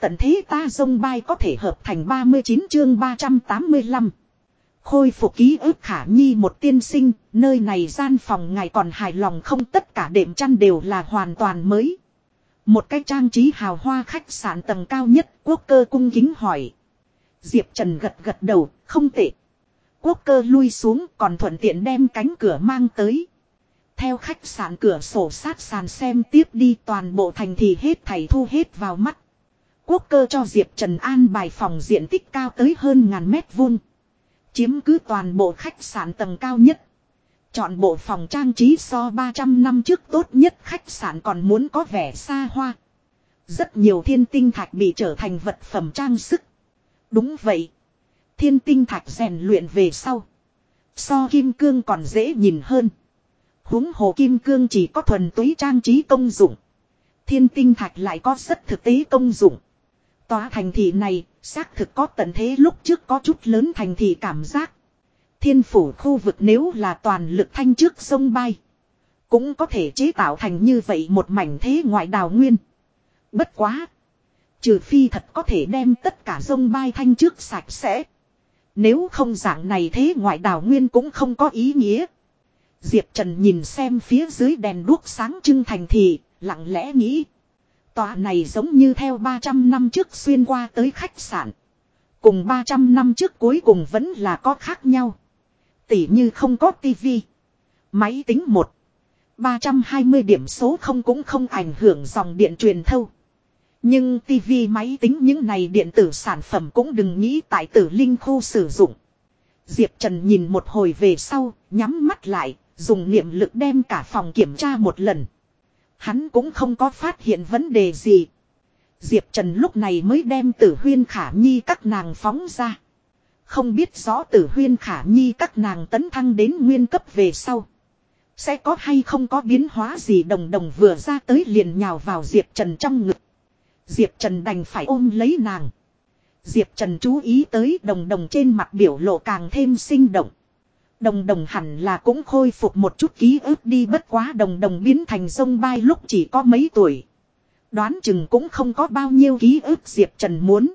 Tận thế ta dông bay có thể hợp thành 39 chương 385. Khôi phục ký ức khả nhi một tiên sinh, nơi này gian phòng ngài còn hài lòng không tất cả đệm chăn đều là hoàn toàn mới. Một cái trang trí hào hoa khách sạn tầng cao nhất quốc cơ cung kính hỏi. Diệp Trần gật gật đầu, không tệ. Quốc cơ lui xuống còn thuận tiện đem cánh cửa mang tới. Theo khách sạn cửa sổ sát sàn xem tiếp đi toàn bộ thành thì hết thầy thu hết vào mắt. Quốc cơ cho Diệp Trần an bài phòng diện tích cao tới hơn ngàn mét vuông. Chiếm cứ toàn bộ khách sạn tầng cao nhất. Chọn bộ phòng trang trí so 300 năm trước tốt nhất khách sạn còn muốn có vẻ xa hoa. Rất nhiều thiên tinh thạch bị trở thành vật phẩm trang sức. Đúng vậy. Thiên tinh thạch rèn luyện về sau. So kim cương còn dễ nhìn hơn. huống hồ kim cương chỉ có thuần túy trang trí công dụng. Thiên tinh thạch lại có rất thực tế công dụng. Tòa thành thị này, xác thực có tận thế lúc trước có chút lớn thành thị cảm giác. Thiên phủ khu vực nếu là toàn lực thanh trước sông bay. Cũng có thể chế tạo thành như vậy một mảnh thế ngoại đào nguyên. Bất quá. Trừ phi thật có thể đem tất cả sông bay thanh trước sạch sẽ. Nếu không dạng này thế ngoại đào nguyên cũng không có ý nghĩa. Diệp Trần nhìn xem phía dưới đèn đuốc sáng trưng thành thị, lặng lẽ nghĩ. Tòa này giống như theo 300 năm trước xuyên qua tới khách sạn. Cùng 300 năm trước cuối cùng vẫn là có khác nhau. Tỉ như không có tivi. Máy tính một. 320 điểm số không cũng không ảnh hưởng dòng điện truyền thâu. Nhưng tivi máy tính những này điện tử sản phẩm cũng đừng nghĩ tại tử linh khu sử dụng. Diệp Trần nhìn một hồi về sau, nhắm mắt lại, dùng niệm lực đem cả phòng kiểm tra một lần. Hắn cũng không có phát hiện vấn đề gì. Diệp Trần lúc này mới đem tử huyên khả nhi các nàng phóng ra. Không biết rõ tử huyên khả nhi các nàng tấn thăng đến nguyên cấp về sau. Sẽ có hay không có biến hóa gì đồng đồng vừa ra tới liền nhào vào Diệp Trần trong ngực. Diệp Trần đành phải ôm lấy nàng. Diệp Trần chú ý tới đồng đồng trên mặt biểu lộ càng thêm sinh động. Đồng đồng hẳn là cũng khôi phục một chút ký ức đi bất quá đồng đồng biến thành sông bay lúc chỉ có mấy tuổi. Đoán chừng cũng không có bao nhiêu ký ức Diệp Trần muốn.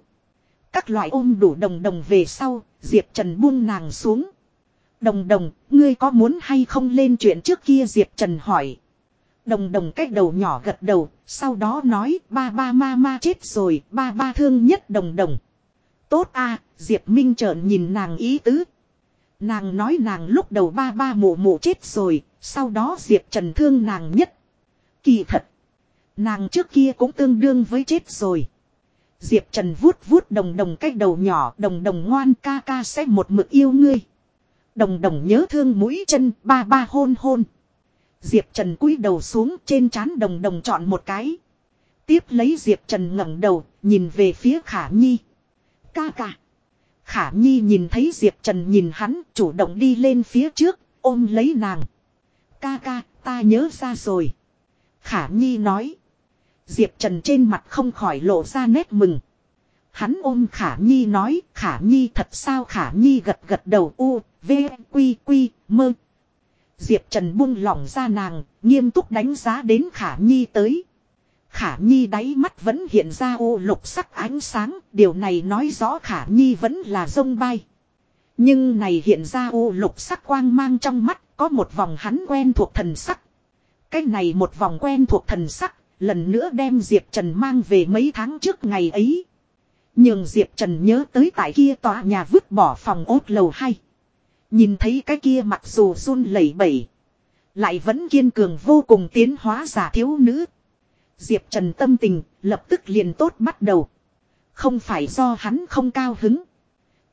Các loại ôm đủ đồng đồng về sau, Diệp Trần buông nàng xuống. Đồng đồng, ngươi có muốn hay không lên chuyện trước kia Diệp Trần hỏi. Đồng đồng cách đầu nhỏ gật đầu, sau đó nói ba ba ma ma chết rồi, ba ba thương nhất đồng đồng. Tốt a Diệp Minh trợn nhìn nàng ý tứ. Nàng nói nàng lúc đầu ba ba mụ mụ chết rồi, sau đó Diệp Trần thương nàng nhất. Kỳ thật. Nàng trước kia cũng tương đương với chết rồi. Diệp Trần vuốt vuốt đồng đồng cách đầu nhỏ, đồng đồng ngoan ca ca sẽ một mực yêu ngươi. Đồng đồng nhớ thương mũi chân, ba ba hôn hôn. Diệp Trần cúi đầu xuống trên trán đồng đồng chọn một cái. Tiếp lấy Diệp Trần ngẩng đầu, nhìn về phía Khả Nhi. Ca ca. Khả Nhi nhìn thấy Diệp Trần nhìn hắn, chủ động đi lên phía trước, ôm lấy nàng. Ca ca, ta nhớ ra rồi. Khả Nhi nói. Diệp Trần trên mặt không khỏi lộ ra nét mừng. Hắn ôm Khả Nhi nói, Khả Nhi thật sao Khả Nhi gật gật đầu u, v, quy quy, mơ. Diệp Trần buông lỏng ra nàng, nghiêm túc đánh giá đến Khả Nhi tới. Khả Nhi đáy mắt vẫn hiện ra ô lục sắc ánh sáng, điều này nói rõ Khả Nhi vẫn là sông bay. Nhưng này hiện ra ô lục sắc quang mang trong mắt, có một vòng hắn quen thuộc thần sắc. Cái này một vòng quen thuộc thần sắc, lần nữa đem Diệp Trần mang về mấy tháng trước ngày ấy. Nhưng Diệp Trần nhớ tới tại kia tòa nhà vứt bỏ phòng ốt lầu hay. Nhìn thấy cái kia mặc dù run lẩy bẩy. Lại vẫn kiên cường vô cùng tiến hóa giả thiếu nữ. Diệp Trần tâm tình lập tức liền tốt bắt đầu. Không phải do hắn không cao hứng.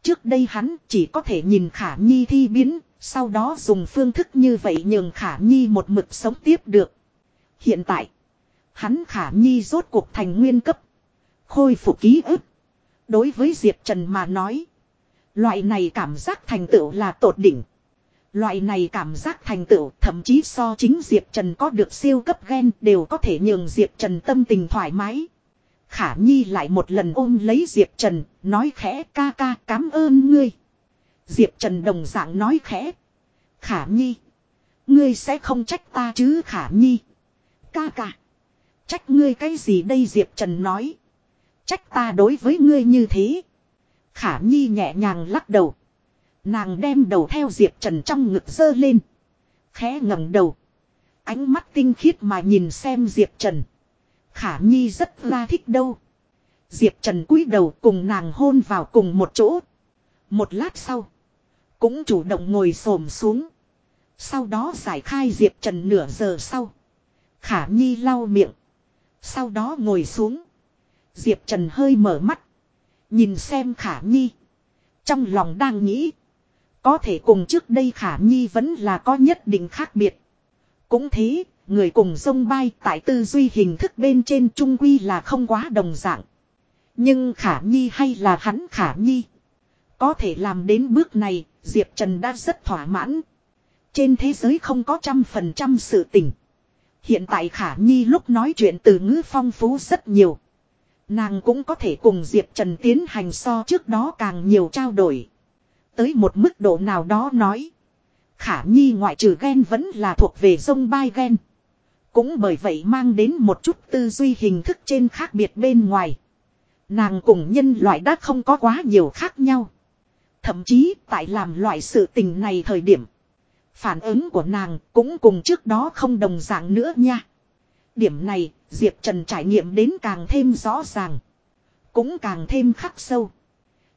Trước đây hắn chỉ có thể nhìn Khả Nhi thi biến, sau đó dùng phương thức như vậy nhường Khả Nhi một mực sống tiếp được. Hiện tại, hắn Khả Nhi rốt cuộc thành nguyên cấp. Khôi phục ký ức. Đối với Diệp Trần mà nói, loại này cảm giác thành tựu là tột đỉnh. Loại này cảm giác thành tựu thậm chí so chính Diệp Trần có được siêu cấp gen đều có thể nhường Diệp Trần tâm tình thoải mái. Khả Nhi lại một lần ôm lấy Diệp Trần, nói khẽ ca ca cảm ơn ngươi. Diệp Trần đồng dạng nói khẽ. Khả Nhi, ngươi sẽ không trách ta chứ Khả Nhi. Ca ca, trách ngươi cái gì đây Diệp Trần nói. Trách ta đối với ngươi như thế. Khả Nhi nhẹ nhàng lắc đầu. Nàng đem đầu theo Diệp Trần trong ngực dơ lên. Khẽ ngẩng đầu. Ánh mắt tinh khiết mà nhìn xem Diệp Trần. Khả Nhi rất la thích đâu. Diệp Trần cúi đầu cùng nàng hôn vào cùng một chỗ. Một lát sau. Cũng chủ động ngồi xổm xuống. Sau đó giải khai Diệp Trần nửa giờ sau. Khả Nhi lau miệng. Sau đó ngồi xuống. Diệp Trần hơi mở mắt. Nhìn xem Khả Nhi. Trong lòng đang nghĩ. Có thể cùng trước đây Khả Nhi vẫn là có nhất định khác biệt. Cũng thế, người cùng sông bay tại tư duy hình thức bên trên trung quy là không quá đồng dạng. Nhưng Khả Nhi hay là hắn Khả Nhi. Có thể làm đến bước này, Diệp Trần đã rất thỏa mãn. Trên thế giới không có trăm phần trăm sự tình. Hiện tại Khả Nhi lúc nói chuyện từ ngữ phong phú rất nhiều. Nàng cũng có thể cùng Diệp Trần tiến hành so trước đó càng nhiều trao đổi. Tới một mức độ nào đó nói. Khả Nhi ngoại trừ ghen vẫn là thuộc về sông bay ghen. Cũng bởi vậy mang đến một chút tư duy hình thức trên khác biệt bên ngoài. Nàng cùng nhân loại đã không có quá nhiều khác nhau. Thậm chí tại làm loại sự tình này thời điểm. Phản ứng của nàng cũng cùng trước đó không đồng dạng nữa nha. Điểm này, Diệp Trần trải nghiệm đến càng thêm rõ ràng. Cũng càng thêm khắc sâu.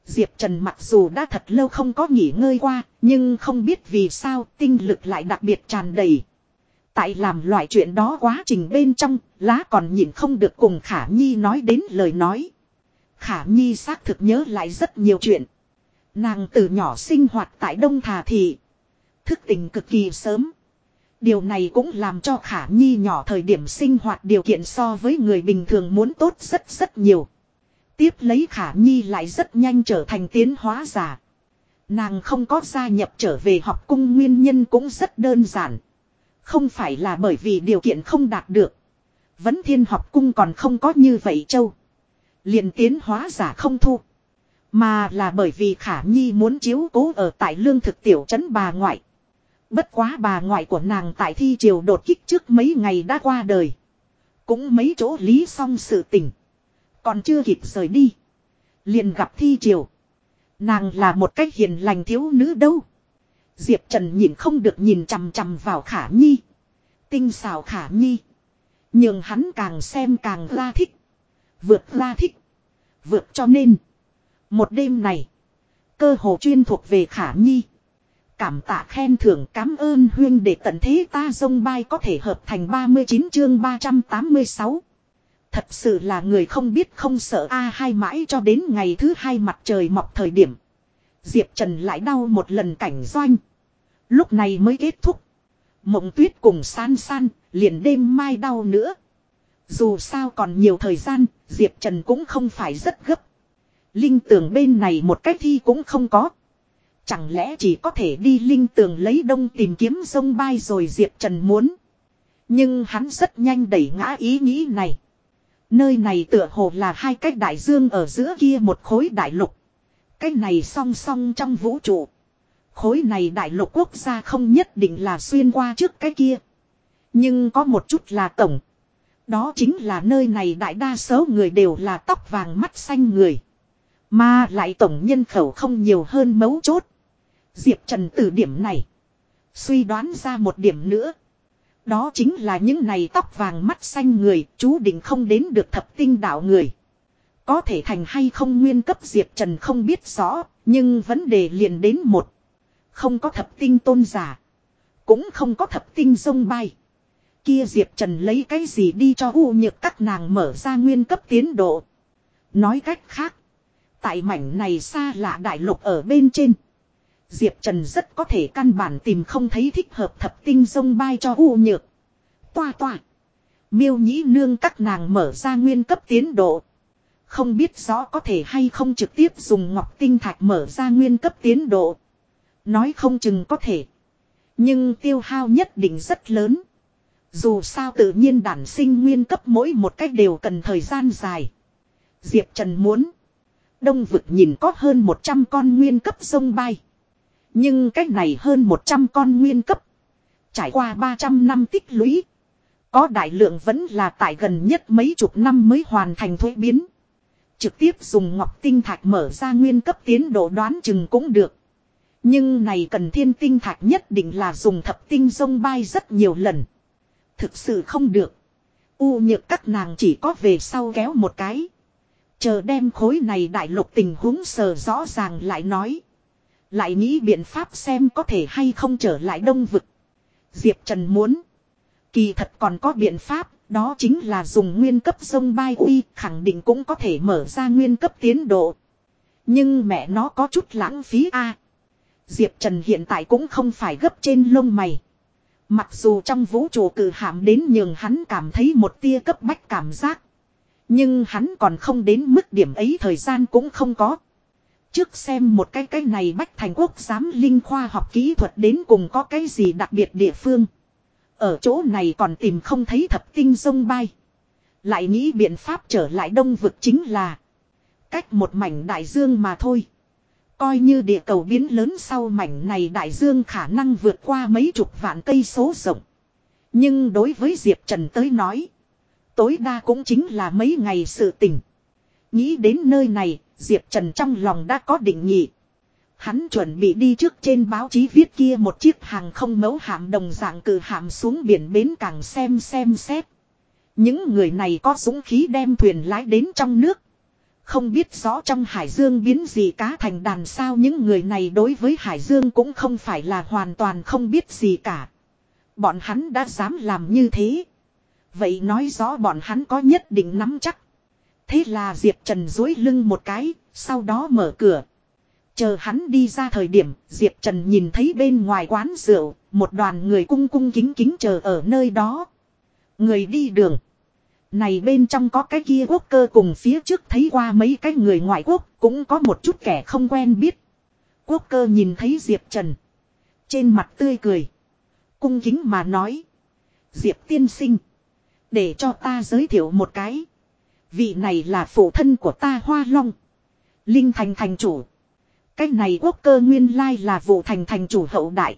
Diệp Trần mặc dù đã thật lâu không có nghỉ ngơi qua, nhưng không biết vì sao tinh lực lại đặc biệt tràn đầy. Tại làm loại chuyện đó quá trình bên trong, lá còn nhìn không được cùng Khả Nhi nói đến lời nói. Khả Nhi xác thực nhớ lại rất nhiều chuyện. Nàng từ nhỏ sinh hoạt tại Đông Thà Thị. Thức tình cực kỳ sớm. Điều này cũng làm cho Khả Nhi nhỏ thời điểm sinh hoạt điều kiện so với người bình thường muốn tốt rất rất nhiều. Tiếp lấy Khả Nhi lại rất nhanh trở thành tiến hóa giả. Nàng không có gia nhập trở về học cung nguyên nhân cũng rất đơn giản. Không phải là bởi vì điều kiện không đạt được. Vẫn thiên học cung còn không có như vậy châu. liền tiến hóa giả không thu. Mà là bởi vì Khả Nhi muốn chiếu cố ở tại lương thực tiểu trấn bà ngoại. Bất quá bà ngoại của nàng tại thi triều đột kích trước mấy ngày đã qua đời. Cũng mấy chỗ lý xong sự tình. Còn chưa kịp rời đi. Liền gặp thi triều. Nàng là một cách hiền lành thiếu nữ đâu. Diệp Trần nhìn không được nhìn chằm chằm vào khả nhi. Tinh xào khả nhi. Nhưng hắn càng xem càng ra thích. Vượt ra thích. Vượt cho nên. Một đêm này. Cơ hồ chuyên thuộc về khả nhi. Cảm tạ khen thưởng cảm ơn huyên để tận thế ta dông bay có thể hợp thành 39 chương 386. Thật sự là người không biết không sợ a hai mãi cho đến ngày thứ hai mặt trời mọc thời điểm. Diệp Trần lại đau một lần cảnh doanh. Lúc này mới kết thúc. Mộng tuyết cùng san san, liền đêm mai đau nữa. Dù sao còn nhiều thời gian, Diệp Trần cũng không phải rất gấp. Linh tường bên này một cách thi cũng không có. Chẳng lẽ chỉ có thể đi linh tường lấy đông tìm kiếm sông bay rồi Diệp Trần muốn. Nhưng hắn rất nhanh đẩy ngã ý nghĩ này. Nơi này tựa hồ là hai cái đại dương ở giữa kia một khối đại lục. Cái này song song trong vũ trụ. Khối này đại lục quốc gia không nhất định là xuyên qua trước cái kia. Nhưng có một chút là tổng. Đó chính là nơi này đại đa số người đều là tóc vàng mắt xanh người. Mà lại tổng nhân khẩu không nhiều hơn mấu chốt. Diệp Trần từ điểm này. Suy đoán ra một điểm nữa. Đó chính là những này tóc vàng mắt xanh người chú định không đến được thập tinh đạo người. Có thể thành hay không nguyên cấp Diệp Trần không biết rõ, nhưng vấn đề liền đến một. Không có thập tinh tôn giả. Cũng không có thập tinh sông bay. Kia Diệp Trần lấy cái gì đi cho u nhược các nàng mở ra nguyên cấp tiến độ. Nói cách khác. Tại mảnh này xa lạ đại lục ở bên trên. Diệp Trần rất có thể căn bản tìm không thấy thích hợp thập tinh sông bay cho u nhược. Toa toa. Miêu nhĩ nương các nàng mở ra nguyên cấp tiến độ. Không biết rõ có thể hay không trực tiếp dùng ngọc tinh thạch mở ra nguyên cấp tiến độ. Nói không chừng có thể. Nhưng tiêu hao nhất định rất lớn. Dù sao tự nhiên đản sinh nguyên cấp mỗi một cách đều cần thời gian dài. Diệp Trần muốn. Đông vực nhìn có hơn 100 con nguyên cấp sông bay. Nhưng cách này hơn 100 con nguyên cấp. Trải qua 300 năm tích lũy. Có đại lượng vẫn là tại gần nhất mấy chục năm mới hoàn thành thuế biến. Trực tiếp dùng ngọc tinh thạch mở ra nguyên cấp tiến độ đoán chừng cũng được. Nhưng này cần thiên tinh thạch nhất định là dùng thập tinh sông bay rất nhiều lần. Thực sự không được. U nhược các nàng chỉ có về sau kéo một cái. Chờ đem khối này đại lục tình huống sờ rõ ràng lại nói. Lại nghĩ biện pháp xem có thể hay không trở lại đông vực. Diệp Trần muốn. Kỳ thật còn có biện pháp, đó chính là dùng nguyên cấp sông bay uy, khẳng định cũng có thể mở ra nguyên cấp tiến độ. Nhưng mẹ nó có chút lãng phí a. Diệp Trần hiện tại cũng không phải gấp trên lông mày. Mặc dù trong vũ trụ cử hạm đến nhường hắn cảm thấy một tia cấp bách cảm giác. Nhưng hắn còn không đến mức điểm ấy thời gian cũng không có. Trước xem một cái cái này bách thành quốc giám linh khoa học kỹ thuật đến cùng có cái gì đặc biệt địa phương. Ở chỗ này còn tìm không thấy thập tinh sông bay. Lại nghĩ biện pháp trở lại đông vực chính là. Cách một mảnh đại dương mà thôi. Coi như địa cầu biến lớn sau mảnh này đại dương khả năng vượt qua mấy chục vạn cây số rộng. Nhưng đối với Diệp Trần tới nói. Tối đa cũng chính là mấy ngày sự tình. Nghĩ đến nơi này, Diệp Trần trong lòng đã có định nghị. Hắn chuẩn bị đi trước trên báo chí viết kia một chiếc hàng không mẫu hạm đồng dạng cử hạm xuống biển bến càng xem xem xét. Những người này có dũng khí đem thuyền lái đến trong nước. Không biết rõ trong hải dương biến gì cá thành đàn sao những người này đối với hải dương cũng không phải là hoàn toàn không biết gì cả. Bọn hắn đã dám làm như thế. Vậy nói rõ bọn hắn có nhất định nắm chắc. Thế là Diệp Trần dối lưng một cái, sau đó mở cửa. Chờ hắn đi ra thời điểm, Diệp Trần nhìn thấy bên ngoài quán rượu, một đoàn người cung cung kính kính chờ ở nơi đó. Người đi đường. Này bên trong có cái kia quốc cơ cùng phía trước thấy qua mấy cái người ngoại quốc, cũng có một chút kẻ không quen biết. Quốc cơ nhìn thấy Diệp Trần. Trên mặt tươi cười. Cung kính mà nói. Diệp tiên sinh. Để cho ta giới thiệu một cái. Vị này là phụ thân của ta Hoa Long. Linh Thành thành chủ. Cái này quốc cơ nguyên lai là vụ thành thành chủ hậu đại.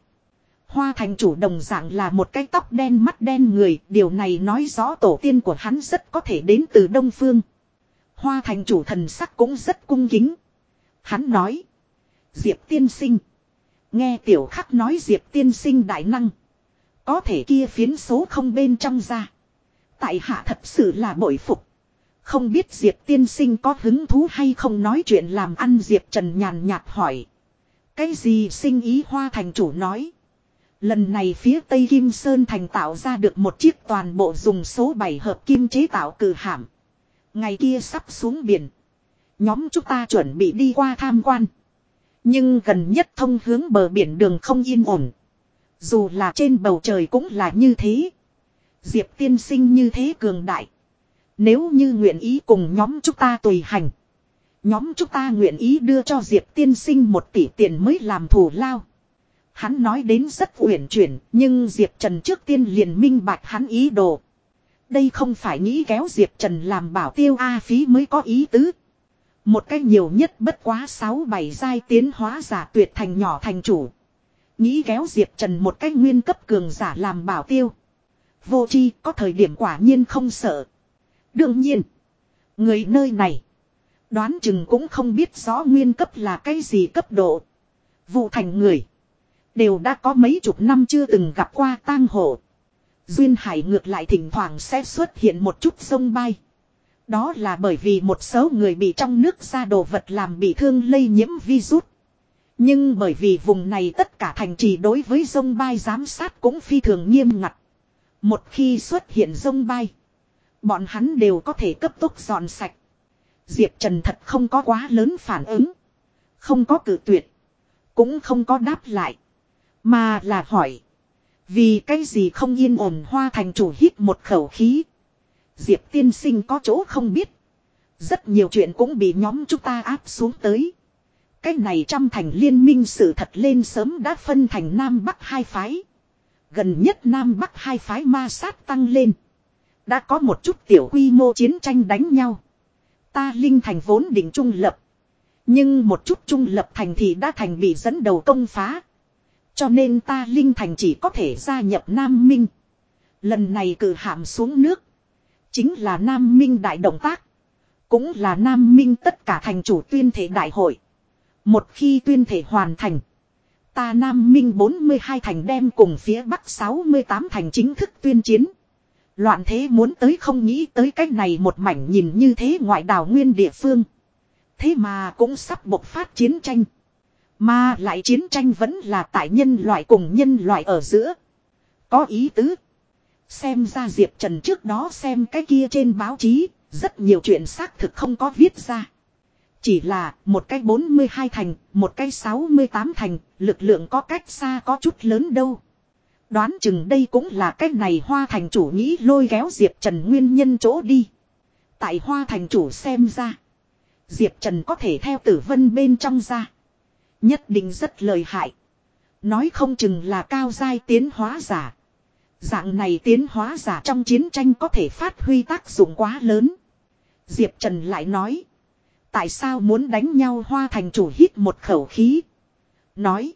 Hoa thành chủ đồng dạng là một cái tóc đen mắt đen người, điều này nói rõ tổ tiên của hắn rất có thể đến từ Đông Phương. Hoa thành chủ thần sắc cũng rất cung kính. Hắn nói. Diệp tiên sinh. Nghe tiểu khắc nói Diệp tiên sinh đại năng. Có thể kia phiến số không bên trong ra. Tại hạ thật sự là bội phục. Không biết Diệp tiên sinh có hứng thú hay không nói chuyện làm ăn Diệp Trần nhàn nhạt hỏi. Cái gì sinh ý hoa thành chủ nói. Lần này phía Tây Kim Sơn thành tạo ra được một chiếc toàn bộ dùng số 7 hợp kim chế tạo cử hạm. Ngày kia sắp xuống biển. Nhóm chúng ta chuẩn bị đi qua tham quan. Nhưng gần nhất thông hướng bờ biển đường không yên ổn. Dù là trên bầu trời cũng là như thế. Diệp tiên sinh như thế cường đại. Nếu như nguyện ý cùng nhóm chúng ta tùy hành. Nhóm chúng ta nguyện ý đưa cho Diệp tiên sinh một tỷ tiền mới làm thủ lao. Hắn nói đến rất uyển chuyển, nhưng Diệp Trần trước tiên liền minh bạch hắn ý đồ. Đây không phải nghĩ kéo Diệp Trần làm bảo tiêu A phí mới có ý tứ. Một cách nhiều nhất bất quá 6-7 giai tiến hóa giả tuyệt thành nhỏ thành chủ. Nghĩ kéo Diệp Trần một cách nguyên cấp cường giả làm bảo tiêu. Vô chi có thời điểm quả nhiên không sợ. Đương nhiên. Người nơi này. Đoán chừng cũng không biết rõ nguyên cấp là cái gì cấp độ. Vụ thành người. Đều đã có mấy chục năm chưa từng gặp qua tang hộ. Duyên Hải ngược lại thỉnh thoảng sẽ xuất hiện một chút sông bay. Đó là bởi vì một số người bị trong nước ra đồ vật làm bị thương lây nhiễm virus. Nhưng bởi vì vùng này tất cả thành trì đối với sông bay giám sát cũng phi thường nghiêm ngặt. Một khi xuất hiện sông bay. Bọn hắn đều có thể cấp tốc dọn sạch. Diệp Trần thật không có quá lớn phản ứng. Không có cử tuyệt. Cũng không có đáp lại. Mà là hỏi. Vì cái gì không yên ổn hoa thành chủ hít một khẩu khí. Diệp tiên sinh có chỗ không biết. Rất nhiều chuyện cũng bị nhóm chúng ta áp xuống tới. Cái này trăm thành liên minh sự thật lên sớm đã phân thành Nam Bắc hai phái. Gần nhất Nam Bắc hai phái ma sát tăng lên. Đã có một chút tiểu quy mô chiến tranh đánh nhau. Ta linh thành vốn định trung lập. Nhưng một chút trung lập thành thì đã thành bị dẫn đầu công phá. Cho nên ta Linh Thành chỉ có thể gia nhập Nam Minh. Lần này cử hạm xuống nước. Chính là Nam Minh đại động tác. cũng là Nam Minh tất cả thành chủ tuyên thể đại hội. Một khi tuyên thể hoàn thành. Ta Nam Minh 42 thành đem cùng phía Bắc 68 thành chính thức tuyên chiến. Loạn thế muốn tới không nghĩ tới cách này một mảnh nhìn như thế ngoại đảo nguyên địa phương. Thế mà cũng sắp bộc phát chiến tranh. Mà lại chiến tranh vẫn là tại nhân loại cùng nhân loại ở giữa. Có ý tứ. Xem ra Diệp Trần trước đó xem cái kia trên báo chí, rất nhiều chuyện xác thực không có viết ra. Chỉ là một cái 42 thành, một cái 68 thành, lực lượng có cách xa có chút lớn đâu. Đoán chừng đây cũng là cách này Hoa thành chủ nghĩ lôi kéo Diệp Trần nguyên nhân chỗ đi. Tại Hoa thành chủ xem ra. Diệp Trần có thể theo tử vân bên trong ra. Nhất định rất lời hại. Nói không chừng là cao giai tiến hóa giả. Dạng này tiến hóa giả trong chiến tranh có thể phát huy tác dụng quá lớn. Diệp Trần lại nói. Tại sao muốn đánh nhau hoa thành chủ hít một khẩu khí. Nói.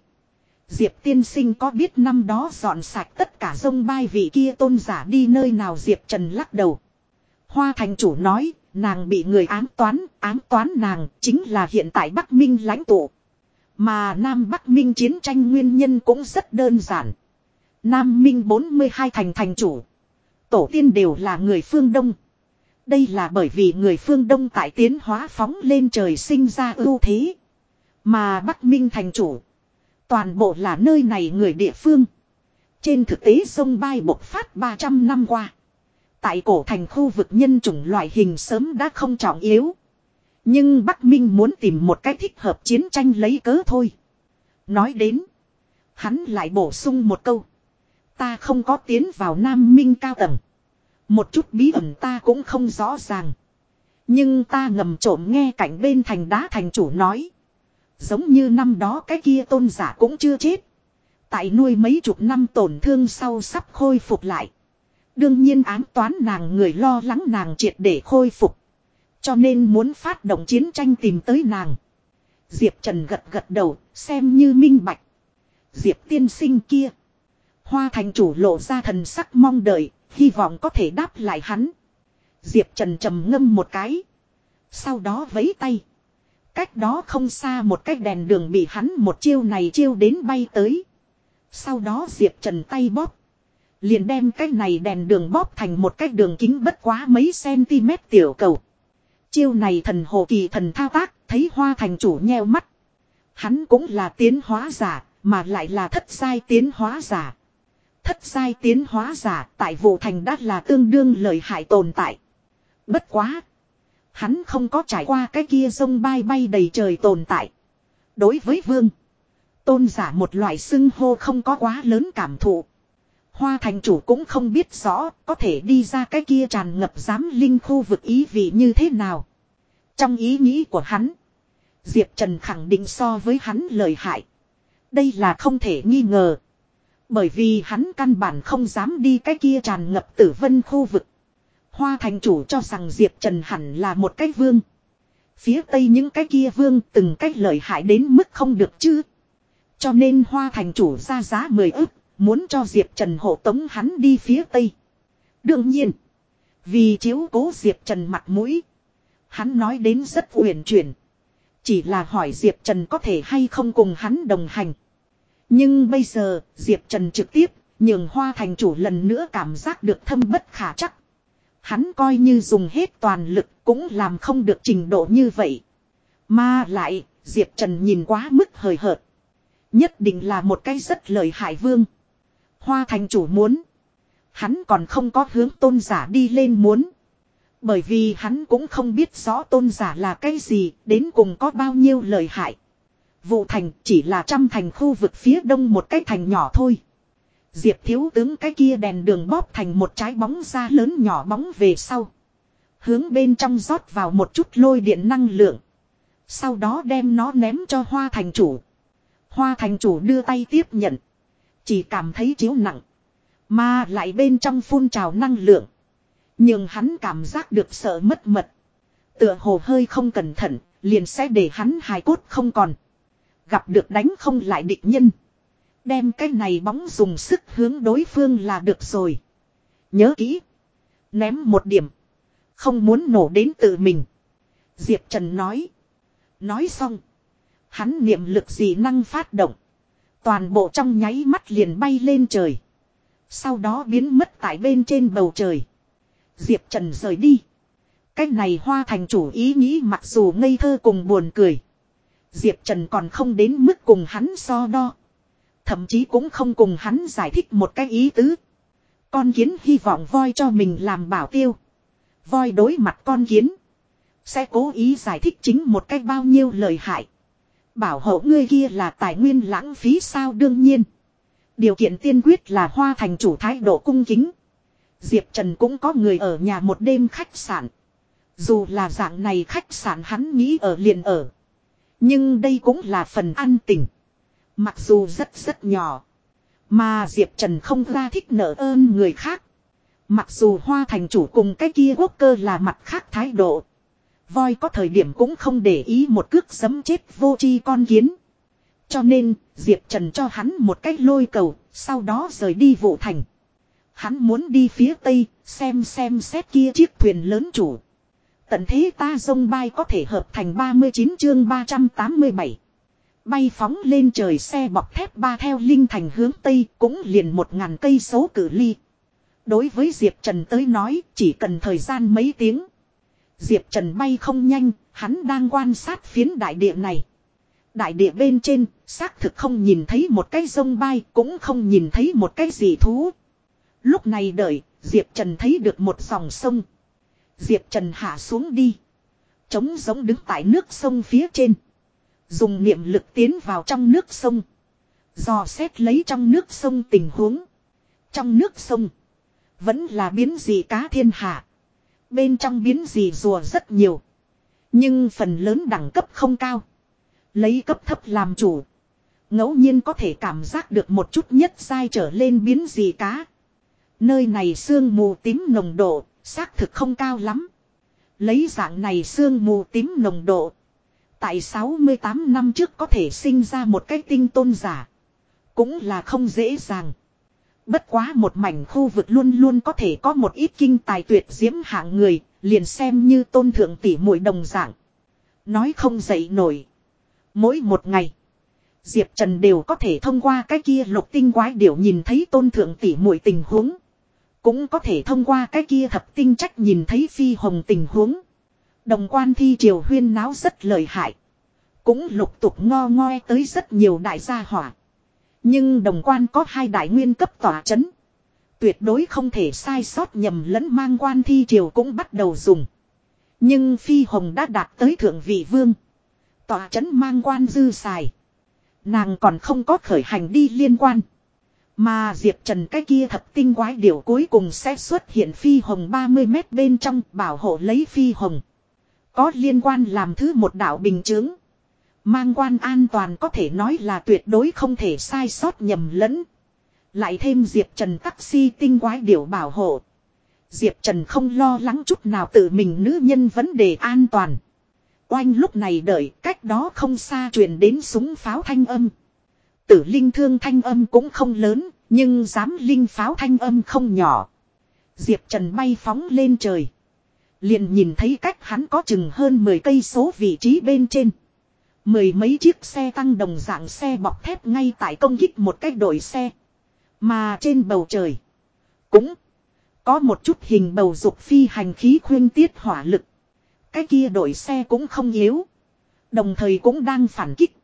Diệp tiên sinh có biết năm đó dọn sạch tất cả sông bay vị kia tôn giả đi nơi nào Diệp Trần lắc đầu. Hoa thành chủ nói, nàng bị người ám toán, ám toán nàng chính là hiện tại Bắc Minh lãnh tụ. Mà Nam Bắc Minh chiến tranh nguyên nhân cũng rất đơn giản. Nam Minh 42 thành thành chủ. Tổ tiên đều là người phương Đông. Đây là bởi vì người phương Đông tại tiến hóa phóng lên trời sinh ra ưu thế. Mà Bắc Minh thành chủ. Toàn bộ là nơi này người địa phương. Trên thực tế sông Bai bộc phát 300 năm qua. Tại cổ thành khu vực nhân chủng loại hình sớm đã không trọng yếu. Nhưng Bắc Minh muốn tìm một cách thích hợp chiến tranh lấy cớ thôi. Nói đến. Hắn lại bổ sung một câu. Ta không có tiến vào Nam Minh cao tầng. Một chút bí ẩn ta cũng không rõ ràng. Nhưng ta ngầm trộm nghe cảnh bên thành đá thành chủ nói. Giống như năm đó cái kia tôn giả cũng chưa chết. Tại nuôi mấy chục năm tổn thương sau sắp khôi phục lại. Đương nhiên án toán nàng người lo lắng nàng triệt để khôi phục. Cho nên muốn phát động chiến tranh tìm tới nàng. Diệp Trần gật gật đầu, xem như minh bạch. Diệp tiên sinh kia. Hoa thành chủ lộ ra thần sắc mong đợi, hy vọng có thể đáp lại hắn. Diệp Trần trầm ngâm một cái. Sau đó vấy tay. Cách đó không xa một cái đèn đường bị hắn một chiêu này chiêu đến bay tới. Sau đó Diệp Trần tay bóp. Liền đem cái này đèn đường bóp thành một cái đường kính bất quá mấy cm tiểu cầu. Chiêu này thần hồ kỳ thần thao tác, thấy hoa thành chủ nheo mắt. Hắn cũng là tiến hóa giả, mà lại là thất sai tiến hóa giả. Thất sai tiến hóa giả tại vụ thành đắt là tương đương lợi hại tồn tại. Bất quá. Hắn không có trải qua cái kia sông bay bay đầy trời tồn tại. Đối với vương. Tôn giả một loại xưng hô không có quá lớn cảm thụ. Hoa thành chủ cũng không biết rõ, có thể đi ra cái kia tràn ngập giám linh khu vực ý vị như thế nào. Trong ý nghĩ của hắn. Diệp Trần khẳng định so với hắn lời hại. Đây là không thể nghi ngờ. Bởi vì hắn căn bản không dám đi cái kia tràn ngập tử vân khu vực. Hoa thành chủ cho rằng Diệp Trần hẳn là một cái vương. Phía tây những cái kia vương từng cách lợi hại đến mức không được chứ. Cho nên hoa thành chủ ra giá 10 ức, muốn cho Diệp Trần hộ tống hắn đi phía tây. Đương nhiên, vì chiếu cố Diệp Trần mặt mũi, hắn nói đến rất uyển chuyển. Chỉ là hỏi Diệp Trần có thể hay không cùng hắn đồng hành. Nhưng bây giờ, Diệp Trần trực tiếp, nhường hoa thành chủ lần nữa cảm giác được thâm bất khả chắc. Hắn coi như dùng hết toàn lực cũng làm không được trình độ như vậy. Mà lại, Diệp Trần nhìn quá mức hời hợt. Nhất định là một cái rất lợi hại vương. Hoa thành chủ muốn. Hắn còn không có hướng tôn giả đi lên muốn. Bởi vì hắn cũng không biết rõ tôn giả là cái gì, đến cùng có bao nhiêu lợi hại. Vụ thành chỉ là trăm thành khu vực phía đông một cái thành nhỏ thôi. Diệp thiếu tướng cái kia đèn đường bóp thành một trái bóng ra lớn nhỏ bóng về sau. Hướng bên trong rót vào một chút lôi điện năng lượng. Sau đó đem nó ném cho hoa thành chủ. Hoa thành chủ đưa tay tiếp nhận. Chỉ cảm thấy chiếu nặng. Mà lại bên trong phun trào năng lượng. Nhưng hắn cảm giác được sợ mất mật. Tựa hồ hơi không cẩn thận, liền sẽ để hắn hài cốt không còn. Gặp được đánh không lại địch nhân. Đem cái này bóng dùng sức hướng đối phương là được rồi. Nhớ kỹ. Ném một điểm. Không muốn nổ đến tự mình. Diệp Trần nói. Nói xong. Hắn niệm lực dị năng phát động. Toàn bộ trong nháy mắt liền bay lên trời. Sau đó biến mất tại bên trên bầu trời. Diệp Trần rời đi. Cách này hoa thành chủ ý nghĩ mặc dù ngây thơ cùng buồn cười. Diệp Trần còn không đến mức cùng hắn so đo. Thậm chí cũng không cùng hắn giải thích một cái ý tứ. Con kiến hy vọng voi cho mình làm bảo tiêu. Voi đối mặt con kiến. Sẽ cố ý giải thích chính một cách bao nhiêu lời hại. Bảo hộ ngươi kia là tài nguyên lãng phí sao đương nhiên. Điều kiện tiên quyết là hoa thành chủ thái độ cung kính. Diệp Trần cũng có người ở nhà một đêm khách sạn. Dù là dạng này khách sạn hắn nghĩ ở liền ở. Nhưng đây cũng là phần an tình. Mặc dù rất rất nhỏ. Mà Diệp Trần không ra thích nợ ơn người khác. Mặc dù hoa thành chủ cùng cái kia quốc cơ là mặt khác thái độ. Voi có thời điểm cũng không để ý một cước sấm chết vô chi con kiến. Cho nên, Diệp Trần cho hắn một cách lôi cầu, sau đó rời đi vụ thành. Hắn muốn đi phía tây, xem xem xét kia chiếc thuyền lớn chủ. Tận thế ta dông bay có thể hợp thành 39 chương 387. Bay phóng lên trời xe bọc thép ba theo linh thành hướng tây cũng liền một ngàn cây số cử ly. Đối với Diệp Trần tới nói chỉ cần thời gian mấy tiếng. Diệp Trần bay không nhanh, hắn đang quan sát phiến đại địa này. Đại địa bên trên, xác thực không nhìn thấy một cái sông bay, cũng không nhìn thấy một cái gì thú. Lúc này đợi, Diệp Trần thấy được một dòng sông. Diệp Trần hạ xuống đi. Trống giống đứng tại nước sông phía trên. Dùng niệm lực tiến vào trong nước sông. Dò xét lấy trong nước sông tình huống. Trong nước sông. Vẫn là biến dị cá thiên hạ. Bên trong biến dị rùa rất nhiều. Nhưng phần lớn đẳng cấp không cao. Lấy cấp thấp làm chủ. ngẫu nhiên có thể cảm giác được một chút nhất sai trở lên biến dị cá. Nơi này sương mù tím nồng độ, xác thực không cao lắm. Lấy dạng này sương mù tím nồng độ. Tại 68 năm trước có thể sinh ra một cái tinh tôn giả. Cũng là không dễ dàng. Bất quá một mảnh khu vực luôn luôn có thể có một ít kinh tài tuyệt diễm hạng người, liền xem như tôn thượng tỷ muội đồng dạng. Nói không dậy nổi. Mỗi một ngày, Diệp Trần đều có thể thông qua cái kia lục tinh quái điểu nhìn thấy tôn thượng tỷ muội tình huống. Cũng có thể thông qua cái kia thập tinh trách nhìn thấy phi hồng tình huống. Đồng quan thi triều huyên náo rất lợi hại. Cũng lục tục ngo ngoe tới rất nhiều đại gia hỏa. Nhưng đồng quan có hai đại nguyên cấp tỏa chấn. Tuyệt đối không thể sai sót nhầm lẫn mang quan thi triều cũng bắt đầu dùng. Nhưng Phi Hồng đã đạt tới thượng vị vương. Tỏa chấn mang quan dư xài. Nàng còn không có khởi hành đi liên quan. Mà Diệp Trần cái kia thập tinh quái điểu cuối cùng sẽ xuất hiện Phi Hồng 30 mét bên trong bảo hộ lấy Phi Hồng. Có liên quan làm thứ một đạo bình chứng. Mang quan an toàn có thể nói là tuyệt đối không thể sai sót nhầm lẫn. Lại thêm Diệp Trần taxi tinh quái điểu bảo hộ. Diệp Trần không lo lắng chút nào tự mình nữ nhân vấn đề an toàn. Oanh lúc này đợi cách đó không xa truyền đến súng pháo thanh âm. Tử linh thương thanh âm cũng không lớn, nhưng dám linh pháo thanh âm không nhỏ. Diệp Trần bay phóng lên trời. Liền nhìn thấy cách hắn có chừng hơn 10 cây số vị trí bên trên. Mười mấy chiếc xe tăng đồng dạng xe bọc thép ngay tại công kích một cách đội xe. Mà trên bầu trời. Cũng có một chút hình bầu dục phi hành khí khuyên tiết hỏa lực. Cái kia đội xe cũng không yếu. Đồng thời cũng đang phản kích.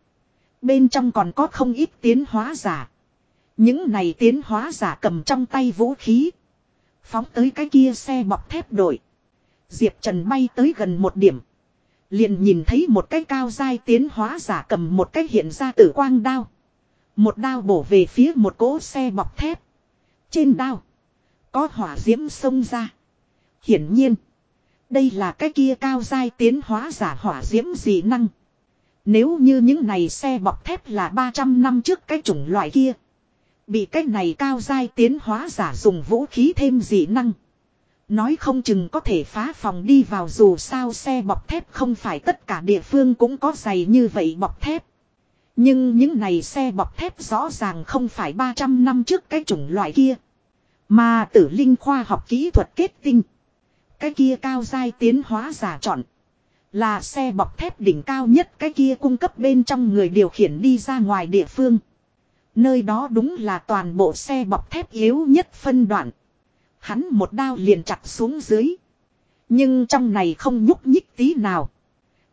Bên trong còn có không ít tiến hóa giả. Những này tiến hóa giả cầm trong tay vũ khí. Phóng tới cái kia xe bọc thép đội. Diệp Trần bay tới gần một điểm. Liền nhìn thấy một cái cao dai tiến hóa giả cầm một cái hiện ra tử quang đao. Một đao bổ về phía một cỗ xe bọc thép. Trên đao. Có hỏa diễm sông ra. Hiển nhiên. Đây là cái kia cao dai tiến hóa giả hỏa diễm dị năng. Nếu như những này xe bọc thép là 300 năm trước cái chủng loại kia. Bị cái này cao dai tiến hóa giả dùng vũ khí thêm dị năng. Nói không chừng có thể phá phòng đi vào dù sao xe bọc thép không phải tất cả địa phương cũng có giày như vậy bọc thép. Nhưng những này xe bọc thép rõ ràng không phải 300 năm trước cái chủng loại kia. Mà tử linh khoa học kỹ thuật kết tinh. Cái kia cao dai tiến hóa giả chọn. Là xe bọc thép đỉnh cao nhất cái kia cung cấp bên trong người điều khiển đi ra ngoài địa phương. Nơi đó đúng là toàn bộ xe bọc thép yếu nhất phân đoạn. Hắn một đao liền chặt xuống dưới. Nhưng trong này không nhúc nhích tí nào.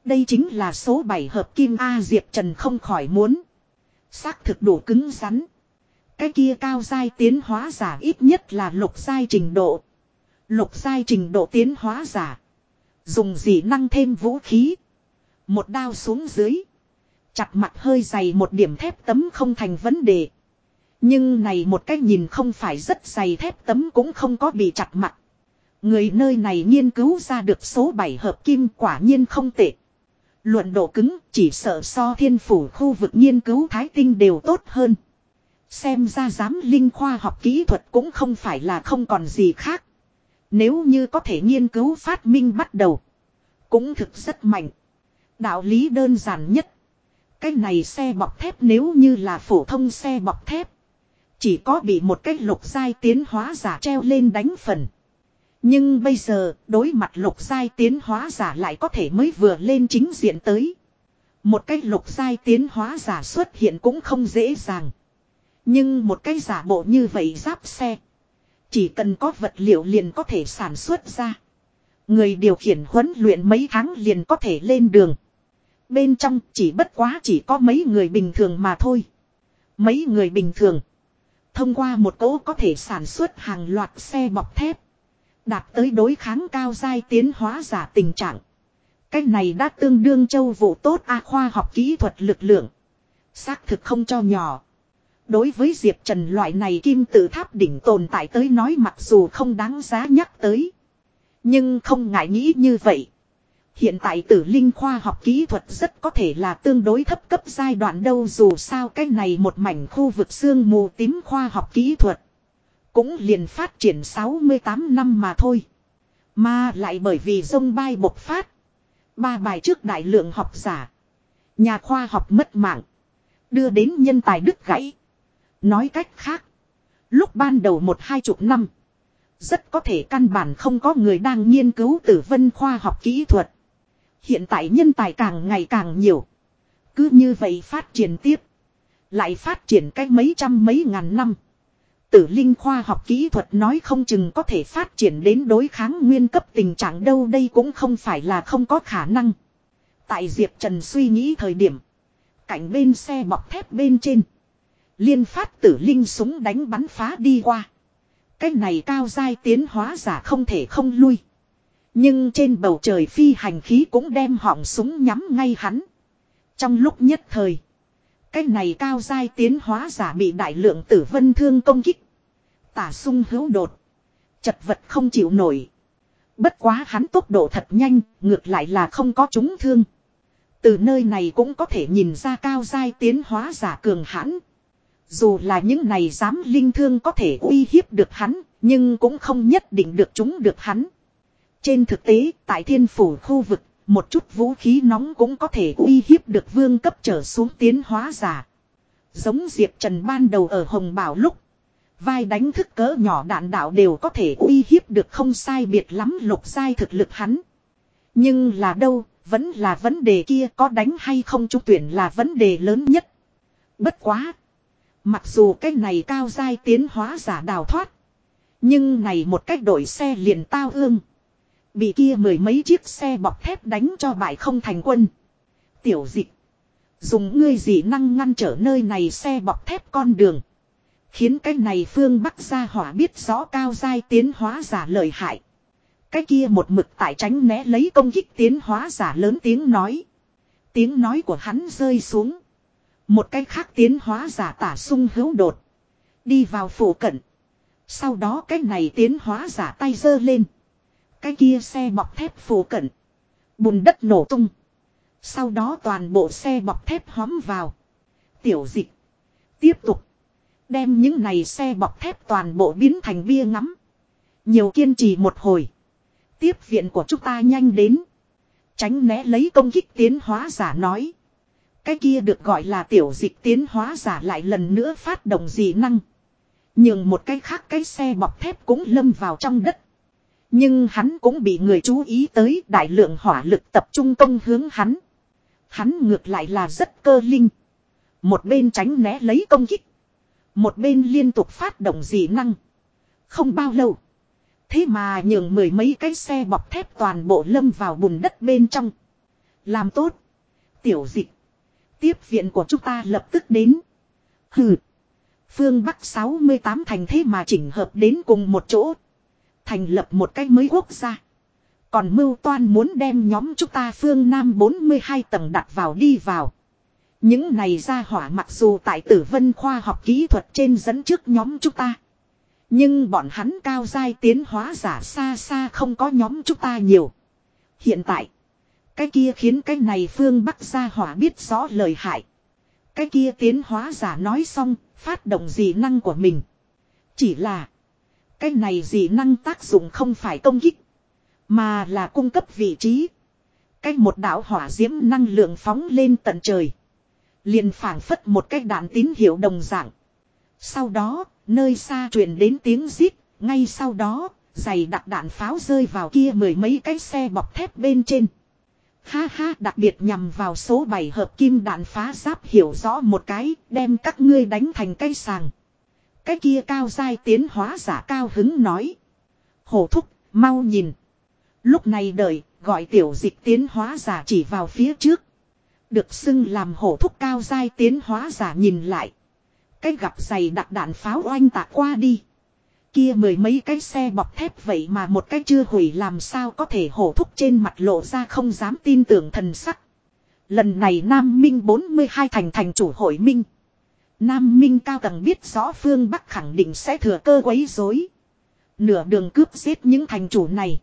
Đây chính là số 7 hợp kim A Diệp Trần không khỏi muốn. Xác thực đủ cứng rắn. Cái kia cao dai tiến hóa giả ít nhất là lục dai trình độ. Lục dai trình độ tiến hóa giả. Dùng gì năng thêm vũ khí. Một đao xuống dưới. Chặt mặt hơi dày một điểm thép tấm không thành vấn đề. Nhưng này một cách nhìn không phải rất dày thép tấm cũng không có bị chặt mặt. Người nơi này nghiên cứu ra được số 7 hợp kim quả nhiên không tệ. Luận độ cứng, chỉ sợ so thiên phủ khu vực nghiên cứu thái tinh đều tốt hơn. Xem ra giám linh khoa học kỹ thuật cũng không phải là không còn gì khác. Nếu như có thể nghiên cứu phát minh bắt đầu. Cũng thực rất mạnh. Đạo lý đơn giản nhất. Cái này xe bọc thép nếu như là phổ thông xe bọc thép. Chỉ có bị một cái lục giai tiến hóa giả treo lên đánh phần. Nhưng bây giờ, đối mặt lục giai tiến hóa giả lại có thể mới vừa lên chính diện tới. Một cái lục giai tiến hóa giả xuất hiện cũng không dễ dàng. Nhưng một cái giả bộ như vậy giáp xe. Chỉ cần có vật liệu liền có thể sản xuất ra. Người điều khiển huấn luyện mấy tháng liền có thể lên đường. Bên trong chỉ bất quá chỉ có mấy người bình thường mà thôi. Mấy người bình thường. Thông qua một cỗ có thể sản xuất hàng loạt xe bọc thép. Đạt tới đối kháng cao giai tiến hóa giả tình trạng. Cách này đã tương đương châu vụ tốt A khoa học kỹ thuật lực lượng. Xác thực không cho nhỏ. Đối với Diệp Trần loại này kim tự tháp đỉnh tồn tại tới nói mặc dù không đáng giá nhắc tới. Nhưng không ngại nghĩ như vậy. Hiện tại tử linh khoa học kỹ thuật rất có thể là tương đối thấp cấp giai đoạn đâu, dù sao cái này một mảnh khu vực xương mù tím khoa học kỹ thuật. Cũng liền phát triển 68 năm mà thôi. Mà lại bởi vì sông bay bộc phát. Ba bài trước đại lượng học giả. Nhà khoa học mất mạng. Đưa đến nhân tài đứt gãy. Nói cách khác. Lúc ban đầu một hai chục năm. Rất có thể căn bản không có người đang nghiên cứu tử vân khoa học kỹ thuật. Hiện tại nhân tài càng ngày càng nhiều. Cứ như vậy phát triển tiếp. Lại phát triển cách mấy trăm mấy ngàn năm. Tử linh khoa học kỹ thuật nói không chừng có thể phát triển đến đối kháng nguyên cấp tình trạng đâu đây cũng không phải là không có khả năng. Tại Diệp Trần suy nghĩ thời điểm. Cảnh bên xe bọc thép bên trên. Liên phát tử linh súng đánh bắn phá đi qua. Cái này cao dai tiến hóa giả không thể không lui. Nhưng trên bầu trời phi hành khí cũng đem họng súng nhắm ngay hắn. Trong lúc nhất thời. Cái này cao dai tiến hóa giả bị đại lượng tử vân thương công kích. Tả sung hữu đột. Chật vật không chịu nổi. Bất quá hắn tốc độ thật nhanh, ngược lại là không có chúng thương. Từ nơi này cũng có thể nhìn ra cao dai tiến hóa giả cường hãn. Dù là những này dám linh thương có thể uy hiếp được hắn, nhưng cũng không nhất định được chúng được hắn. Trên thực tế, tại thiên phủ khu vực, một chút vũ khí nóng cũng có thể uy hiếp được vương cấp trở xuống tiến hóa giả. Giống Diệp Trần ban đầu ở Hồng Bảo lúc. Vai đánh thức cỡ nhỏ đạn đạo đều có thể uy hiếp được không sai biệt lắm lục sai thực lực hắn. Nhưng là đâu, vẫn là vấn đề kia có đánh hay không trung tuyển là vấn đề lớn nhất. Bất quá. Mặc dù cái này cao dai tiến hóa giả đào thoát. Nhưng này một cách đổi xe liền tao ương. Bị kia mười mấy chiếc xe bọc thép đánh cho bại không thành quân. Tiểu dịch. Dùng ngươi dị năng ngăn trở nơi này xe bọc thép con đường. Khiến cái này phương Bắc gia hỏa biết rõ cao giai tiến hóa giả lợi hại. Cái kia một mực tại tránh né lấy công kích tiến hóa giả lớn tiếng nói. Tiếng nói của hắn rơi xuống. Một cái khác tiến hóa giả tả sung hữu đột. Đi vào phủ cận. Sau đó cái này tiến hóa giả tay giơ lên. Cái kia xe bọc thép phủ cận. Bùn đất nổ tung. Sau đó toàn bộ xe bọc thép hóm vào. Tiểu dịch. Tiếp tục. Đem những này xe bọc thép toàn bộ biến thành bia ngắm. Nhiều kiên trì một hồi. Tiếp viện của chúng ta nhanh đến. Tránh né lấy công kích tiến hóa giả nói. Cái kia được gọi là tiểu dịch tiến hóa giả lại lần nữa phát động dị năng. Nhưng một cái khác cái xe bọc thép cũng lâm vào trong đất. Nhưng hắn cũng bị người chú ý tới, đại lượng hỏa lực tập trung công hướng hắn. Hắn ngược lại là rất cơ linh. Một bên tránh né lấy công kích. Một bên liên tục phát động dị năng. Không bao lâu. Thế mà nhường mười mấy cái xe bọc thép toàn bộ lâm vào bùn đất bên trong. Làm tốt. Tiểu dịch. Tiếp viện của chúng ta lập tức đến. Hừ. Phương Bắc 68 thành thế mà chỉnh hợp đến cùng một chỗ. Thành lập một cái mới quốc gia. Còn mưu toan muốn đem nhóm chúng ta phương Nam 42 tầng đặt vào đi vào. Những này ra hỏa mặc dù tại tử vân khoa học kỹ thuật trên dẫn trước nhóm chúng ta. Nhưng bọn hắn cao giai tiến hóa giả xa xa không có nhóm chúng ta nhiều. Hiện tại, cái kia khiến cái này phương Bắc gia hỏa biết rõ lời hại. Cái kia tiến hóa giả nói xong, phát động dị năng của mình. Chỉ là, cái này dị năng tác dụng không phải công kích, mà là cung cấp vị trí. Cái một đạo hỏa diễm năng lượng phóng lên tận trời. Liền phảng phất một cái đạn tín hiệu đồng dạng. Sau đó, nơi xa truyền đến tiếng rít, ngay sau đó, giày đặt đạn pháo rơi vào kia mười mấy cái xe bọc thép bên trên. Ha ha đặc biệt nhằm vào số 7 hợp kim đạn phá giáp hiểu rõ một cái, đem các ngươi đánh thành cây sàng. Cái kia cao dai tiến hóa giả cao hứng nói. Hổ thúc, mau nhìn. Lúc này đợi, gọi tiểu dịch tiến hóa giả chỉ vào phía trước. Được xưng làm hổ thúc cao dai tiến hóa giả nhìn lại. Cái gặp giày đặt đạn pháo oanh tạc qua đi. Kia mười mấy cái xe bọc thép vậy mà một cái chưa hủy làm sao có thể hổ thúc trên mặt lộ ra không dám tin tưởng thần sắc. Lần này Nam Minh 42 thành thành chủ hội Minh. Nam Minh cao tầng biết rõ phương Bắc khẳng định sẽ thừa cơ quấy rối. Nửa đường cướp giết những thành chủ này.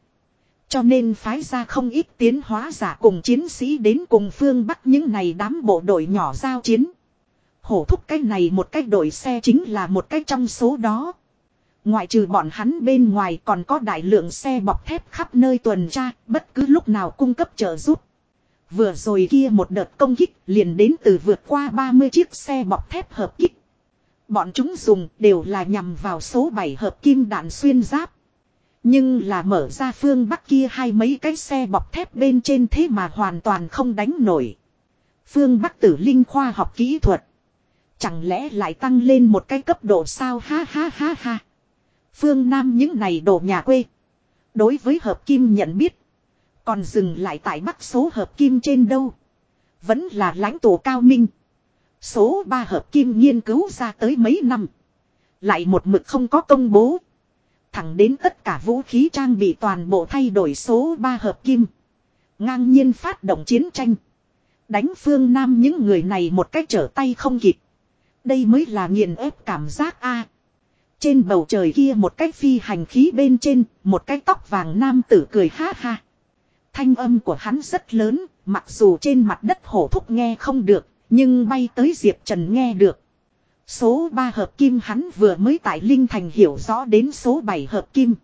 Cho nên phái ra không ít tiến hóa giả cùng chiến sĩ đến cùng phương Bắc những này đám bộ đội nhỏ giao chiến. Hổ thúc cái này một cái đội xe chính là một cái trong số đó. Ngoại trừ bọn hắn bên ngoài còn có đại lượng xe bọc thép khắp nơi tuần tra, bất cứ lúc nào cung cấp trợ giúp. Vừa rồi kia một đợt công kích liền đến từ vượt qua 30 chiếc xe bọc thép hợp kích. Bọn chúng dùng đều là nhằm vào số 7 hợp kim đạn xuyên giáp. Nhưng là mở ra phương bắc kia hai mấy cái xe bọc thép bên trên thế mà hoàn toàn không đánh nổi. Phương bắc tử linh khoa học kỹ thuật. Chẳng lẽ lại tăng lên một cái cấp độ sao ha ha ha ha. Phương Nam những này đồ nhà quê. Đối với hợp kim nhận biết. Còn dừng lại tại bắc số hợp kim trên đâu. Vẫn là lãnh tụ cao minh. Số 3 hợp kim nghiên cứu ra tới mấy năm. Lại một mực không có công bố. Thẳng đến tất cả vũ khí trang bị toàn bộ thay đổi số 3 hợp kim. Ngang nhiên phát động chiến tranh. Đánh phương Nam những người này một cách trở tay không kịp. Đây mới là nghiền ép cảm giác a. Trên bầu trời kia một cái phi hành khí bên trên, một cái tóc vàng nam tử cười ha ha. Thanh âm của hắn rất lớn, mặc dù trên mặt đất hổ thúc nghe không được, nhưng bay tới Diệp Trần nghe được. Số 3 hợp kim hắn vừa mới tại Linh Thành hiểu rõ đến số 7 hợp kim.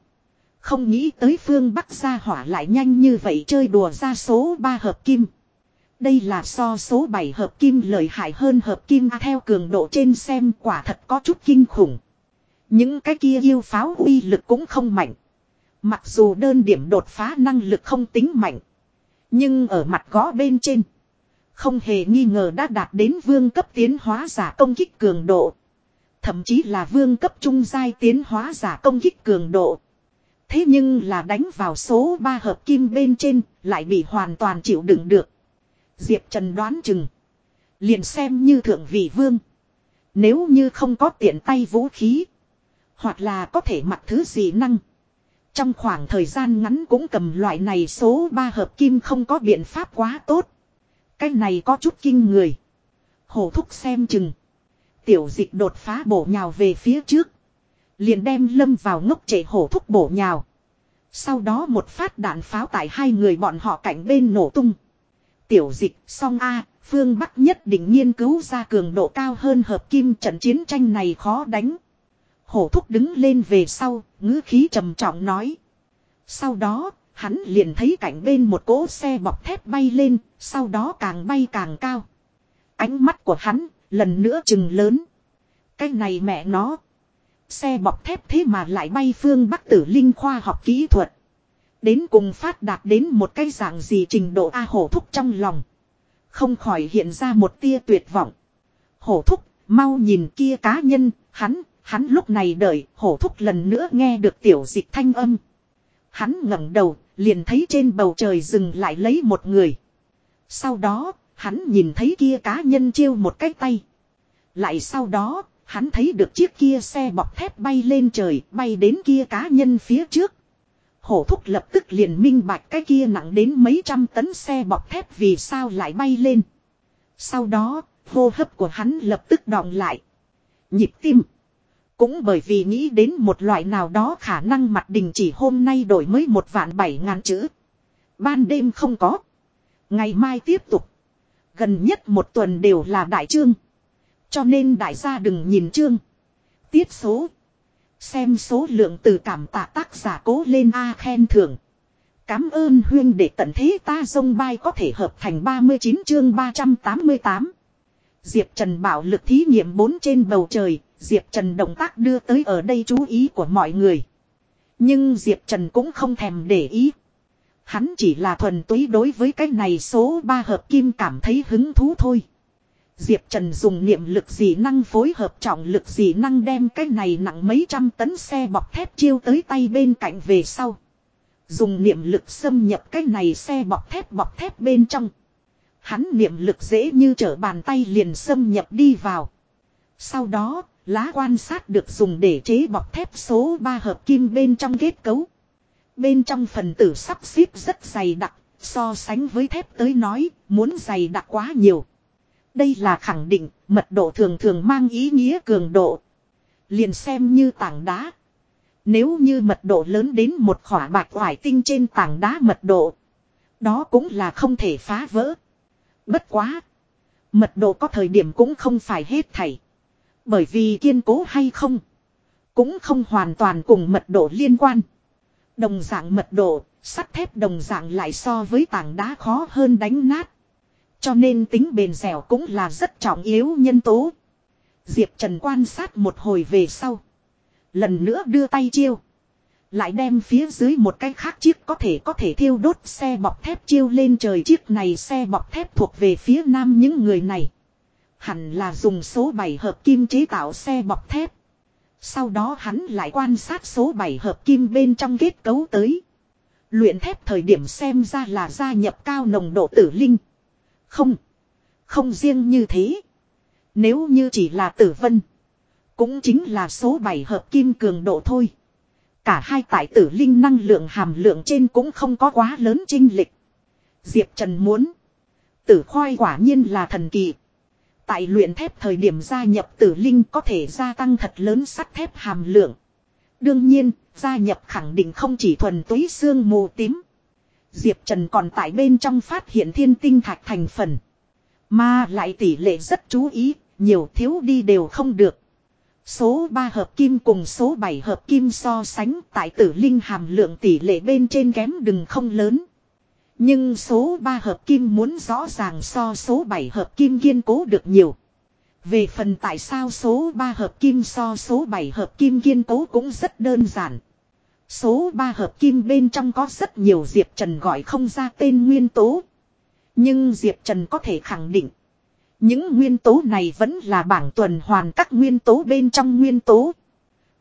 Không nghĩ tới phương Bắc gia hỏa lại nhanh như vậy chơi đùa ra số 3 hợp kim. Đây là so số 7 hợp kim lợi hại hơn hợp kim theo cường độ trên xem quả thật có chút kinh khủng. Những cái kia yêu pháo uy lực cũng không mạnh. Mặc dù đơn điểm đột phá năng lực không tính mạnh. Nhưng ở mặt gõ bên trên. Không hề nghi ngờ đã đạt đến vương cấp tiến hóa giả công kích cường độ. Thậm chí là vương cấp trung giai tiến hóa giả công kích cường độ. Thế nhưng là đánh vào số 3 hợp kim bên trên, lại bị hoàn toàn chịu đựng được. Diệp Trần đoán chừng. Liền xem như thượng vị vương. Nếu như không có tiện tay vũ khí. Hoặc là có thể mặc thứ gì năng. Trong khoảng thời gian ngắn cũng cầm loại này số 3 hợp kim không có biện pháp quá tốt. Cái này có chút kinh người. Hổ thúc xem chừng. Tiểu dịch đột phá bổ nhào về phía trước. Liền đem lâm vào ngốc trệ hổ thúc bổ nhào. Sau đó một phát đạn pháo tại hai người bọn họ cạnh bên nổ tung. Tiểu dịch song A, phương Bắc nhất định nghiên cứu ra cường độ cao hơn hợp kim trận chiến tranh này khó đánh. Hổ thúc đứng lên về sau, ngữ khí trầm trọng nói. Sau đó, hắn liền thấy cạnh bên một cỗ xe bọc thép bay lên, sau đó càng bay càng cao. Ánh mắt của hắn, lần nữa chừng lớn. Cái này mẹ nó. Xe bọc thép thế mà lại bay phương Bắc tử linh khoa học kỹ thuật. Đến cùng phát đạt đến một cái dạng gì trình độ A hổ thúc trong lòng. Không khỏi hiện ra một tia tuyệt vọng. Hổ thúc, mau nhìn kia cá nhân, hắn, hắn lúc này đợi, hổ thúc lần nữa nghe được tiểu dịch thanh âm. Hắn ngẩng đầu, liền thấy trên bầu trời dừng lại lấy một người. Sau đó, hắn nhìn thấy kia cá nhân chiêu một cái tay. Lại sau đó, hắn thấy được chiếc kia xe bọc thép bay lên trời, bay đến kia cá nhân phía trước. Hổ thúc lập tức liền minh bạch cái kia nặng đến mấy trăm tấn xe bọc thép vì sao lại bay lên. Sau đó, hô hấp của hắn lập tức đọng lại. Nhịp tim. Cũng bởi vì nghĩ đến một loại nào đó khả năng mặt đình chỉ hôm nay đổi mới một vạn bảy ngàn chữ. Ban đêm không có. Ngày mai tiếp tục. Gần nhất một tuần đều là đại trương. Cho nên đại gia đừng nhìn trương. Tiết số. Xem số lượng từ cảm tạ tác giả cố lên A khen thưởng. Cám ơn huyên để tận thế ta dông bay có thể hợp thành 39 chương 388. Diệp Trần bảo lực thí nghiệm bốn trên bầu trời, Diệp Trần động tác đưa tới ở đây chú ý của mọi người. Nhưng Diệp Trần cũng không thèm để ý. Hắn chỉ là thuần túy đối với cái này số 3 hợp kim cảm thấy hứng thú thôi. Diệp Trần dùng niệm lực dị năng phối hợp trọng lực dị năng đem cái này nặng mấy trăm tấn xe bọc thép chiêu tới tay bên cạnh về sau. Dùng niệm lực xâm nhập cái này xe bọc thép bọc thép bên trong. Hắn niệm lực dễ như trở bàn tay liền xâm nhập đi vào. Sau đó, lá quan sát được dùng để chế bọc thép số 3 hợp kim bên trong kết cấu. Bên trong phần tử sắp xếp rất dày đặc, so sánh với thép tới nói, muốn dày đặc quá nhiều. Đây là khẳng định, mật độ thường thường mang ý nghĩa cường độ. Liền xem như tảng đá. Nếu như mật độ lớn đến một khỏa bạch hoài tinh trên tảng đá mật độ. Đó cũng là không thể phá vỡ. Bất quá. Mật độ có thời điểm cũng không phải hết thảy. Bởi vì kiên cố hay không. Cũng không hoàn toàn cùng mật độ liên quan. Đồng dạng mật độ, sắt thép đồng dạng lại so với tảng đá khó hơn đánh nát. Cho nên tính bền dẻo cũng là rất trọng yếu nhân tố. Diệp Trần quan sát một hồi về sau. Lần nữa đưa tay chiêu. Lại đem phía dưới một cái khác chiếc có thể có thể thiêu đốt xe bọc thép chiêu lên trời chiếc này xe bọc thép thuộc về phía nam những người này. Hẳn là dùng số 7 hợp kim chế tạo xe bọc thép. Sau đó hắn lại quan sát số 7 hợp kim bên trong kết cấu tới. Luyện thép thời điểm xem ra là gia nhập cao nồng độ tử linh. Không. Không riêng như thế. Nếu như chỉ là tử vân. Cũng chính là số 7 hợp kim cường độ thôi. Cả hai tại tử linh năng lượng hàm lượng trên cũng không có quá lớn trinh lịch. Diệp Trần muốn. Tử khoai quả nhiên là thần kỳ. Tại luyện thép thời điểm gia nhập tử linh có thể gia tăng thật lớn sắt thép hàm lượng. Đương nhiên, gia nhập khẳng định không chỉ thuần túy xương mù tím. Diệp Trần còn tại bên trong phát hiện thiên tinh thạch thành phần. Mà lại tỷ lệ rất chú ý, nhiều thiếu đi đều không được. Số 3 hợp kim cùng số 7 hợp kim so sánh tại tử linh hàm lượng tỷ lệ bên trên kém đừng không lớn. Nhưng số 3 hợp kim muốn rõ ràng so số 7 hợp kim kiên cố được nhiều. Về phần tại sao số 3 hợp kim so số 7 hợp kim kiên cố cũng rất đơn giản. Số 3 hợp kim bên trong có rất nhiều Diệp Trần gọi không ra tên nguyên tố. Nhưng Diệp Trần có thể khẳng định. Những nguyên tố này vẫn là bảng tuần hoàn các nguyên tố bên trong nguyên tố.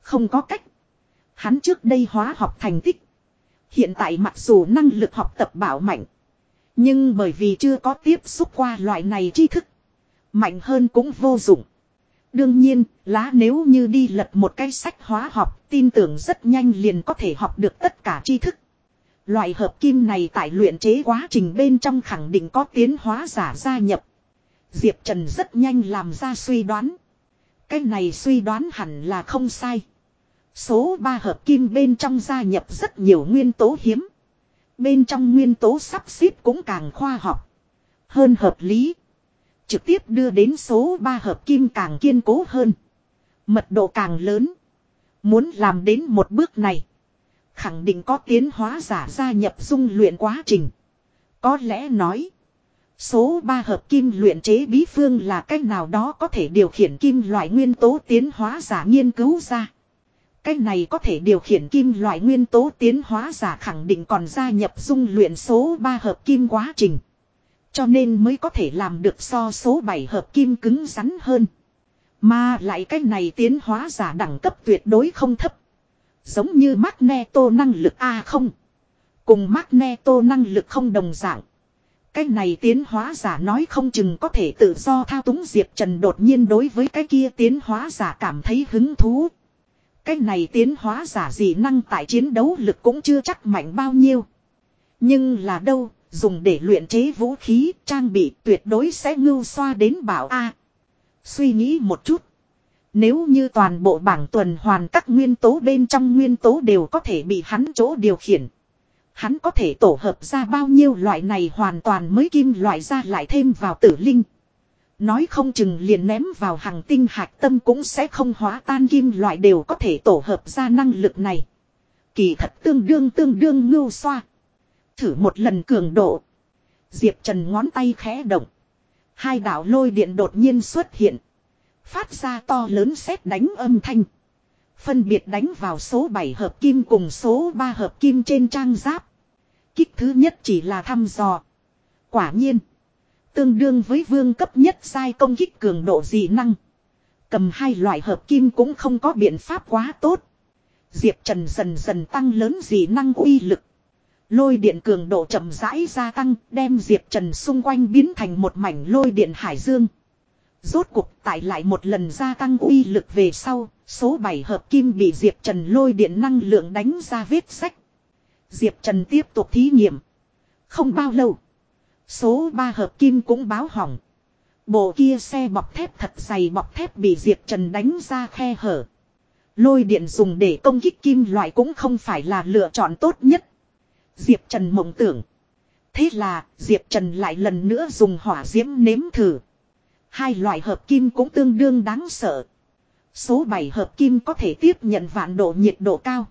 Không có cách. Hắn trước đây hóa học thành tích. Hiện tại mặc dù năng lực học tập bảo mạnh. Nhưng bởi vì chưa có tiếp xúc qua loại này tri thức. Mạnh hơn cũng vô dụng. Đương nhiên, lá nếu như đi lật một cái sách hóa học, tin tưởng rất nhanh liền có thể học được tất cả tri thức. Loại hợp kim này tại luyện chế quá trình bên trong khẳng định có tiến hóa giả gia nhập. Diệp Trần rất nhanh làm ra suy đoán. Cái này suy đoán hẳn là không sai. Số 3 hợp kim bên trong gia nhập rất nhiều nguyên tố hiếm. Bên trong nguyên tố sắp xếp cũng càng khoa học. Hơn hợp lý. Trực tiếp đưa đến số 3 hợp kim càng kiên cố hơn. Mật độ càng lớn. Muốn làm đến một bước này. Khẳng định có tiến hóa giả gia nhập dung luyện quá trình. Có lẽ nói. Số 3 hợp kim luyện chế bí phương là cách nào đó có thể điều khiển kim loại nguyên tố tiến hóa giả nghiên cứu ra. cách này có thể điều khiển kim loại nguyên tố tiến hóa giả khẳng định còn gia nhập dung luyện số 3 hợp kim quá trình. Cho nên mới có thể làm được so số 7 hợp kim cứng rắn hơn. Mà lại cách này tiến hóa giả đẳng cấp tuyệt đối không thấp. Giống như Magneto năng lực A không. Cùng Magneto năng lực không đồng dạng. Cái này tiến hóa giả nói không chừng có thể tự do thao túng Diệp Trần đột nhiên đối với cái kia tiến hóa giả cảm thấy hứng thú. Cái này tiến hóa giả gì năng tại chiến đấu lực cũng chưa chắc mạnh bao nhiêu. Nhưng là đâu, dùng để luyện chế vũ khí, trang bị tuyệt đối sẽ ngưu xoa đến bảo A. suy nghĩ một chút. Nếu như toàn bộ bảng tuần hoàn các nguyên tố bên trong nguyên tố đều có thể bị hắn chỗ điều khiển. Hắn có thể tổ hợp ra bao nhiêu loại này hoàn toàn mới kim loại ra lại thêm vào tử linh. Nói không chừng liền ném vào hàng tinh hạt tâm cũng sẽ không hóa tan kim loại đều có thể tổ hợp ra năng lực này. Kỳ thật tương đương tương đương ngưu xoa. Thử một lần cường độ. Diệp Trần ngón tay khẽ động. Hai đạo lôi điện đột nhiên xuất hiện. Phát ra to lớn sét đánh âm thanh. Phân biệt đánh vào số 7 hợp kim cùng số 3 hợp kim trên trang giáp. Kích thứ nhất chỉ là thăm dò. Quả nhiên. Tương đương với vương cấp nhất sai công kích cường độ dị năng. Cầm hai loại hợp kim cũng không có biện pháp quá tốt. Diệp Trần dần dần tăng lớn dị năng uy lực. Lôi điện cường độ chậm rãi gia tăng, đem Diệp Trần xung quanh biến thành một mảnh lôi điện hải dương. Rốt cuộc tại lại một lần gia tăng uy lực về sau, số 7 hợp kim bị Diệp Trần lôi điện năng lượng đánh ra vết sách. Diệp Trần tiếp tục thí nghiệm. Không bao lâu, số 3 hợp kim cũng báo hỏng. Bộ kia xe bọc thép thật dày bọc thép bị Diệp Trần đánh ra khe hở. Lôi điện dùng để công kích kim loại cũng không phải là lựa chọn tốt nhất. Diệp Trần mộng tưởng. Thế là, Diệp Trần lại lần nữa dùng hỏa diễm nếm thử. Hai loại hợp kim cũng tương đương đáng sợ. Số 7 hợp kim có thể tiếp nhận vạn độ nhiệt độ cao.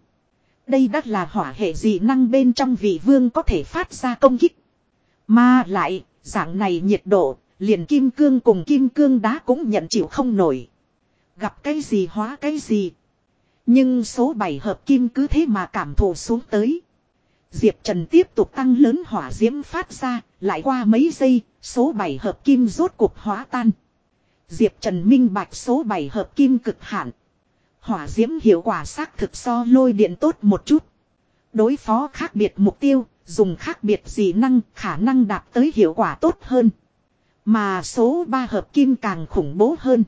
Đây đắt là hỏa hệ dị năng bên trong vị vương có thể phát ra công kích. Mà lại, dạng này nhiệt độ, liền kim cương cùng kim cương đá cũng nhận chịu không nổi. Gặp cái gì hóa cái gì. Nhưng số 7 hợp kim cứ thế mà cảm thụ xuống tới. Diệp Trần tiếp tục tăng lớn hỏa diễm phát ra, lại qua mấy giây, số 7 hợp kim rốt cuộc hóa tan. Diệp Trần minh bạch số 7 hợp kim cực hạn. Hỏa diễm hiệu quả xác thực so lôi điện tốt một chút. Đối phó khác biệt mục tiêu, dùng khác biệt dị năng khả năng đạt tới hiệu quả tốt hơn. Mà số 3 hợp kim càng khủng bố hơn.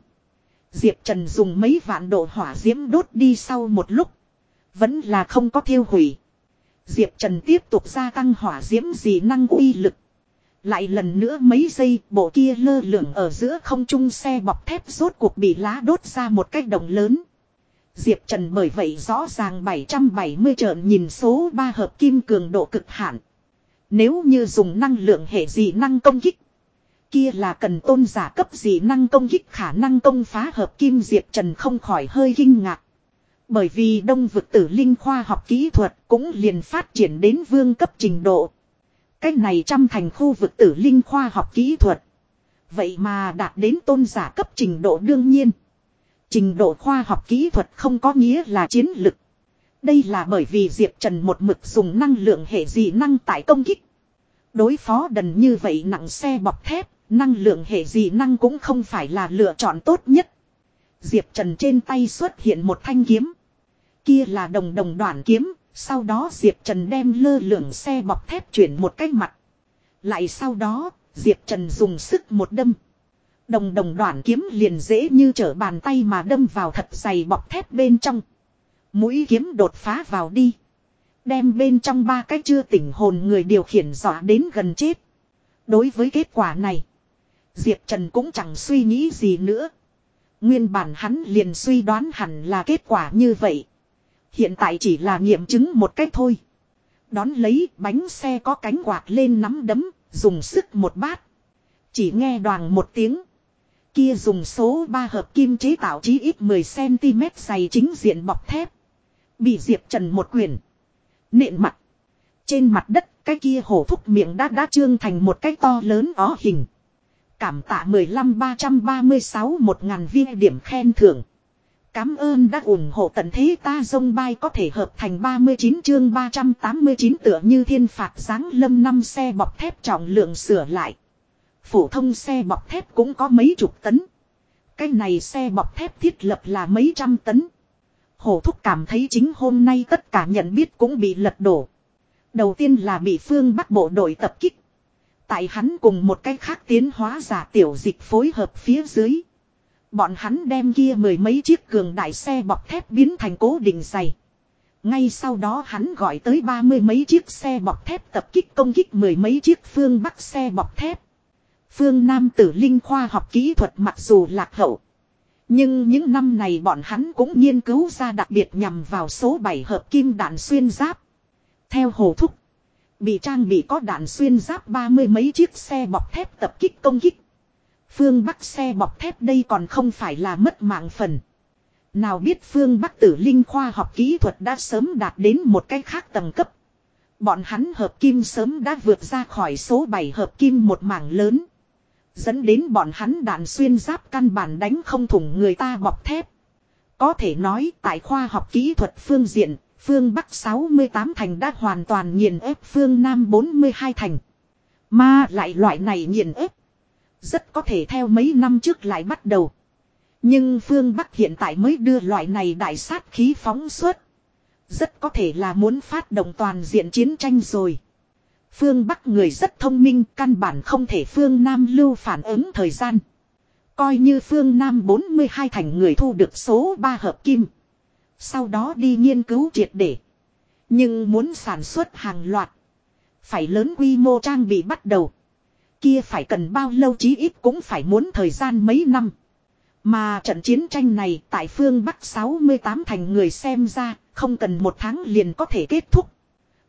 Diệp Trần dùng mấy vạn độ hỏa diễm đốt đi sau một lúc. Vẫn là không có thiêu hủy. Diệp Trần tiếp tục gia tăng hỏa diễm dị năng uy lực. Lại lần nữa mấy giây, bộ kia lơ lửng ở giữa không trung xe bọc thép rốt cuộc bị lá đốt ra một cách đồng lớn. Diệp Trần bởi vậy rõ ràng 770 trợn nhìn số 3 hợp kim cường độ cực hạn. Nếu như dùng năng lượng hệ dị năng công kích. Kia là cần tôn giả cấp dị năng công kích khả năng công phá hợp kim Diệp Trần không khỏi hơi kinh ngạc. Bởi vì đông vực tử linh khoa học kỹ thuật cũng liền phát triển đến vương cấp trình độ. Cách này trăm thành khu vực tử linh khoa học kỹ thuật. Vậy mà đạt đến tôn giả cấp trình độ đương nhiên. Trình độ khoa học kỹ thuật không có nghĩa là chiến lực. Đây là bởi vì Diệp Trần một mực dùng năng lượng hệ dị năng tại công kích. Đối phó đần như vậy nặng xe bọc thép, năng lượng hệ dị năng cũng không phải là lựa chọn tốt nhất. Diệp Trần trên tay xuất hiện một thanh kiếm. Kia là đồng đồng đoạn kiếm, sau đó Diệp Trần đem lơ lượng xe bọc thép chuyển một cách mặt. Lại sau đó, Diệp Trần dùng sức một đâm. Đồng đồng đoạn kiếm liền dễ như trở bàn tay mà đâm vào thật dày bọc thép bên trong. Mũi kiếm đột phá vào đi. Đem bên trong ba cái chưa tỉnh hồn người điều khiển dọa đến gần chết. Đối với kết quả này, Diệp Trần cũng chẳng suy nghĩ gì nữa. Nguyên bản hắn liền suy đoán hẳn là kết quả như vậy. Hiện tại chỉ là nghiệm chứng một cách thôi. Đón lấy bánh xe có cánh quạt lên nắm đấm, dùng sức một bát. Chỉ nghe đoàn một tiếng. Kia dùng số 3 hợp kim chế tạo chí ít 10cm dày chính diện bọc thép. Bị Diệp Trần một quyển. Nện mặt. Trên mặt đất cái kia hổ thúc miệng đã đã trương thành một cái to lớn ó hình. Cảm tạ 15 336 một ngàn viên điểm khen thưởng. Cám ơn đã ủng hộ tận thế ta dông bay có thể hợp thành 39 chương 389 tựa như thiên phạt giáng lâm năm xe bọc thép trọng lượng sửa lại. Phổ thông xe bọc thép cũng có mấy chục tấn. Cái này xe bọc thép thiết lập là mấy trăm tấn. Hổ thúc cảm thấy chính hôm nay tất cả nhận biết cũng bị lật đổ. Đầu tiên là bị phương bắc bộ đội tập kích. Tại hắn cùng một cách khác tiến hóa giả tiểu dịch phối hợp phía dưới. Bọn hắn đem kia mười mấy chiếc cường đại xe bọc thép biến thành cố định dày. Ngay sau đó hắn gọi tới ba mươi mấy chiếc xe bọc thép tập kích công kích mười mấy chiếc phương bắc xe bọc thép. Phương Nam tử linh khoa học kỹ thuật mặc dù lạc hậu. Nhưng những năm này bọn hắn cũng nghiên cứu ra đặc biệt nhằm vào số 7 hợp kim đạn xuyên giáp. Theo hồ thúc. Bị trang bị có đạn xuyên giáp ba mươi mấy chiếc xe bọc thép tập kích công kích. Phương Bắc xe bọc thép đây còn không phải là mất mạng phần. Nào biết phương Bắc tử linh khoa học kỹ thuật đã sớm đạt đến một cái khác tầng cấp. Bọn hắn hợp kim sớm đã vượt ra khỏi số 7 hợp kim một mảng lớn. Dẫn đến bọn hắn đạn xuyên giáp căn bản đánh không thủng người ta bọc thép. Có thể nói tại khoa học kỹ thuật phương diện, phương Bắc 68 thành đã hoàn toàn nghiền ép phương Nam 42 thành. Mà lại loại này nghiền ép. Rất có thể theo mấy năm trước lại bắt đầu. Nhưng phương Bắc hiện tại mới đưa loại này đại sát khí phóng suốt. Rất có thể là muốn phát động toàn diện chiến tranh rồi. Phương Bắc người rất thông minh, căn bản không thể phương Nam lưu phản ứng thời gian. Coi như phương Nam 42 thành người thu được số 3 hợp kim. Sau đó đi nghiên cứu triệt để. Nhưng muốn sản xuất hàng loạt. Phải lớn quy mô trang bị bắt đầu. Kia phải cần bao lâu chí ít cũng phải muốn thời gian mấy năm. Mà trận chiến tranh này tại phương Bắc 68 thành người xem ra không cần một tháng liền có thể kết thúc.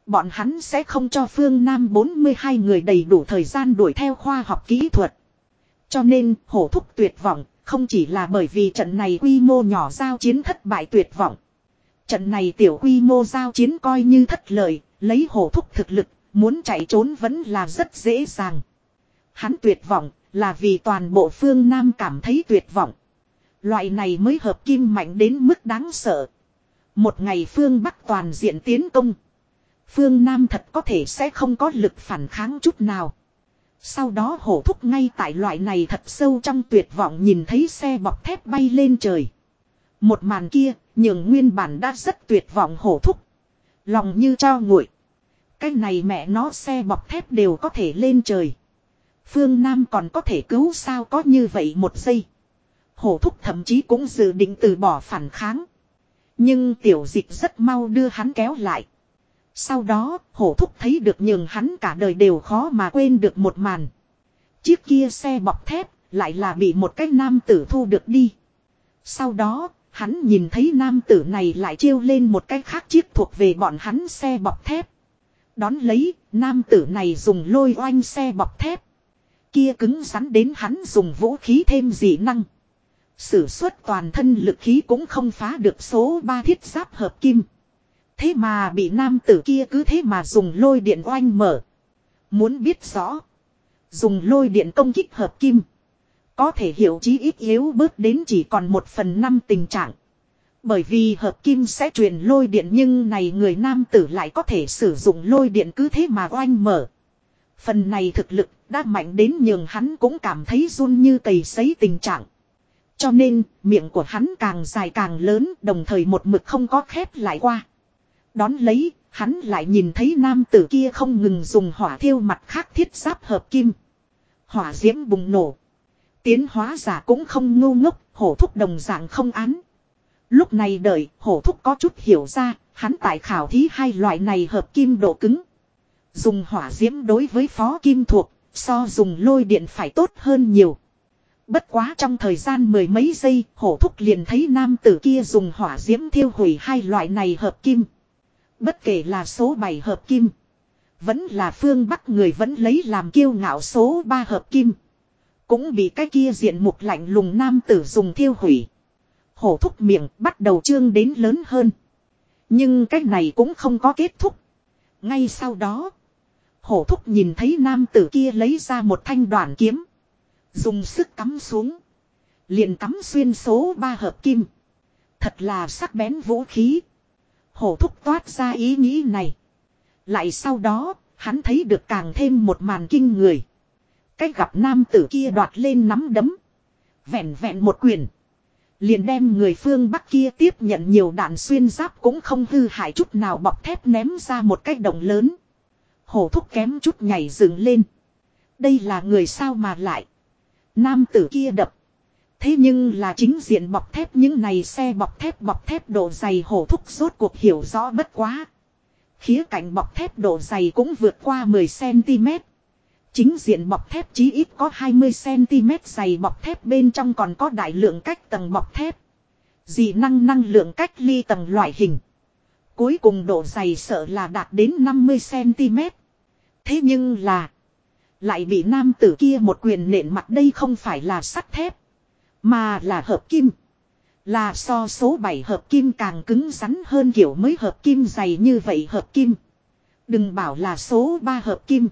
Bọn hắn sẽ không cho phương Nam 42 người đầy đủ thời gian đuổi theo khoa học kỹ thuật. Cho nên, hổ thúc tuyệt vọng, không chỉ là bởi vì trận này quy mô nhỏ giao chiến thất bại tuyệt vọng. Trận này tiểu quy mô giao chiến coi như thất lợi, lấy hổ thúc thực lực, muốn chạy trốn vẫn là rất dễ dàng. Hắn tuyệt vọng, là vì toàn bộ phương Nam cảm thấy tuyệt vọng. Loại này mới hợp kim mạnh đến mức đáng sợ. Một ngày phương Bắc toàn diện tiến công. Phương Nam thật có thể sẽ không có lực phản kháng chút nào. Sau đó hổ thúc ngay tại loại này thật sâu trong tuyệt vọng nhìn thấy xe bọc thép bay lên trời. Một màn kia, nhường nguyên bản đã rất tuyệt vọng hổ thúc. Lòng như cho nguội. Cái này mẹ nó xe bọc thép đều có thể lên trời. Phương Nam còn có thể cứu sao có như vậy một giây. Hổ thúc thậm chí cũng dự định từ bỏ phản kháng. Nhưng tiểu dịch rất mau đưa hắn kéo lại. Sau đó, hổ thúc thấy được nhường hắn cả đời đều khó mà quên được một màn. Chiếc kia xe bọc thép, lại là bị một cái nam tử thu được đi. Sau đó, hắn nhìn thấy nam tử này lại chiêu lên một cái khác chiếc thuộc về bọn hắn xe bọc thép. Đón lấy, nam tử này dùng lôi oanh xe bọc thép. Kia cứng rắn đến hắn dùng vũ khí thêm dị năng. Sử xuất toàn thân lực khí cũng không phá được số 3 thiết giáp hợp kim. Thế mà bị nam tử kia cứ thế mà dùng lôi điện oanh mở. Muốn biết rõ. Dùng lôi điện công kích hợp kim. Có thể hiểu chí ít yếu bớt đến chỉ còn một phần năm tình trạng. Bởi vì hợp kim sẽ truyền lôi điện nhưng này người nam tử lại có thể sử dụng lôi điện cứ thế mà oanh mở. Phần này thực lực đã mạnh đến nhường hắn cũng cảm thấy run như cầy sấy tình trạng. Cho nên miệng của hắn càng dài càng lớn, đồng thời một mực không có khép lại qua. Đón lấy, hắn lại nhìn thấy nam tử kia không ngừng dùng hỏa thiêu mặt khác thiết giáp hợp kim. Hỏa diễm bùng nổ. Tiến hóa giả cũng không ngu ngốc, hổ thúc đồng dạng không án. Lúc này đợi, hổ thúc có chút hiểu ra, hắn tại khảo thí hai loại này hợp kim độ cứng. Dùng hỏa diễm đối với phó kim thuộc, so dùng lôi điện phải tốt hơn nhiều. Bất quá trong thời gian mười mấy giây, hổ thúc liền thấy nam tử kia dùng hỏa diễm thiêu hủy hai loại này hợp kim. Bất kể là số 7 hợp kim. Vẫn là phương Bắc người vẫn lấy làm kiêu ngạo số 3 hợp kim. Cũng bị cái kia diện mục lạnh lùng nam tử dùng thiêu hủy. Hổ thúc miệng bắt đầu trương đến lớn hơn. Nhưng cái này cũng không có kết thúc. Ngay sau đó. Hổ thúc nhìn thấy nam tử kia lấy ra một thanh đoạn kiếm. Dùng sức cắm xuống. Liền cắm xuyên số 3 hợp kim. Thật là sắc bén vũ khí. Hổ thúc toát ra ý nghĩ này. Lại sau đó, hắn thấy được càng thêm một màn kinh người. Cách gặp nam tử kia đoạt lên nắm đấm. Vẹn vẹn một quyền. Liền đem người phương Bắc kia tiếp nhận nhiều đạn xuyên giáp cũng không hư hại chút nào bọc thép ném ra một cái động lớn. Hổ thúc kém chút nhảy dựng lên. Đây là người sao mà lại. Nam tử kia đập. Thế nhưng là chính diện bọc thép những này xe bọc thép bọc thép độ dày hổ thúc rốt cuộc hiểu rõ bất quá. Khía cạnh bọc thép độ dày cũng vượt qua 10cm. Chính diện bọc thép chí ít có 20cm dày bọc thép bên trong còn có đại lượng cách tầng bọc thép. Dị năng năng lượng cách ly tầng loại hình. Cuối cùng độ dày sợ là đạt đến 50cm. Thế nhưng là. Lại bị nam tử kia một quyền nện mặt đây không phải là sắt thép. Mà là hợp kim. Là so số 7 hợp kim càng cứng rắn hơn kiểu mới hợp kim dày như vậy hợp kim. Đừng bảo là số 3 hợp kim.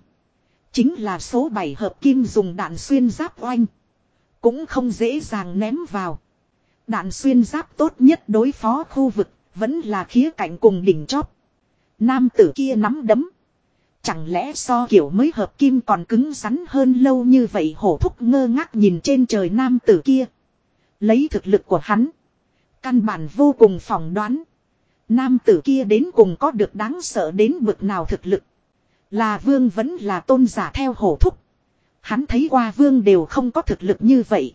Chính là số 7 hợp kim dùng đạn xuyên giáp oanh. Cũng không dễ dàng ném vào. Đạn xuyên giáp tốt nhất đối phó khu vực, vẫn là khía cạnh cùng đỉnh chóp. Nam tử kia nắm đấm. Chẳng lẽ so kiểu mới hợp kim còn cứng rắn hơn lâu như vậy hổ thúc ngơ ngác nhìn trên trời nam tử kia. Lấy thực lực của hắn. Căn bản vô cùng phỏng đoán. Nam tử kia đến cùng có được đáng sợ đến bực nào thực lực. Là vương vẫn là tôn giả theo hổ thúc. Hắn thấy qua vương đều không có thực lực như vậy.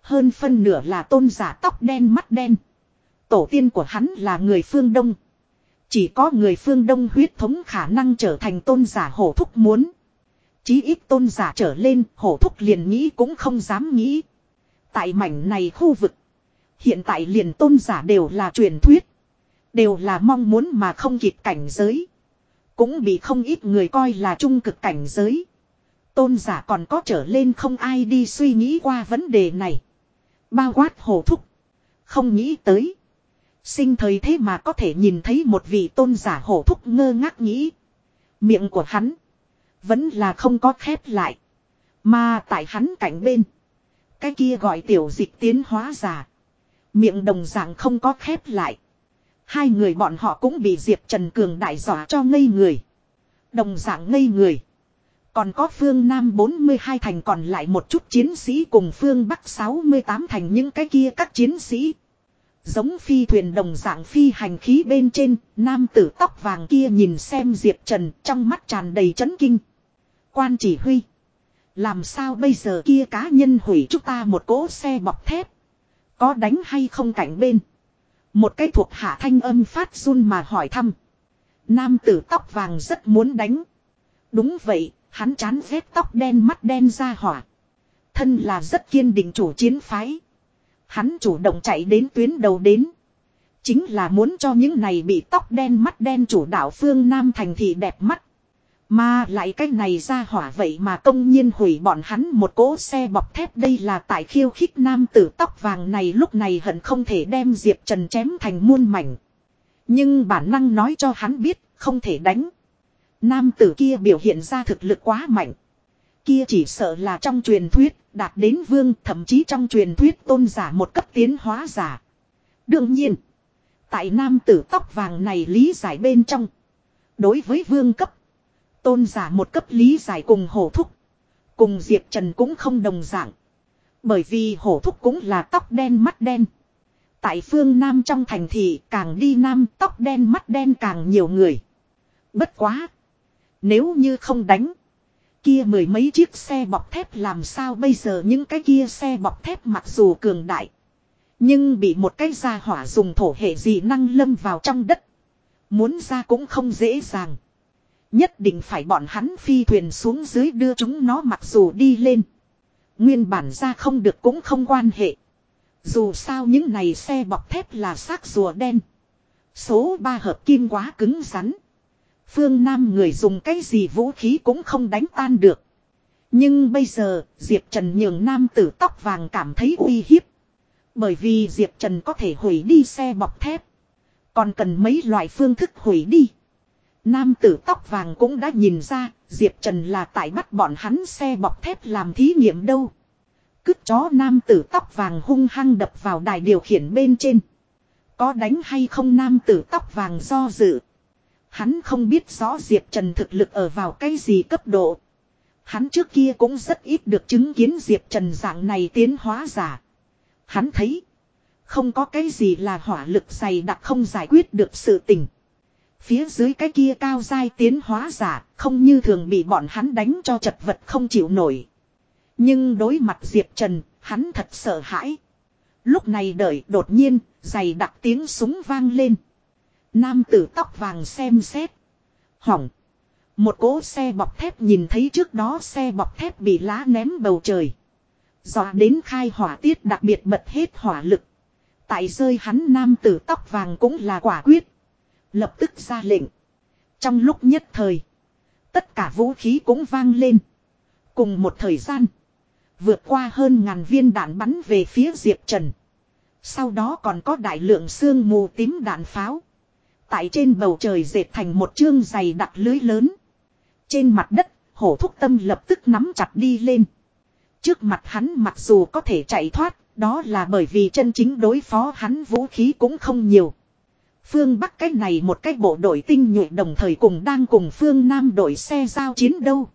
Hơn phân nửa là tôn giả tóc đen mắt đen. Tổ tiên của hắn là người phương Đông. Chỉ có người phương Đông huyết thống khả năng trở thành tôn giả hổ thúc muốn. Chí ít tôn giả trở lên, hổ thúc liền nghĩ cũng không dám nghĩ. Tại mảnh này khu vực. Hiện tại liền tôn giả đều là truyền thuyết. Đều là mong muốn mà không kịp cảnh giới. Cũng bị không ít người coi là trung cực cảnh giới. Tôn giả còn có trở lên không ai đi suy nghĩ qua vấn đề này. Bao quát hồ thúc. Không nghĩ tới. Sinh thời thế mà có thể nhìn thấy một vị tôn giả hổ thúc ngơ ngác nghĩ. Miệng của hắn. Vẫn là không có khép lại. Mà tại hắn cạnh bên. Cái kia gọi tiểu dịch tiến hóa giả. Miệng đồng dạng không có khép lại. Hai người bọn họ cũng bị Diệp Trần Cường đại dọa cho ngây người. Đồng dạng ngây người. Còn có phương Nam 42 thành còn lại một chút chiến sĩ cùng phương Bắc 68 thành những cái kia các chiến sĩ. Giống phi thuyền đồng dạng phi hành khí bên trên, nam tử tóc vàng kia nhìn xem Diệp Trần trong mắt tràn đầy chấn kinh. Quan chỉ huy. Làm sao bây giờ kia cá nhân hủy chúng ta một cỗ xe bọc thép. Có đánh hay không cảnh bên. Một cái thuộc hạ thanh âm phát run mà hỏi thăm. Nam tử tóc vàng rất muốn đánh. Đúng vậy, hắn chán ghét tóc đen mắt đen ra hỏa. Thân là rất kiên định chủ chiến phái. Hắn chủ động chạy đến tuyến đầu đến. Chính là muốn cho những này bị tóc đen mắt đen chủ đạo phương Nam thành thị đẹp mắt. Mà lại cái này ra hỏa vậy mà công nhiên hủy bọn hắn một cỗ xe bọc thép đây là tại khiêu khích nam tử tóc vàng này lúc này hận không thể đem Diệp Trần chém thành muôn mảnh. Nhưng bản năng nói cho hắn biết không thể đánh. Nam tử kia biểu hiện ra thực lực quá mạnh. Kia chỉ sợ là trong truyền thuyết đạt đến vương thậm chí trong truyền thuyết tôn giả một cấp tiến hóa giả. Đương nhiên, tại nam tử tóc vàng này lý giải bên trong. Đối với vương cấp, tôn giả một cấp lý giải cùng hổ thúc. Cùng Diệp Trần cũng không đồng dạng. Bởi vì hổ thúc cũng là tóc đen mắt đen. Tại phương Nam trong thành thị càng đi Nam, tóc đen mắt đen càng nhiều người. Bất quá. Nếu như không đánh kia mười mấy chiếc xe bọc thép làm sao bây giờ những cái kia xe bọc thép mặc dù cường đại. Nhưng bị một cái gia hỏa dùng thổ hệ dị năng lâm vào trong đất. Muốn ra cũng không dễ dàng. Nhất định phải bọn hắn phi thuyền xuống dưới đưa chúng nó mặc dù đi lên. Nguyên bản ra không được cũng không quan hệ. Dù sao những này xe bọc thép là xác rùa đen. Số 3 hợp kim quá cứng rắn. Phương Nam người dùng cái gì vũ khí cũng không đánh tan được. Nhưng bây giờ, Diệp Trần nhường nam tử tóc vàng cảm thấy uy hiếp. Bởi vì Diệp Trần có thể hủy đi xe bọc thép. Còn cần mấy loại phương thức hủy đi. Nam tử tóc vàng cũng đã nhìn ra, Diệp Trần là tại bắt bọn hắn xe bọc thép làm thí nghiệm đâu. Cứt chó nam tử tóc vàng hung hăng đập vào đài điều khiển bên trên. Có đánh hay không nam tử tóc vàng do dự. Hắn không biết rõ Diệp Trần thực lực ở vào cái gì cấp độ. Hắn trước kia cũng rất ít được chứng kiến Diệp Trần dạng này tiến hóa giả. Hắn thấy. Không có cái gì là hỏa lực dày đặc không giải quyết được sự tình. Phía dưới cái kia cao dai tiến hóa giả không như thường bị bọn hắn đánh cho chật vật không chịu nổi. Nhưng đối mặt Diệp Trần, hắn thật sợ hãi. Lúc này đợi đột nhiên, giày đặc tiếng súng vang lên. Nam tử tóc vàng xem xét. Hỏng. Một cỗ xe bọc thép nhìn thấy trước đó xe bọc thép bị lá ném bầu trời. Dọa đến khai hỏa tiết đặc biệt bật hết hỏa lực. Tại rơi hắn nam tử tóc vàng cũng là quả quyết. Lập tức ra lệnh. Trong lúc nhất thời. Tất cả vũ khí cũng vang lên. Cùng một thời gian. Vượt qua hơn ngàn viên đạn bắn về phía Diệp Trần. Sau đó còn có đại lượng sương mù tím đạn pháo. Tại trên bầu trời dệt thành một chương dày đặc lưới lớn. Trên mặt đất, hổ thúc tâm lập tức nắm chặt đi lên. Trước mặt hắn mặc dù có thể chạy thoát, đó là bởi vì chân chính đối phó hắn vũ khí cũng không nhiều. Phương Bắc cách này một cách bộ đội tinh nhuệ đồng thời cùng đang cùng Phương Nam đội xe giao chiến đâu.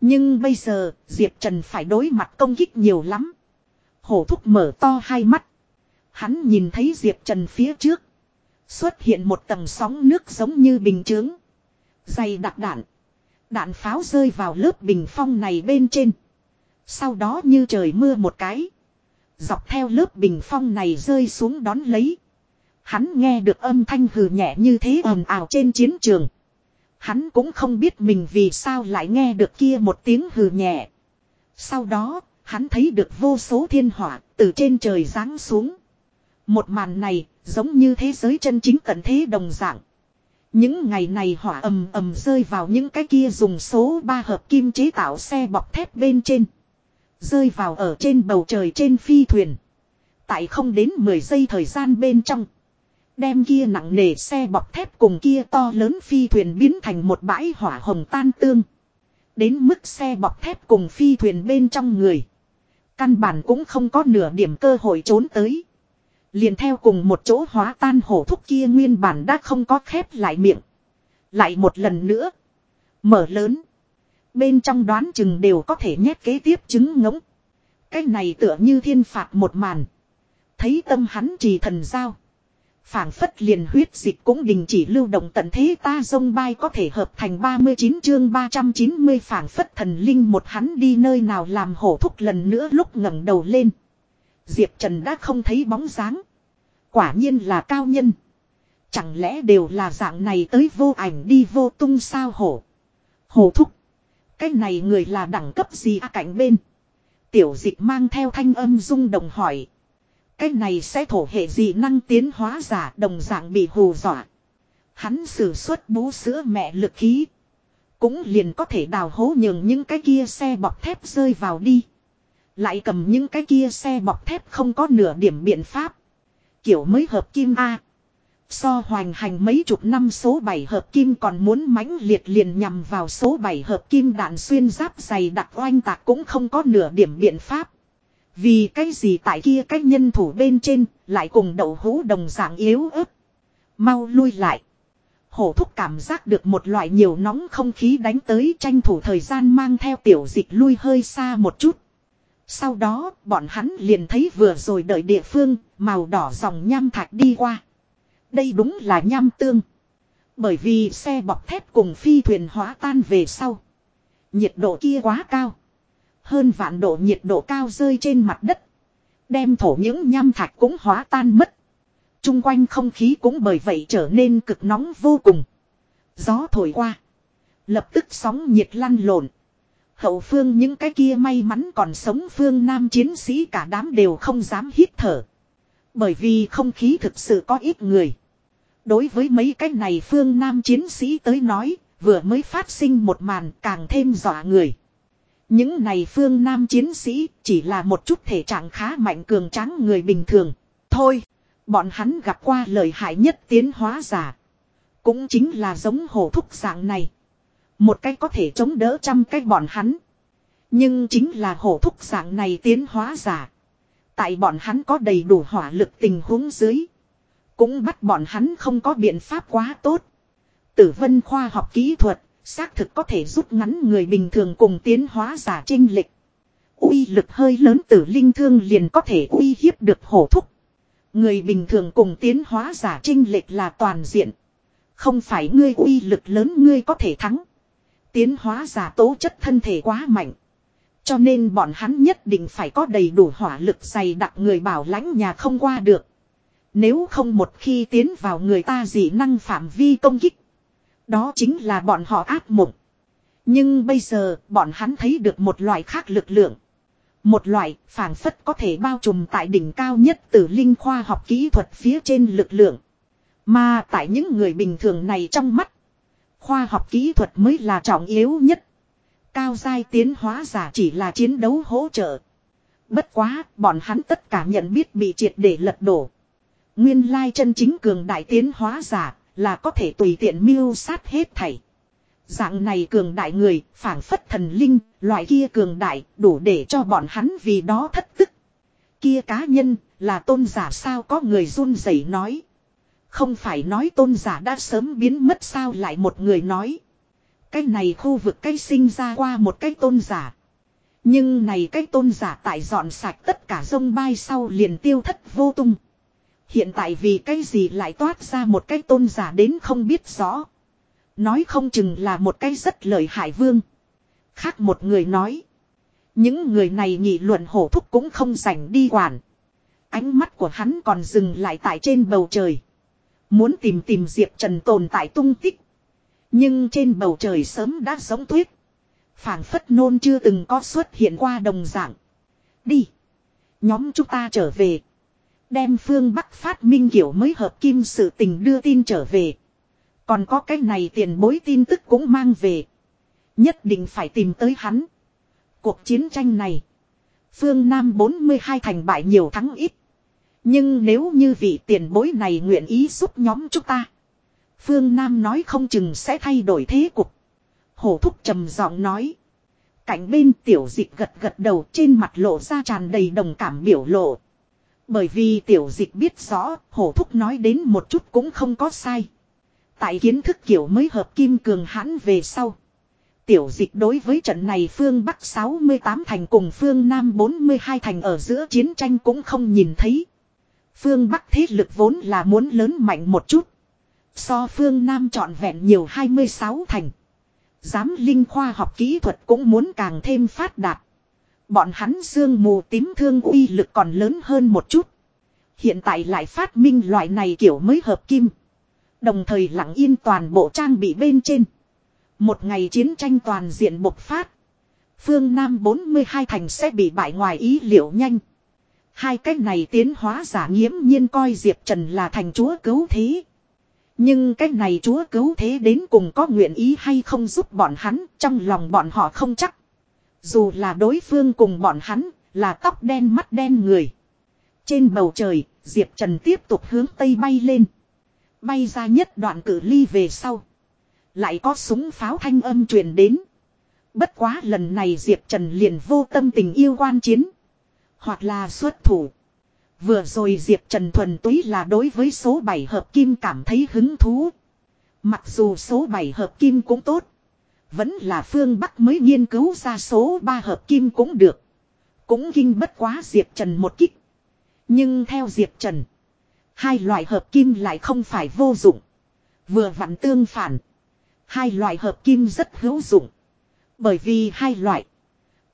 Nhưng bây giờ, Diệp Trần phải đối mặt công kích nhiều lắm. Hổ thúc mở to hai mắt. Hắn nhìn thấy Diệp Trần phía trước. Xuất hiện một tầng sóng nước giống như bình chướng. Dày đặc đạn. Đạn pháo rơi vào lớp bình phong này bên trên. Sau đó như trời mưa một cái. Dọc theo lớp bình phong này rơi xuống đón lấy. Hắn nghe được âm thanh hừ nhẹ như thế ồn ào trên chiến trường. Hắn cũng không biết mình vì sao lại nghe được kia một tiếng hừ nhẹ. Sau đó, hắn thấy được vô số thiên hỏa từ trên trời giáng xuống. Một màn này, giống như thế giới chân chính tận thế đồng dạng. Những ngày này hỏa ầm ầm rơi vào những cái kia dùng số 3 hợp kim chế tạo xe bọc thép bên trên. Rơi vào ở trên bầu trời trên phi thuyền. Tại không đến 10 giây thời gian bên trong. Đem kia nặng nề xe bọc thép cùng kia to lớn phi thuyền biến thành một bãi hỏa hồng tan tương. Đến mức xe bọc thép cùng phi thuyền bên trong người. Căn bản cũng không có nửa điểm cơ hội trốn tới. Liền theo cùng một chỗ hóa tan hổ thúc kia nguyên bản đã không có khép lại miệng. Lại một lần nữa. Mở lớn. Bên trong đoán chừng đều có thể nhét kế tiếp trứng ngỗng. Cái này tựa như thiên phạt một màn. Thấy tâm hắn trì thần giao phảng phất liền huyết dịch cũng đình chỉ lưu động tận thế ta dông bay có thể hợp thành 39 chương 390 phảng phất thần linh một hắn đi nơi nào làm hổ thúc lần nữa lúc ngẩng đầu lên. Diệp Trần đã không thấy bóng dáng. Quả nhiên là cao nhân. Chẳng lẽ đều là dạng này tới vô ảnh đi vô tung sao hổ. Hổ thúc. Cái này người là đẳng cấp gì à cạnh bên. Tiểu dịch mang theo thanh âm rung đồng hỏi. Cái này sẽ thổ hệ gì năng tiến hóa giả đồng dạng bị hù dọa. Hắn sử xuất bú sữa mẹ lực khí. Cũng liền có thể đào hố nhường những cái kia xe bọc thép rơi vào đi. Lại cầm những cái kia xe bọc thép không có nửa điểm biện pháp. Kiểu mới hợp kim A. So hoành hành mấy chục năm số 7 hợp kim còn muốn mãnh liệt liền nhằm vào số 7 hợp kim đạn xuyên giáp dày đặc oanh tạc cũng không có nửa điểm biện pháp. Vì cái gì tại kia cái nhân thủ bên trên lại cùng đậu hũ đồng dạng yếu ớt. Mau lui lại. Hổ thúc cảm giác được một loại nhiều nóng không khí đánh tới tranh thủ thời gian mang theo tiểu dịch lui hơi xa một chút. Sau đó, bọn hắn liền thấy vừa rồi đợi địa phương, màu đỏ dòng nham thạch đi qua. Đây đúng là nham tương. Bởi vì xe bọc thép cùng phi thuyền hóa tan về sau. Nhiệt độ kia quá cao. Hơn vạn độ nhiệt độ cao rơi trên mặt đất. Đem thổ những nham thạch cũng hóa tan mất. Trung quanh không khí cũng bởi vậy trở nên cực nóng vô cùng. Gió thổi qua. Lập tức sóng nhiệt lăn lộn. Hậu phương những cái kia may mắn còn sống phương nam chiến sĩ cả đám đều không dám hít thở. Bởi vì không khí thực sự có ít người. Đối với mấy cái này phương nam chiến sĩ tới nói, vừa mới phát sinh một màn càng thêm dọa người. Những này phương nam chiến sĩ chỉ là một chút thể trạng khá mạnh cường tráng người bình thường. Thôi, bọn hắn gặp qua lời hại nhất tiến hóa giả. Cũng chính là giống hổ thúc dạng này. Một cái có thể chống đỡ trăm cái bọn hắn. Nhưng chính là hổ thúc dạng này tiến hóa giả. Tại bọn hắn có đầy đủ hỏa lực tình huống dưới. Cũng bắt bọn hắn không có biện pháp quá tốt. Tử vân khoa học kỹ thuật, xác thực có thể rút ngắn người bình thường cùng tiến hóa giả trinh lịch. uy lực hơi lớn tử linh thương liền có thể uy hiếp được hổ thúc. Người bình thường cùng tiến hóa giả trinh lệch là toàn diện. Không phải ngươi uy lực lớn ngươi có thể thắng. Tiến hóa giả tố chất thân thể quá mạnh. Cho nên bọn hắn nhất định phải có đầy đủ hỏa lực dày đặc người bảo lãnh nhà không qua được. Nếu không một khi tiến vào người ta dị năng phạm vi công kích. Đó chính là bọn họ ác mộng. Nhưng bây giờ bọn hắn thấy được một loại khác lực lượng. Một loại phảng phất có thể bao trùm tại đỉnh cao nhất từ linh khoa học kỹ thuật phía trên lực lượng. Mà tại những người bình thường này trong mắt. Khoa học kỹ thuật mới là trọng yếu nhất. Cao giai tiến hóa giả chỉ là chiến đấu hỗ trợ. Bất quá, bọn hắn tất cả nhận biết bị triệt để lật đổ. Nguyên lai chân chính cường đại tiến hóa giả, là có thể tùy tiện miêu sát hết thảy. Dạng này cường đại người, phảng phất thần linh, loại kia cường đại, đủ để cho bọn hắn vì đó thất tức. Kia cá nhân, là tôn giả sao có người run rẩy nói. Không phải nói tôn giả đã sớm biến mất sao lại một người nói. Cái này khu vực cái sinh ra qua một cái tôn giả. Nhưng này cái tôn giả tại dọn sạch tất cả sông bay sau liền tiêu thất vô tung. Hiện tại vì cái gì lại toát ra một cái tôn giả đến không biết rõ. Nói không chừng là một cái rất lợi hại vương. Khác một người nói. Những người này nghị luận hổ thúc cũng không rảnh đi quản. Ánh mắt của hắn còn dừng lại tại trên bầu trời. Muốn tìm tìm Diệp Trần tồn tại tung tích. Nhưng trên bầu trời sớm đã giống tuyết. phảng phất nôn chưa từng có xuất hiện qua đồng dạng. Đi. Nhóm chúng ta trở về. Đem phương Bắc phát minh kiểu mới hợp kim sự tình đưa tin trở về. Còn có cái này tiền bối tin tức cũng mang về. Nhất định phải tìm tới hắn. Cuộc chiến tranh này. Phương Nam 42 thành bại nhiều thắng ít. Nhưng nếu như vị tiền bối này nguyện ý giúp nhóm chúng ta. Phương Nam nói không chừng sẽ thay đổi thế cục. Hổ thúc trầm giọng nói. Cạnh bên tiểu dịch gật gật đầu trên mặt lộ ra tràn đầy đồng cảm biểu lộ. Bởi vì tiểu dịch biết rõ, hổ thúc nói đến một chút cũng không có sai. Tại kiến thức kiểu mới hợp kim cường hãn về sau. Tiểu dịch đối với trận này phương Bắc 68 thành cùng phương Nam 42 thành ở giữa chiến tranh cũng không nhìn thấy. Phương Bắc thế lực vốn là muốn lớn mạnh một chút. So phương Nam trọn vẹn nhiều 26 thành. Giám linh khoa học kỹ thuật cũng muốn càng thêm phát đạt. Bọn hắn dương mù tím thương uy lực còn lớn hơn một chút. Hiện tại lại phát minh loại này kiểu mới hợp kim. Đồng thời lặng yên toàn bộ trang bị bên trên. Một ngày chiến tranh toàn diện bộc phát. Phương Nam 42 thành sẽ bị bại ngoài ý liệu nhanh. Hai cách này tiến hóa giả nghiễm nhiên coi Diệp Trần là thành chúa cứu thế. Nhưng cách này chúa cứu thế đến cùng có nguyện ý hay không giúp bọn hắn, trong lòng bọn họ không chắc. Dù là đối phương cùng bọn hắn, là tóc đen mắt đen người. Trên bầu trời, Diệp Trần tiếp tục hướng tây bay lên. Bay ra nhất đoạn cử ly về sau. Lại có súng pháo thanh âm truyền đến. Bất quá lần này Diệp Trần liền vô tâm tình yêu quan chiến. Hoặc là xuất thủ. Vừa rồi Diệp Trần thuần túy là đối với số 7 hợp kim cảm thấy hứng thú. Mặc dù số 7 hợp kim cũng tốt. Vẫn là phương Bắc mới nghiên cứu ra số 3 hợp kim cũng được. Cũng kinh bất quá Diệp Trần một kích. Nhưng theo Diệp Trần. Hai loại hợp kim lại không phải vô dụng. Vừa vặn tương phản. Hai loại hợp kim rất hữu dụng. Bởi vì hai loại.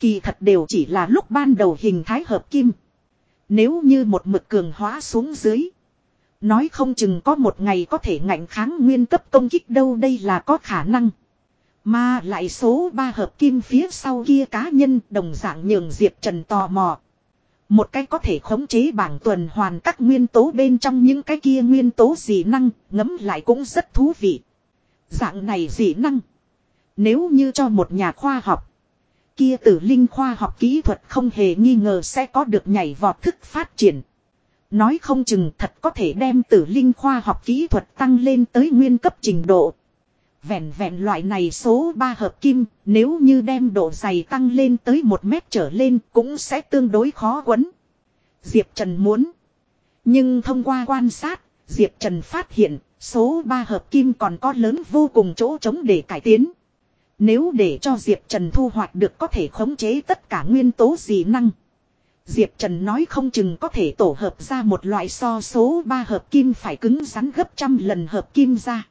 Kỳ thật đều chỉ là lúc ban đầu hình thái hợp kim. Nếu như một mực cường hóa xuống dưới. Nói không chừng có một ngày có thể ngạnh kháng nguyên cấp công kích đâu đây là có khả năng. Mà lại số 3 hợp kim phía sau kia cá nhân đồng dạng nhường Diệp Trần tò mò. Một cái có thể khống chế bảng tuần hoàn các nguyên tố bên trong những cái kia nguyên tố dị năng, ngấm lại cũng rất thú vị. Dạng này dị năng. Nếu như cho một nhà khoa học, kia tử linh khoa học kỹ thuật không hề nghi ngờ sẽ có được nhảy vọt thức phát triển. Nói không chừng thật có thể đem tử linh khoa học kỹ thuật tăng lên tới nguyên cấp trình độ. Vẹn vẹn loại này số 3 hợp kim, nếu như đem độ dày tăng lên tới 1 mét trở lên cũng sẽ tương đối khó quấn. Diệp Trần muốn. Nhưng thông qua quan sát, Diệp Trần phát hiện, số 3 hợp kim còn có lớn vô cùng chỗ trống để cải tiến. Nếu để cho Diệp Trần thu hoạch được có thể khống chế tất cả nguyên tố dị năng. Diệp Trần nói không chừng có thể tổ hợp ra một loại so số 3 hợp kim phải cứng rắn gấp trăm lần hợp kim ra.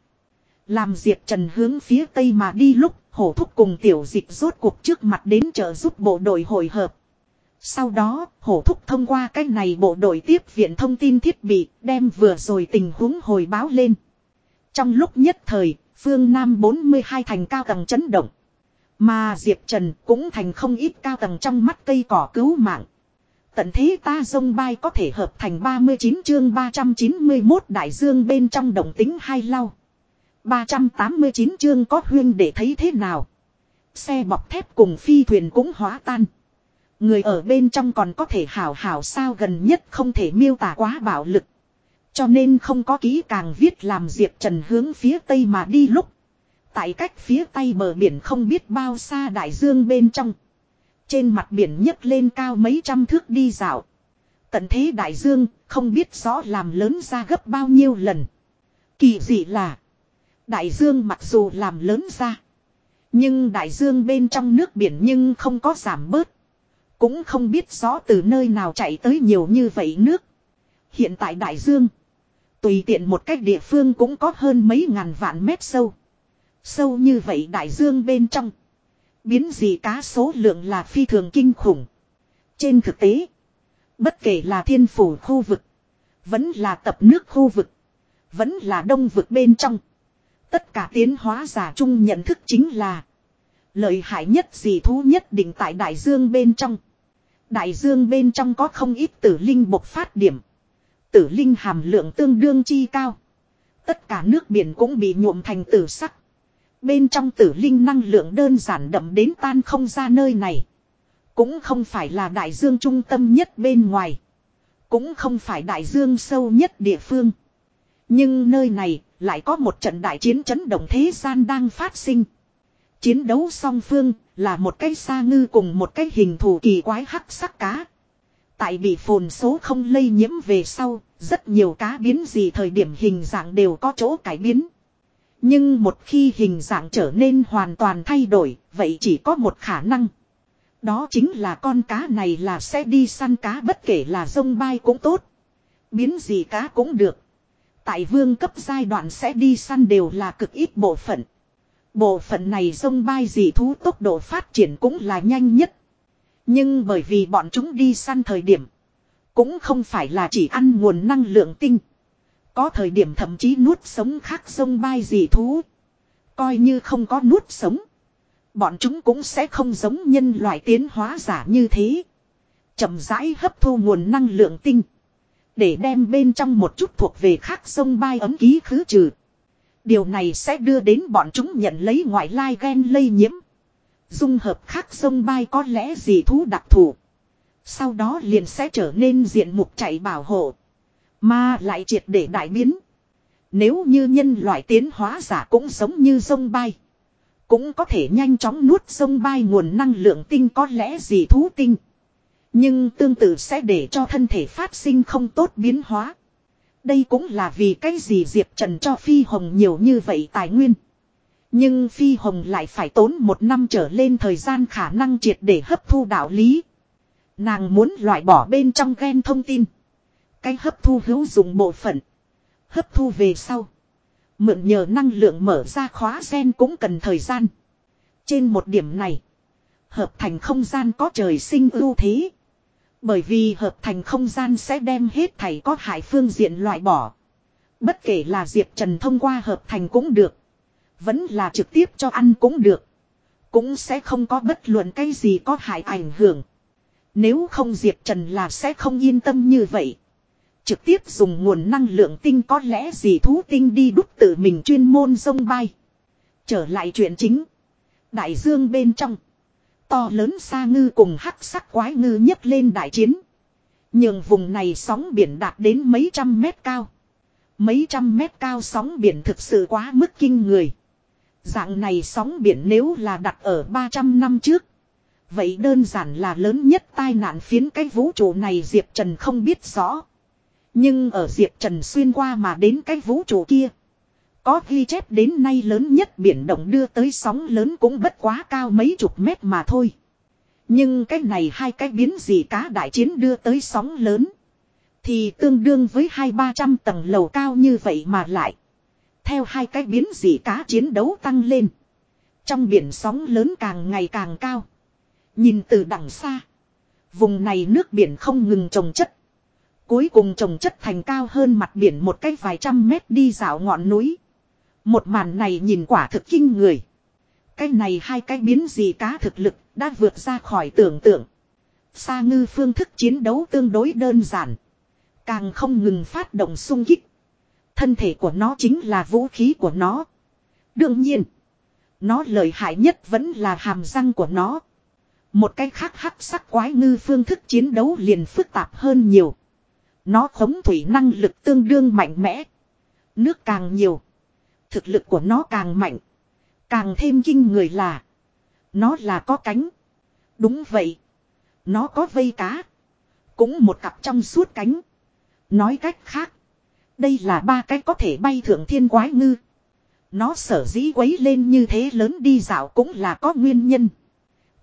Làm Diệp Trần hướng phía tây mà đi lúc hổ thúc cùng tiểu dịch rốt cuộc trước mặt đến trợ giúp bộ đội hội hợp. Sau đó, hổ thúc thông qua cách này bộ đội tiếp viện thông tin thiết bị, đem vừa rồi tình huống hồi báo lên. Trong lúc nhất thời, phương Nam 42 thành cao tầng chấn động. Mà Diệp Trần cũng thành không ít cao tầng trong mắt cây cỏ cứu mạng. Tận thế ta dông bay có thể hợp thành 39 chương 391 đại dương bên trong động tính hai lau. 389 chương có huyên để thấy thế nào. Xe bọc thép cùng phi thuyền cũng hóa tan. Người ở bên trong còn có thể hảo hảo sao gần nhất không thể miêu tả quá bạo lực. Cho nên không có ký càng viết làm Diệp Trần hướng phía tây mà đi lúc. Tại cách phía tây bờ biển không biết bao xa đại dương bên trong. Trên mặt biển nhấc lên cao mấy trăm thước đi dạo. Tận thế đại dương, không biết rõ làm lớn ra gấp bao nhiêu lần. Kỳ dị là. Đại dương mặc dù làm lớn ra. Nhưng đại dương bên trong nước biển nhưng không có giảm bớt. Cũng không biết rõ từ nơi nào chạy tới nhiều như vậy nước. Hiện tại đại dương. Tùy tiện một cách địa phương cũng có hơn mấy ngàn vạn mét sâu. Sâu như vậy đại dương bên trong. Biến gì cá số lượng là phi thường kinh khủng. Trên thực tế. Bất kể là thiên phủ khu vực. Vẫn là tập nước khu vực. Vẫn là đông vực bên trong. Tất cả tiến hóa giả chung nhận thức chính là. Lợi hại nhất gì thú nhất định tại đại dương bên trong. Đại dương bên trong có không ít tử linh bộc phát điểm. Tử linh hàm lượng tương đương chi cao. Tất cả nước biển cũng bị nhuộm thành tử sắc. Bên trong tử linh năng lượng đơn giản đậm đến tan không ra nơi này. Cũng không phải là đại dương trung tâm nhất bên ngoài. Cũng không phải đại dương sâu nhất địa phương. Nhưng nơi này lại có một trận đại chiến chấn động thế gian đang phát sinh. Chiến đấu song phương là một cái sa ngư cùng một cái hình thù kỳ quái hắc sắc cá. Tại bị phồn số không lây nhiễm về sau, rất nhiều cá biến gì thời điểm hình dạng đều có chỗ cải biến. Nhưng một khi hình dạng trở nên hoàn toàn thay đổi, vậy chỉ có một khả năng. Đó chính là con cá này là sẽ đi săn cá bất kể là sông bay cũng tốt. Biến gì cá cũng được. Tại vương cấp giai đoạn sẽ đi săn đều là cực ít bộ phận. Bộ phận này sông bay dị thú tốc độ phát triển cũng là nhanh nhất. Nhưng bởi vì bọn chúng đi săn thời điểm. Cũng không phải là chỉ ăn nguồn năng lượng tinh. Có thời điểm thậm chí nuốt sống khác sông bay dị thú. Coi như không có nuốt sống. Bọn chúng cũng sẽ không giống nhân loại tiến hóa giả như thế. chậm rãi hấp thu nguồn năng lượng tinh. Để đem bên trong một chút thuộc về khác sông bay ấm ký khứ trừ. Điều này sẽ đưa đến bọn chúng nhận lấy ngoại lai gen lây nhiễm. Dung hợp khác sông bay có lẽ gì thú đặc thù. Sau đó liền sẽ trở nên diện mục chạy bảo hộ. Mà lại triệt để đại biến. Nếu như nhân loại tiến hóa giả cũng giống như sông bay. Cũng có thể nhanh chóng nuốt sông bay nguồn năng lượng tinh có lẽ gì thú tinh. Nhưng tương tự sẽ để cho thân thể phát sinh không tốt biến hóa. Đây cũng là vì cái gì Diệp Trần cho Phi Hồng nhiều như vậy tài nguyên. Nhưng Phi Hồng lại phải tốn một năm trở lên thời gian khả năng triệt để hấp thu đạo lý. Nàng muốn loại bỏ bên trong gen thông tin. Cái hấp thu hữu dụng bộ phận. Hấp thu về sau. Mượn nhờ năng lượng mở ra khóa gen cũng cần thời gian. Trên một điểm này. Hợp thành không gian có trời sinh ưu thế. Bởi vì hợp thành không gian sẽ đem hết thảy có hại phương diện loại bỏ. Bất kể là Diệp Trần thông qua hợp thành cũng được. Vẫn là trực tiếp cho ăn cũng được. Cũng sẽ không có bất luận cái gì có hại ảnh hưởng. Nếu không Diệp Trần là sẽ không yên tâm như vậy. Trực tiếp dùng nguồn năng lượng tinh có lẽ gì thú tinh đi đúc tự mình chuyên môn sông bay. Trở lại chuyện chính. Đại dương bên trong. To lớn xa ngư cùng hắc sắc quái ngư nhấc lên đại chiến. Nhưng vùng này sóng biển đạt đến mấy trăm mét cao. Mấy trăm mét cao sóng biển thực sự quá mức kinh người. Dạng này sóng biển nếu là đặt ở 300 năm trước. Vậy đơn giản là lớn nhất tai nạn phiến cái vũ trụ này Diệp Trần không biết rõ. Nhưng ở Diệp Trần xuyên qua mà đến cái vũ trụ kia. Có ghi chép đến nay lớn nhất biển động đưa tới sóng lớn cũng bất quá cao mấy chục mét mà thôi. Nhưng cái này hai cái biến gì cá đại chiến đưa tới sóng lớn. Thì tương đương với hai ba trăm tầng lầu cao như vậy mà lại. Theo hai cái biến gì cá chiến đấu tăng lên. Trong biển sóng lớn càng ngày càng cao. Nhìn từ đằng xa. Vùng này nước biển không ngừng trồng chất. Cuối cùng trồng chất thành cao hơn mặt biển một cách vài trăm mét đi dạo ngọn núi. Một màn này nhìn quả thực kinh người. Cái này hai cái biến gì cá thực lực đã vượt ra khỏi tưởng tượng. Sa ngư phương thức chiến đấu tương đối đơn giản. Càng không ngừng phát động sung kích. Thân thể của nó chính là vũ khí của nó. Đương nhiên. Nó lợi hại nhất vẫn là hàm răng của nó. Một cái khác hắc sắc quái ngư phương thức chiến đấu liền phức tạp hơn nhiều. Nó khống thủy năng lực tương đương mạnh mẽ. Nước càng nhiều. Thực lực của nó càng mạnh. Càng thêm kinh người là. Nó là có cánh. Đúng vậy. Nó có vây cá. Cũng một cặp trong suốt cánh. Nói cách khác. Đây là ba cái có thể bay thượng thiên quái ngư. Nó sở dĩ quấy lên như thế lớn đi dạo cũng là có nguyên nhân.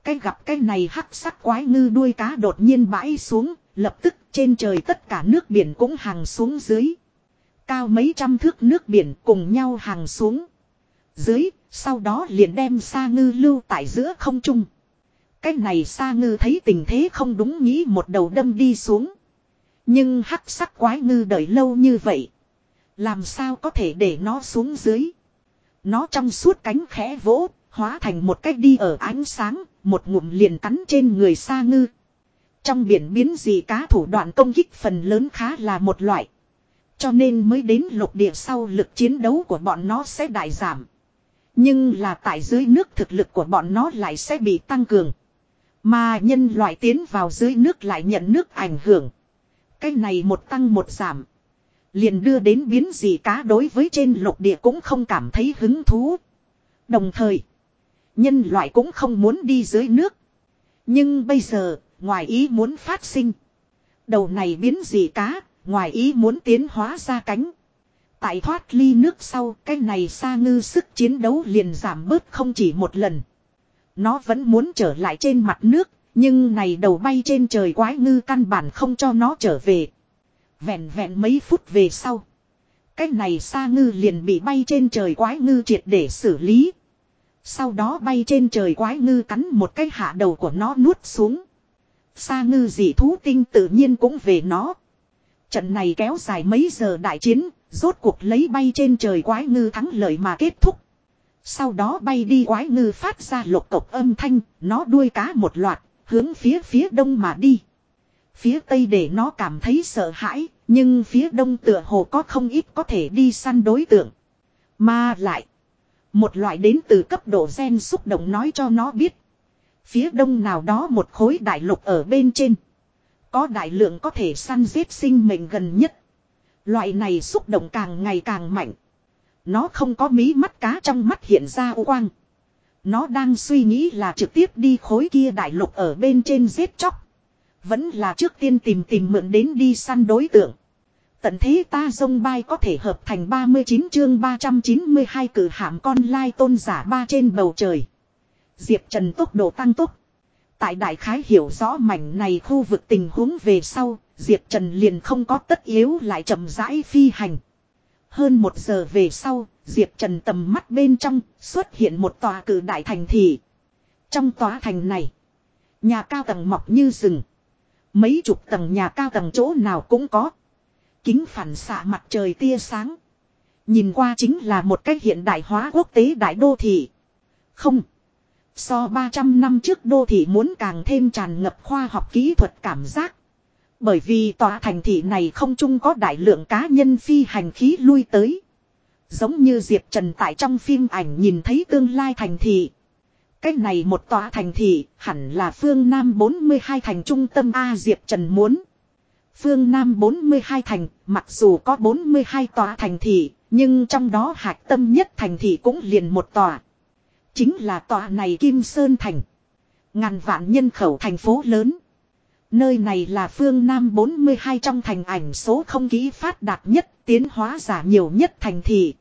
Cái gặp cái này hắc sắc quái ngư đuôi cá đột nhiên bãi xuống, lập tức trên trời tất cả nước biển cũng hàng xuống dưới. Cao mấy trăm thước nước biển cùng nhau hàng xuống. Dưới, sau đó liền đem sa ngư lưu tại giữa không trung. Cái này sa ngư thấy tình thế không đúng nghĩ một đầu đâm đi xuống. Nhưng hắc sắc quái ngư đợi lâu như vậy. Làm sao có thể để nó xuống dưới. Nó trong suốt cánh khẽ vỗ, hóa thành một cách đi ở ánh sáng, một ngụm liền cắn trên người sa ngư. Trong biển biến gì cá thủ đoạn công kích phần lớn khá là một loại. Cho nên mới đến lục địa sau lực chiến đấu của bọn nó sẽ đại giảm. Nhưng là tại dưới nước thực lực của bọn nó lại sẽ bị tăng cường. Mà nhân loại tiến vào dưới nước lại nhận nước ảnh hưởng. Cái này một tăng một giảm. Liền đưa đến biến gì cá đối với trên lục địa cũng không cảm thấy hứng thú. Đồng thời, nhân loại cũng không muốn đi dưới nước. Nhưng bây giờ, ngoài ý muốn phát sinh. Đầu này biến gì cá, ngoài ý muốn tiến hóa ra cánh. Tại thoát ly nước sau, cái này xa ngư sức chiến đấu liền giảm bớt không chỉ một lần. Nó vẫn muốn trở lại trên mặt nước, nhưng này đầu bay trên trời quái ngư căn bản không cho nó trở về. Vẹn vẹn mấy phút về sau. Cái này xa ngư liền bị bay trên trời quái ngư triệt để xử lý. Sau đó bay trên trời quái ngư cắn một cái hạ đầu của nó nuốt xuống. Sa ngư dị thú tinh tự nhiên cũng về nó. Trận này kéo dài mấy giờ đại chiến, rốt cuộc lấy bay trên trời quái ngư thắng lợi mà kết thúc. Sau đó bay đi quái ngư phát ra lục cộc âm thanh, nó đuôi cá một loạt, hướng phía phía đông mà đi. Phía tây để nó cảm thấy sợ hãi, nhưng phía đông tựa hồ có không ít có thể đi săn đối tượng. Mà lại, một loại đến từ cấp độ gen xúc động nói cho nó biết. Phía đông nào đó một khối đại lục ở bên trên. Có đại lượng có thể săn giết sinh mệnh gần nhất. Loại này xúc động càng ngày càng mạnh. Nó không có mí mắt cá trong mắt hiện ra u quang. Nó đang suy nghĩ là trực tiếp đi khối kia đại lục ở bên trên giết chóc. Vẫn là trước tiên tìm tìm mượn đến đi săn đối tượng. Tận thế ta dông bay có thể hợp thành 39 chương 392 cử hạm con lai tôn giả ba trên bầu trời. Diệp Trần tốc độ tăng tốc. Tại đại khái hiểu rõ mảnh này khu vực tình huống về sau, Diệp Trần liền không có tất yếu lại chậm rãi phi hành. Hơn một giờ về sau, Diệp Trần tầm mắt bên trong xuất hiện một tòa cử đại thành thị. Trong tòa thành này, nhà cao tầng mọc như rừng. Mấy chục tầng nhà cao tầng chỗ nào cũng có. Kính phản xạ mặt trời tia sáng. Nhìn qua chính là một cách hiện đại hóa quốc tế đại đô thị. Không. So 300 năm trước đô thị muốn càng thêm tràn ngập khoa học kỹ thuật cảm giác. Bởi vì tòa thành thị này không chung có đại lượng cá nhân phi hành khí lui tới. Giống như Diệp Trần tại trong phim ảnh nhìn thấy tương lai thành thị. Cái này một tòa thành thị hẳn là phương Nam 42 thành trung tâm A Diệp Trần muốn. Phương Nam 42 thành, mặc dù có 42 tòa thành thị, nhưng trong đó hạch tâm nhất thành thị cũng liền một tòa. Chính là tòa này Kim Sơn Thành. Ngàn vạn nhân khẩu thành phố lớn. Nơi này là phương Nam 42 trong thành ảnh số không ký phát đạt nhất, tiến hóa giả nhiều nhất thành thị.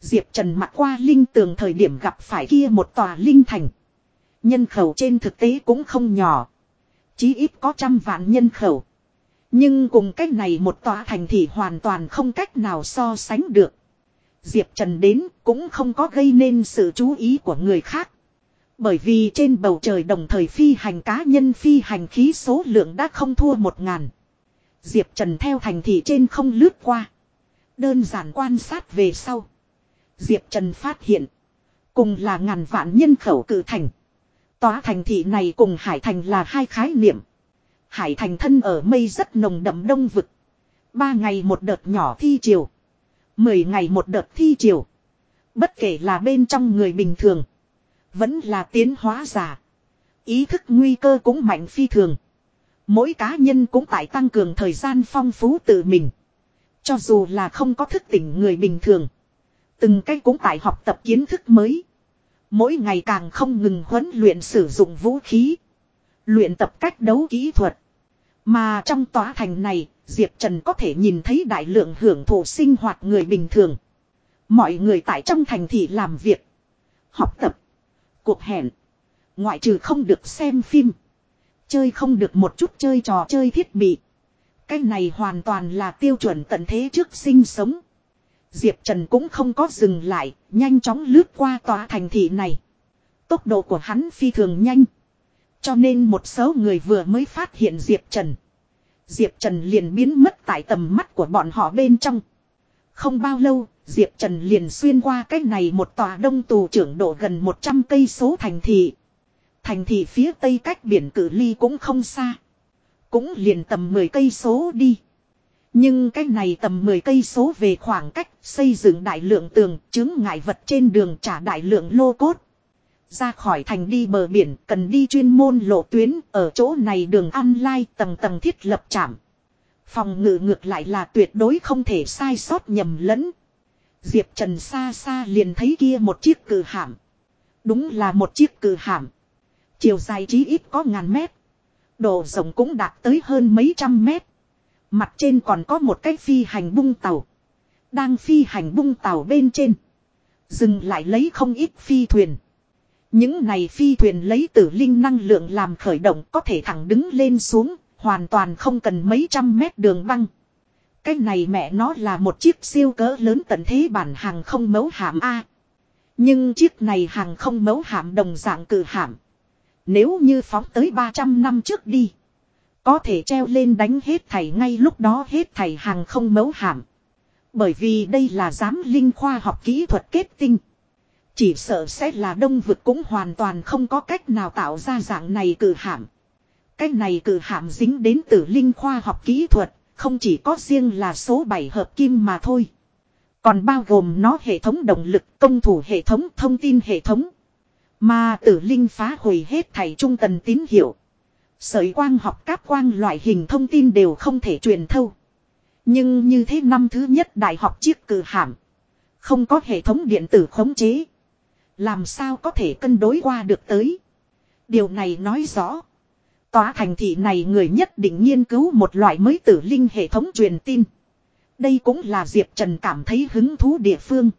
Diệp Trần mặc qua linh tường thời điểm gặp phải kia một tòa linh thành. Nhân khẩu trên thực tế cũng không nhỏ. Chí ít có trăm vạn nhân khẩu. Nhưng cùng cách này một tòa thành thị hoàn toàn không cách nào so sánh được. Diệp Trần đến cũng không có gây nên sự chú ý của người khác. Bởi vì trên bầu trời đồng thời phi hành cá nhân phi hành khí số lượng đã không thua một ngàn. Diệp Trần theo thành thị trên không lướt qua. Đơn giản quan sát về sau. Diệp Trần phát hiện. Cùng là ngàn vạn nhân khẩu cử thành. Tòa thành thị này cùng Hải Thành là hai khái niệm. Hải Thành thân ở mây rất nồng đậm đông vực. Ba ngày một đợt nhỏ thi chiều. Mười ngày một đợt thi chiều. Bất kể là bên trong người bình thường. Vẫn là tiến hóa giả. Ý thức nguy cơ cũng mạnh phi thường. Mỗi cá nhân cũng tại tăng cường thời gian phong phú tự mình. Cho dù là không có thức tỉnh người bình thường. Từng cái cũng tại học tập kiến thức mới. Mỗi ngày càng không ngừng huấn luyện sử dụng vũ khí. Luyện tập cách đấu kỹ thuật. Mà trong tòa thành này, Diệp Trần có thể nhìn thấy đại lượng hưởng thụ sinh hoạt người bình thường. Mọi người tại trong thành thị làm việc. Học tập. Cuộc hẹn. Ngoại trừ không được xem phim. Chơi không được một chút chơi trò chơi thiết bị. Cái này hoàn toàn là tiêu chuẩn tận thế trước sinh sống. Diệp Trần cũng không có dừng lại, nhanh chóng lướt qua tòa thành thị này. Tốc độ của hắn phi thường nhanh. Cho nên một số người vừa mới phát hiện Diệp Trần. Diệp Trần liền biến mất tại tầm mắt của bọn họ bên trong. Không bao lâu, Diệp Trần liền xuyên qua cái này một tòa đông tù trưởng độ gần 100 cây số thành thị. Thành thị phía tây cách biển cử ly cũng không xa. Cũng liền tầm 10 cây số đi. Nhưng cái này tầm 10 cây số về khoảng cách xây dựng đại lượng tường, chứng ngại vật trên đường trả đại lượng lô cốt. Ra khỏi thành đi bờ biển, cần đi chuyên môn lộ tuyến, ở chỗ này đường ăn lai tầng tầng thiết lập trạm. Phòng ngự ngược lại là tuyệt đối không thể sai sót nhầm lẫn. Diệp Trần xa xa liền thấy kia một chiếc cử hạm. Đúng là một chiếc cử hạm. Chiều dài chí ít có ngàn mét. Độ rộng cũng đạt tới hơn mấy trăm mét. Mặt trên còn có một cái phi hành bung tàu. Đang phi hành bung tàu bên trên. Dừng lại lấy không ít phi thuyền. Những này phi thuyền lấy tử linh năng lượng làm khởi động có thể thẳng đứng lên xuống, hoàn toàn không cần mấy trăm mét đường băng. Cái này mẹ nó là một chiếc siêu cỡ lớn tận thế bản hàng không mấu hạm A. Nhưng chiếc này hàng không mấu hạm đồng dạng cử hạm. Nếu như phóng tới 300 năm trước đi. Có thể treo lên đánh hết thảy ngay lúc đó hết thảy hàng không mấu hạm. Bởi vì đây là giám linh khoa học kỹ thuật kết tinh. Chỉ sợ sẽ là đông vực cũng hoàn toàn không có cách nào tạo ra dạng này cử hạm. Cái này cử hạm dính đến từ linh khoa học kỹ thuật, không chỉ có riêng là số 7 hợp kim mà thôi. Còn bao gồm nó hệ thống động lực, công thủ hệ thống, thông tin hệ thống. Mà tử linh phá hủy hết thảy trung tần tín hiệu. Sợi quang học cáp quang loại hình thông tin đều không thể truyền thâu. Nhưng như thế năm thứ nhất đại học chiếc cử hạm. Không có hệ thống điện tử khống chế. Làm sao có thể cân đối qua được tới. Điều này nói rõ. Tòa thành thị này người nhất định nghiên cứu một loại mới tử linh hệ thống truyền tin. Đây cũng là Diệp Trần cảm thấy hứng thú địa phương.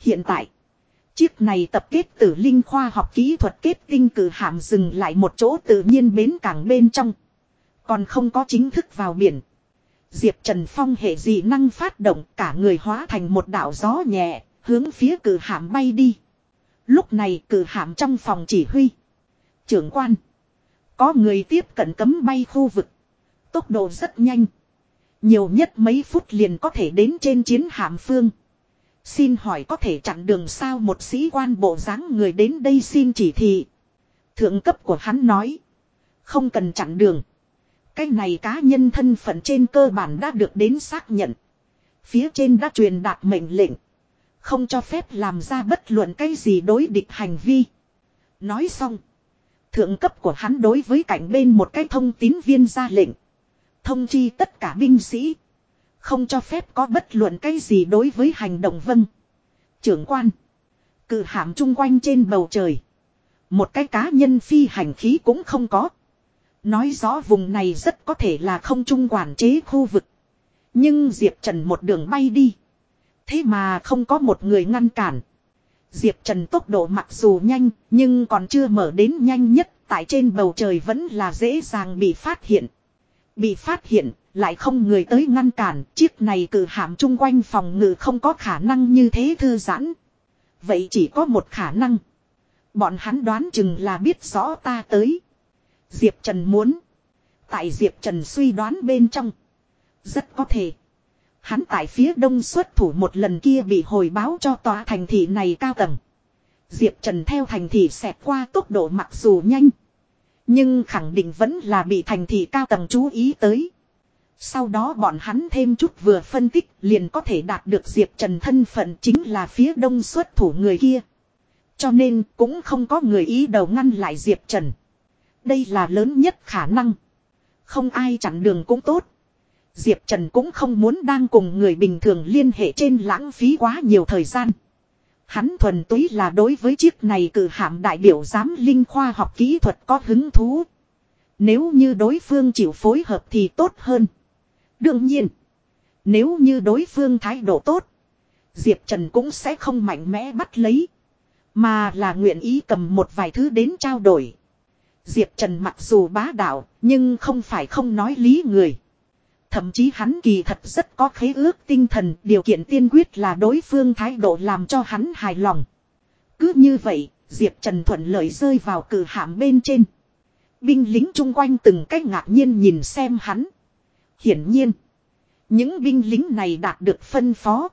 Hiện tại, chiếc này tập kết tử linh khoa học kỹ thuật kết tinh cử hạm dừng lại một chỗ tự nhiên bến cảng bên trong. Còn không có chính thức vào biển. Diệp Trần Phong hệ dị năng phát động cả người hóa thành một đạo gió nhẹ, hướng phía cử hạm bay đi. Lúc này cử hạm trong phòng chỉ huy. Trưởng quan. Có người tiếp cận cấm bay khu vực. Tốc độ rất nhanh. Nhiều nhất mấy phút liền có thể đến trên chiến hạm phương. Xin hỏi có thể chặn đường sao một sĩ quan bộ dáng người đến đây xin chỉ thị. Thượng cấp của hắn nói. Không cần chặn đường. Cái này cá nhân thân phận trên cơ bản đã được đến xác nhận. Phía trên đã truyền đạt mệnh lệnh. Không cho phép làm ra bất luận cái gì đối địch hành vi. Nói xong. Thượng cấp của hắn đối với cảnh bên một cái thông tín viên ra lệnh. Thông chi tất cả binh sĩ. Không cho phép có bất luận cái gì đối với hành động vâng. Trưởng quan. Cự hạm chung quanh trên bầu trời. Một cái cá nhân phi hành khí cũng không có. Nói rõ vùng này rất có thể là không trung quản chế khu vực. Nhưng Diệp Trần một đường bay đi. Thế mà không có một người ngăn cản. Diệp Trần tốc độ mặc dù nhanh, nhưng còn chưa mở đến nhanh nhất, tại trên bầu trời vẫn là dễ dàng bị phát hiện. Bị phát hiện, lại không người tới ngăn cản, chiếc này cử hạm chung quanh phòng ngự không có khả năng như thế thư giãn. Vậy chỉ có một khả năng. Bọn hắn đoán chừng là biết rõ ta tới. Diệp Trần muốn. Tại Diệp Trần suy đoán bên trong. Rất có thể. Hắn tại phía đông xuất thủ một lần kia bị hồi báo cho tòa thành thị này cao tầng. Diệp Trần theo thành thị xẹt qua tốc độ mặc dù nhanh. Nhưng khẳng định vẫn là bị thành thị cao tầng chú ý tới. Sau đó bọn hắn thêm chút vừa phân tích liền có thể đạt được Diệp Trần thân phận chính là phía đông xuất thủ người kia. Cho nên cũng không có người ý đầu ngăn lại Diệp Trần. Đây là lớn nhất khả năng. Không ai chặn đường cũng tốt. Diệp Trần cũng không muốn đang cùng người bình thường liên hệ trên lãng phí quá nhiều thời gian. Hắn thuần túy là đối với chiếc này cử hạm đại biểu giám linh khoa học kỹ thuật có hứng thú. Nếu như đối phương chịu phối hợp thì tốt hơn. Đương nhiên, nếu như đối phương thái độ tốt, Diệp Trần cũng sẽ không mạnh mẽ bắt lấy. Mà là nguyện ý cầm một vài thứ đến trao đổi. Diệp Trần mặc dù bá đạo, nhưng không phải không nói lý người. Thậm chí hắn kỳ thật rất có khế ước tinh thần, điều kiện tiên quyết là đối phương thái độ làm cho hắn hài lòng. Cứ như vậy, Diệp Trần thuận lợi rơi vào cử hạm bên trên. Binh lính chung quanh từng cách ngạc nhiên nhìn xem hắn. Hiển nhiên, những binh lính này đạt được phân phó.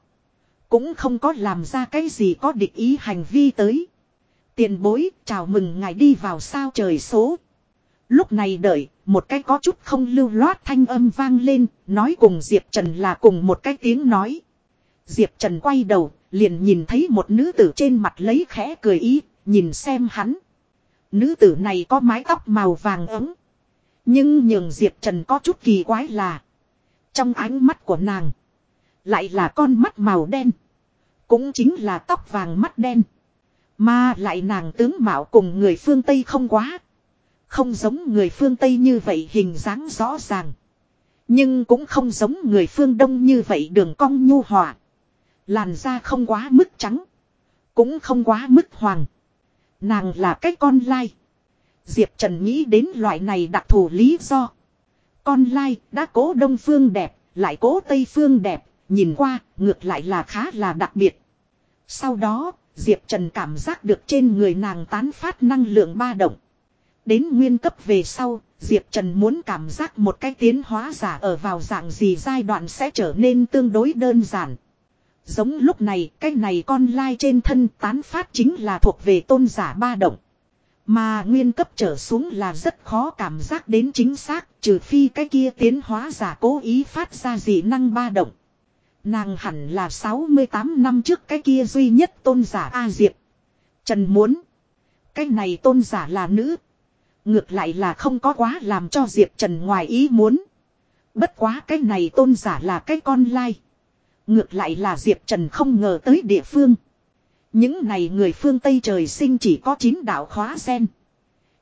Cũng không có làm ra cái gì có địch ý hành vi tới. Tiền bối, chào mừng ngài đi vào sao trời số. Lúc này đợi, một cái có chút không lưu loát thanh âm vang lên, nói cùng Diệp Trần là cùng một cái tiếng nói. Diệp Trần quay đầu, liền nhìn thấy một nữ tử trên mặt lấy khẽ cười ý, nhìn xem hắn. Nữ tử này có mái tóc màu vàng ấm. Nhưng nhường Diệp Trần có chút kỳ quái là. Trong ánh mắt của nàng. Lại là con mắt màu đen. Cũng chính là tóc vàng mắt đen. Mà lại nàng tướng mạo cùng người phương Tây không quá. Không giống người phương Tây như vậy hình dáng rõ ràng. Nhưng cũng không giống người phương Đông như vậy đường cong nhu hòa. Làn da không quá mức trắng. Cũng không quá mức hoàng. Nàng là cái con lai. Diệp Trần nghĩ đến loại này đặc thù lý do. Con lai đã cố Đông Phương đẹp, lại cố Tây Phương đẹp, nhìn qua ngược lại là khá là đặc biệt. Sau đó, Diệp Trần cảm giác được trên người nàng tán phát năng lượng ba động. Đến nguyên cấp về sau, Diệp Trần muốn cảm giác một cái tiến hóa giả ở vào dạng gì giai đoạn sẽ trở nên tương đối đơn giản. Giống lúc này, cái này con lai trên thân tán phát chính là thuộc về tôn giả ba động. Mà nguyên cấp trở xuống là rất khó cảm giác đến chính xác, trừ phi cái kia tiến hóa giả cố ý phát ra dị năng ba động. Nàng hẳn là 68 năm trước cái kia duy nhất tôn giả A Diệp. Trần muốn. Cái này tôn giả là nữ. Ngược lại là không có quá làm cho Diệp Trần ngoài ý muốn. Bất quá cái này tôn giả là cái con lai. Ngược lại là Diệp Trần không ngờ tới địa phương. Những này người phương Tây trời sinh chỉ có 9 đạo khóa sen.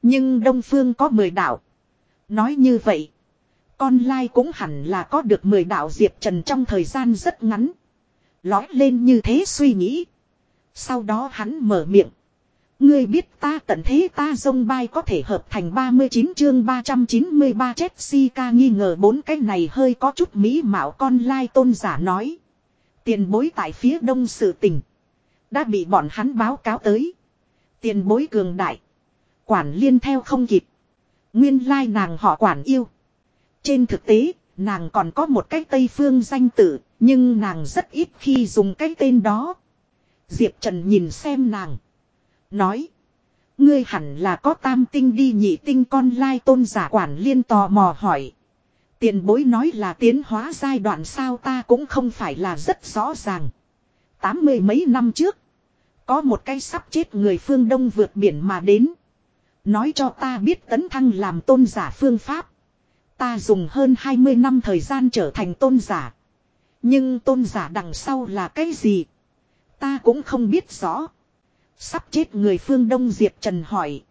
Nhưng Đông phương có 10 đạo. Nói như vậy. Con lai cũng hẳn là có được 10 đạo Diệp Trần trong thời gian rất ngắn. Lói lên như thế suy nghĩ. Sau đó hắn mở miệng. Ngươi biết ta tận thế ta dông bay có thể hợp thành 39 chương 393 Jessica nghi ngờ bốn cái này hơi có chút mỹ mạo con lai tôn giả nói. Tiền bối tại phía đông sự tình. Đã bị bọn hắn báo cáo tới. Tiền bối cường đại. Quản liên theo không kịp. Nguyên lai nàng họ quản yêu. Trên thực tế, nàng còn có một cái Tây Phương danh tử, nhưng nàng rất ít khi dùng cái tên đó. Diệp Trần nhìn xem nàng. Nói. Ngươi hẳn là có tam tinh đi nhị tinh con lai tôn giả quản liên tò mò hỏi. Tiền bối nói là tiến hóa giai đoạn sao ta cũng không phải là rất rõ ràng. Tám mươi mấy năm trước. Có một cái sắp chết người phương Đông vượt biển mà đến. Nói cho ta biết tấn thăng làm tôn giả phương pháp. Ta dùng hơn 20 năm thời gian trở thành tôn giả. Nhưng tôn giả đằng sau là cái gì? Ta cũng không biết rõ. Sắp chết người phương Đông Diệp Trần hỏi.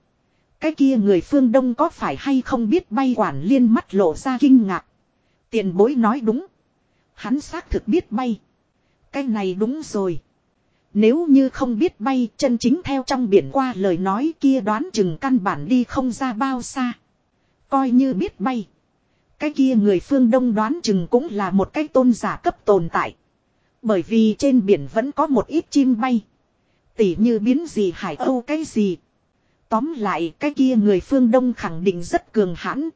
Cái kia người phương Đông có phải hay không biết bay quản liên mắt lộ ra kinh ngạc. Tiền bối nói đúng. Hắn xác thực biết bay. Cái này đúng rồi. Nếu như không biết bay, chân chính theo trong biển qua lời nói kia đoán chừng căn bản đi không ra bao xa. Coi như biết bay. Cái kia người phương Đông đoán chừng cũng là một cái tôn giả cấp tồn tại. Bởi vì trên biển vẫn có một ít chim bay. Tỉ như biến gì hải âu cái gì. Tóm lại cái kia người phương Đông khẳng định rất cường hãn.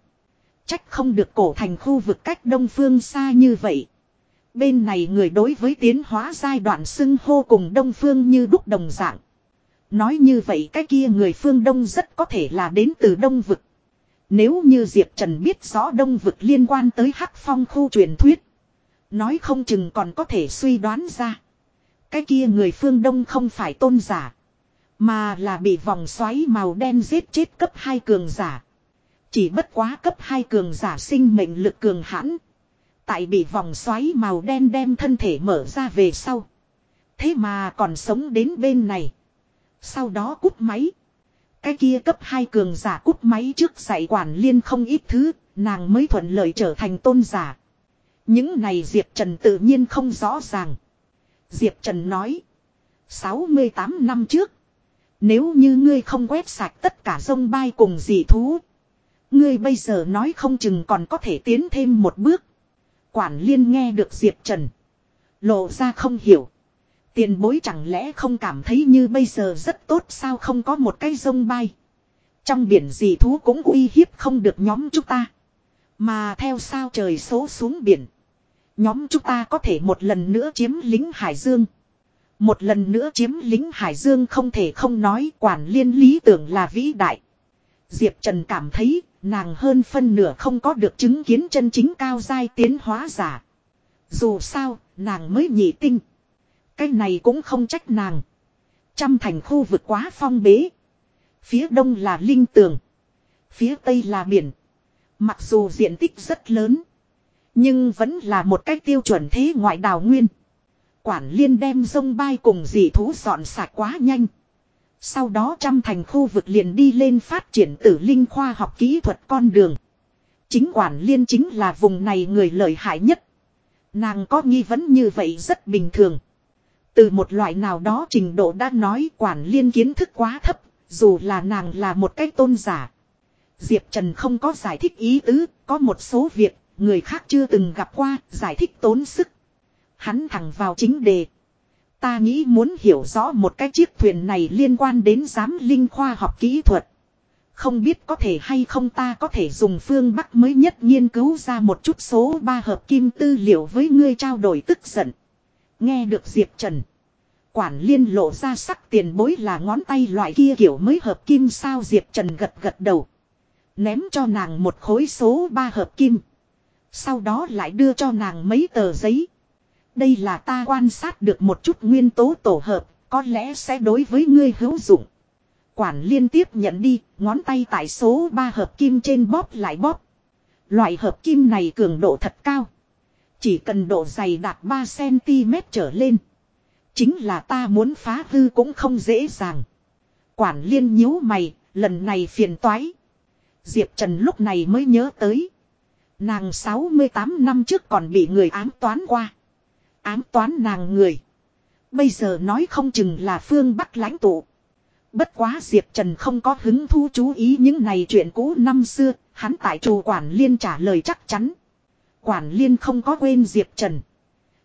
Trách không được cổ thành khu vực cách Đông phương xa như vậy. Bên này người đối với tiến hóa giai đoạn xưng hô cùng Đông phương như đúc đồng dạng. Nói như vậy cái kia người phương Đông rất có thể là đến từ Đông vực. Nếu như Diệp Trần biết rõ Đông vực liên quan tới Hắc Phong khu truyền thuyết. Nói không chừng còn có thể suy đoán ra. Cái kia người phương Đông không phải tôn giả. Mà là bị vòng xoáy màu đen giết chết cấp 2 cường giả. Chỉ bất quá cấp 2 cường giả sinh mệnh lực cường hãn. Tại bị vòng xoáy màu đen đem thân thể mở ra về sau. Thế mà còn sống đến bên này. Sau đó cúp máy. Cái kia cấp 2 cường giả cúp máy trước dạy quản liên không ít thứ, nàng mới thuận lợi trở thành tôn giả. Những này Diệp Trần tự nhiên không rõ ràng. Diệp Trần nói. 68 năm trước. Nếu như ngươi không quét sạch tất cả sông bay cùng dị thú. Ngươi bây giờ nói không chừng còn có thể tiến thêm một bước. Quản liên nghe được Diệp Trần. Lộ ra không hiểu. Tiền bối chẳng lẽ không cảm thấy như bây giờ rất tốt sao không có một cái sông bay. Trong biển dị thú cũng uy hiếp không được nhóm chúng ta. Mà theo sao trời số xuống biển. Nhóm chúng ta có thể một lần nữa chiếm lính Hải Dương. Một lần nữa chiếm lính Hải Dương không thể không nói quản liên lý tưởng là vĩ đại. Diệp Trần cảm thấy nàng hơn phân nửa không có được chứng kiến chân chính cao giai tiến hóa giả. Dù sao, nàng mới nhị tinh. Cái này cũng không trách nàng. Trăm thành khu vực quá phong bế. Phía đông là linh tường. Phía tây là biển. Mặc dù diện tích rất lớn. Nhưng vẫn là một cách tiêu chuẩn thế ngoại đào nguyên. Quản liên đem sông bay cùng dị thú dọn sạch quá nhanh. Sau đó trăm thành khu vực liền đi lên phát triển tử linh khoa học kỹ thuật con đường. Chính quản liên chính là vùng này người lợi hại nhất. Nàng có nghi vấn như vậy rất bình thường. Từ một loại nào đó trình độ đã nói quản liên kiến thức quá thấp, dù là nàng là một cái tôn giả. Diệp Trần không có giải thích ý tứ, có một số việc, người khác chưa từng gặp qua, giải thích tốn sức. Hắn thẳng vào chính đề. Ta nghĩ muốn hiểu rõ một cái chiếc thuyền này liên quan đến giám linh khoa học kỹ thuật. Không biết có thể hay không ta có thể dùng phương Bắc mới nhất nghiên cứu ra một chút số ba hợp kim tư liệu với ngươi trao đổi tức giận. Nghe được Diệp Trần. Quản liên lộ ra sắc tiền bối là ngón tay loại kia kiểu mới hợp kim sao Diệp Trần gật gật đầu. Ném cho nàng một khối số ba hợp kim. Sau đó lại đưa cho nàng mấy tờ giấy. Đây là ta quan sát được một chút nguyên tố tổ hợp, có lẽ sẽ đối với ngươi hữu dụng. Quản liên tiếp nhận đi, ngón tay tại số 3 hợp kim trên bóp lại bóp. Loại hợp kim này cường độ thật cao. Chỉ cần độ dày đạt 3cm trở lên. Chính là ta muốn phá hư cũng không dễ dàng. Quản liên nhíu mày, lần này phiền toái. Diệp Trần lúc này mới nhớ tới. Nàng 68 năm trước còn bị người ám toán qua. Ám toán nàng người. Bây giờ nói không chừng là phương Bắc lãnh tụ. Bất quá Diệp Trần không có hứng thú chú ý những này chuyện cũ năm xưa, hắn tại chủ quản liên trả lời chắc chắn. Quản liên không có quên Diệp Trần.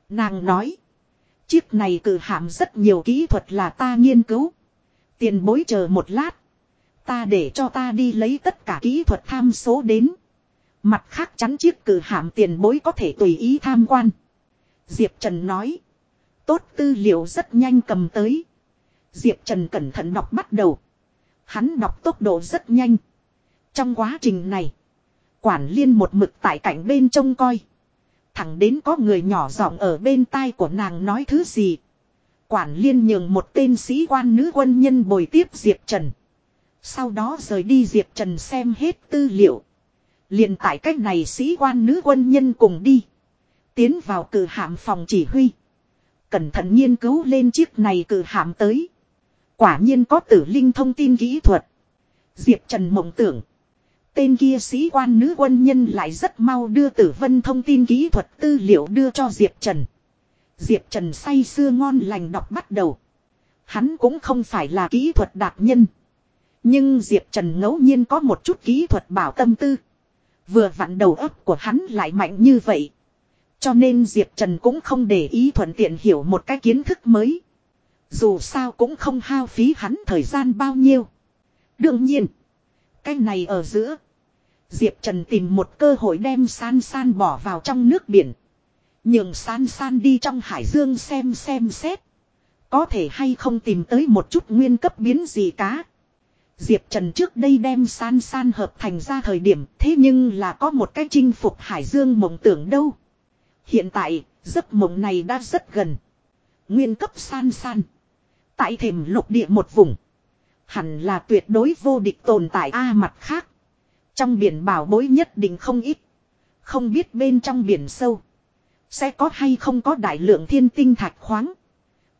Nàng nói. Chiếc này cử hàm rất nhiều kỹ thuật là ta nghiên cứu. Tiền bối chờ một lát. Ta để cho ta đi lấy tất cả kỹ thuật tham số đến. Mặt khác chắn chiếc cử hạm tiền bối có thể tùy ý tham quan. Diệp Trần nói. Tốt tư liệu rất nhanh cầm tới. Diệp Trần cẩn thận đọc bắt đầu. Hắn đọc tốc độ rất nhanh. Trong quá trình này. Quản liên một mực tại cạnh bên trông coi. Thẳng đến có người nhỏ giọng ở bên tai của nàng nói thứ gì. Quản liên nhường một tên sĩ quan nữ quân nhân bồi tiếp Diệp Trần. Sau đó rời đi Diệp Trần xem hết tư liệu liền tại cách này sĩ quan nữ quân nhân cùng đi. Tiến vào cử hạm phòng chỉ huy. Cẩn thận nghiên cứu lên chiếc này cử hạm tới. Quả nhiên có tử linh thông tin kỹ thuật. Diệp Trần mộng tưởng. Tên kia sĩ quan nữ quân nhân lại rất mau đưa tử vân thông tin kỹ thuật tư liệu đưa cho Diệp Trần. Diệp Trần say sưa ngon lành đọc bắt đầu. Hắn cũng không phải là kỹ thuật đạt nhân. Nhưng Diệp Trần ngẫu nhiên có một chút kỹ thuật bảo tâm tư. Vừa vặn đầu óc của hắn lại mạnh như vậy. Cho nên Diệp Trần cũng không để ý thuận tiện hiểu một cái kiến thức mới. Dù sao cũng không hao phí hắn thời gian bao nhiêu. Đương nhiên. Cái này ở giữa. Diệp Trần tìm một cơ hội đem san san bỏ vào trong nước biển. Nhường san san đi trong hải dương xem xem xét. Có thể hay không tìm tới một chút nguyên cấp biến gì cá. Diệp Trần trước đây đem san san hợp thành ra thời điểm thế nhưng là có một cái chinh phục hải dương mộng tưởng đâu. Hiện tại, giấc mộng này đã rất gần. Nguyên cấp san san. Tại thềm lục địa một vùng. Hẳn là tuyệt đối vô địch tồn tại A mặt khác. Trong biển bảo bối nhất định không ít. Không biết bên trong biển sâu. Sẽ có hay không có đại lượng thiên tinh thạch khoáng.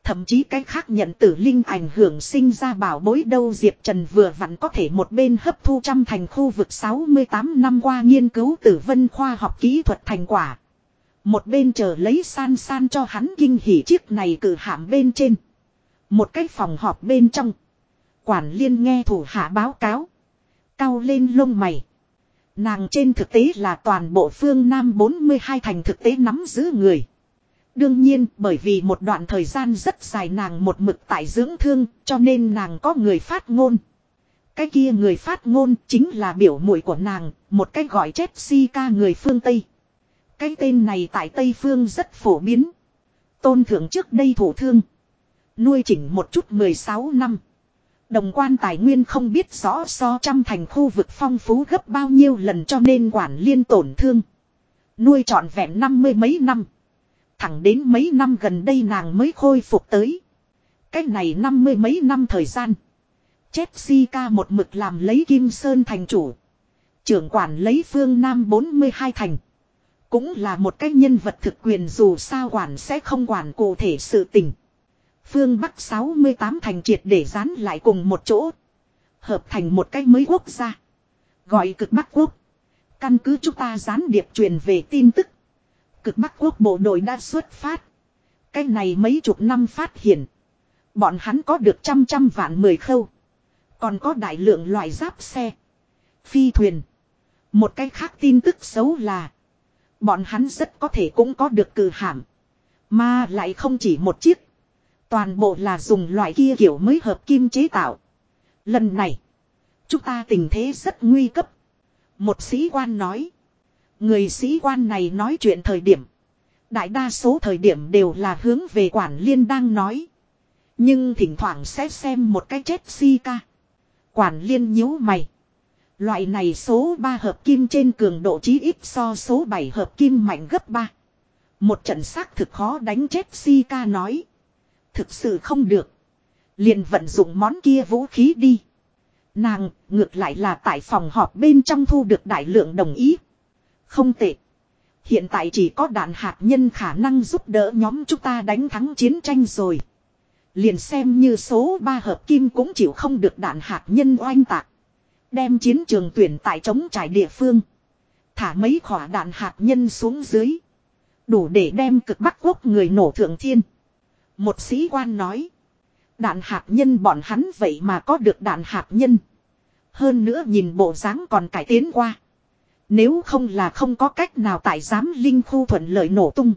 Thậm chí cái khác nhận tử linh ảnh hưởng sinh ra bảo bối đâu Diệp Trần vừa vặn có thể một bên hấp thu trăm thành khu vực 68 năm qua nghiên cứu tử vân khoa học kỹ thuật thành quả. Một bên chờ lấy san san cho hắn kinh hỉ chiếc này cử hạm bên trên. Một cái phòng họp bên trong. Quản liên nghe thủ hạ báo cáo. Cao lên lông mày. Nàng trên thực tế là toàn bộ phương Nam 42 thành thực tế nắm giữ người. Đương nhiên bởi vì một đoạn thời gian rất dài nàng một mực tại dưỡng thương cho nên nàng có người phát ngôn. Cái kia người phát ngôn chính là biểu mũi của nàng, một cái gọi Jessica người phương Tây. Cái tên này tại Tây Phương rất phổ biến. Tôn thượng trước đây thủ thương. Nuôi chỉnh một chút 16 năm. Đồng quan tài nguyên không biết rõ so trăm thành khu vực phong phú gấp bao nhiêu lần cho nên quản liên tổn thương. Nuôi trọn vẹn năm mươi mấy năm. Thẳng đến mấy năm gần đây nàng mới khôi phục tới. Cách này năm mươi mấy năm thời gian. Jessica một mực làm lấy Kim Sơn thành chủ. Trưởng quản lấy phương Nam 42 thành. Cũng là một cái nhân vật thực quyền dù sao quản sẽ không quản cụ thể sự tình. Phương Bắc 68 thành triệt để dán lại cùng một chỗ. Hợp thành một cái mới quốc gia. Gọi cực Bắc quốc. Căn cứ chúng ta gián điệp truyền về tin tức. Cực Bắc quốc bộ đội đã xuất phát. Cái này mấy chục năm phát hiện. Bọn hắn có được trăm trăm vạn mười khâu. Còn có đại lượng loại giáp xe. Phi thuyền. Một cái khác tin tức xấu là. Bọn hắn rất có thể cũng có được cử hàm. Mà lại không chỉ một chiếc. Toàn bộ là dùng loại kia kiểu mới hợp kim chế tạo. Lần này. Chúng ta tình thế rất nguy cấp. Một sĩ quan nói. Người sĩ quan này nói chuyện thời điểm. Đại đa số thời điểm đều là hướng về quản liên đang nói. Nhưng thỉnh thoảng sẽ xem một cái chết si ca. Quản liên nhíu mày. Loại này số 3 hợp kim trên cường độ chí ít so số 7 hợp kim mạnh gấp 3. Một trận xác thực khó đánh chết si ca nói. Thực sự không được. Liền vận dụng món kia vũ khí đi. Nàng, ngược lại là tại phòng họp bên trong thu được đại lượng đồng ý. Không tệ. Hiện tại chỉ có đạn hạt nhân khả năng giúp đỡ nhóm chúng ta đánh thắng chiến tranh rồi. Liền xem như số 3 hợp kim cũng chịu không được đạn hạt nhân oanh tạc. Đem chiến trường tuyển tại chống trải địa phương. Thả mấy khỏa đạn hạt nhân xuống dưới. Đủ để đem cực bắc quốc người nổ thượng thiên. Một sĩ quan nói. Đạn hạt nhân bọn hắn vậy mà có được đạn hạt nhân. Hơn nữa nhìn bộ dáng còn cải tiến qua. Nếu không là không có cách nào tại giám linh khu thuận lợi nổ tung.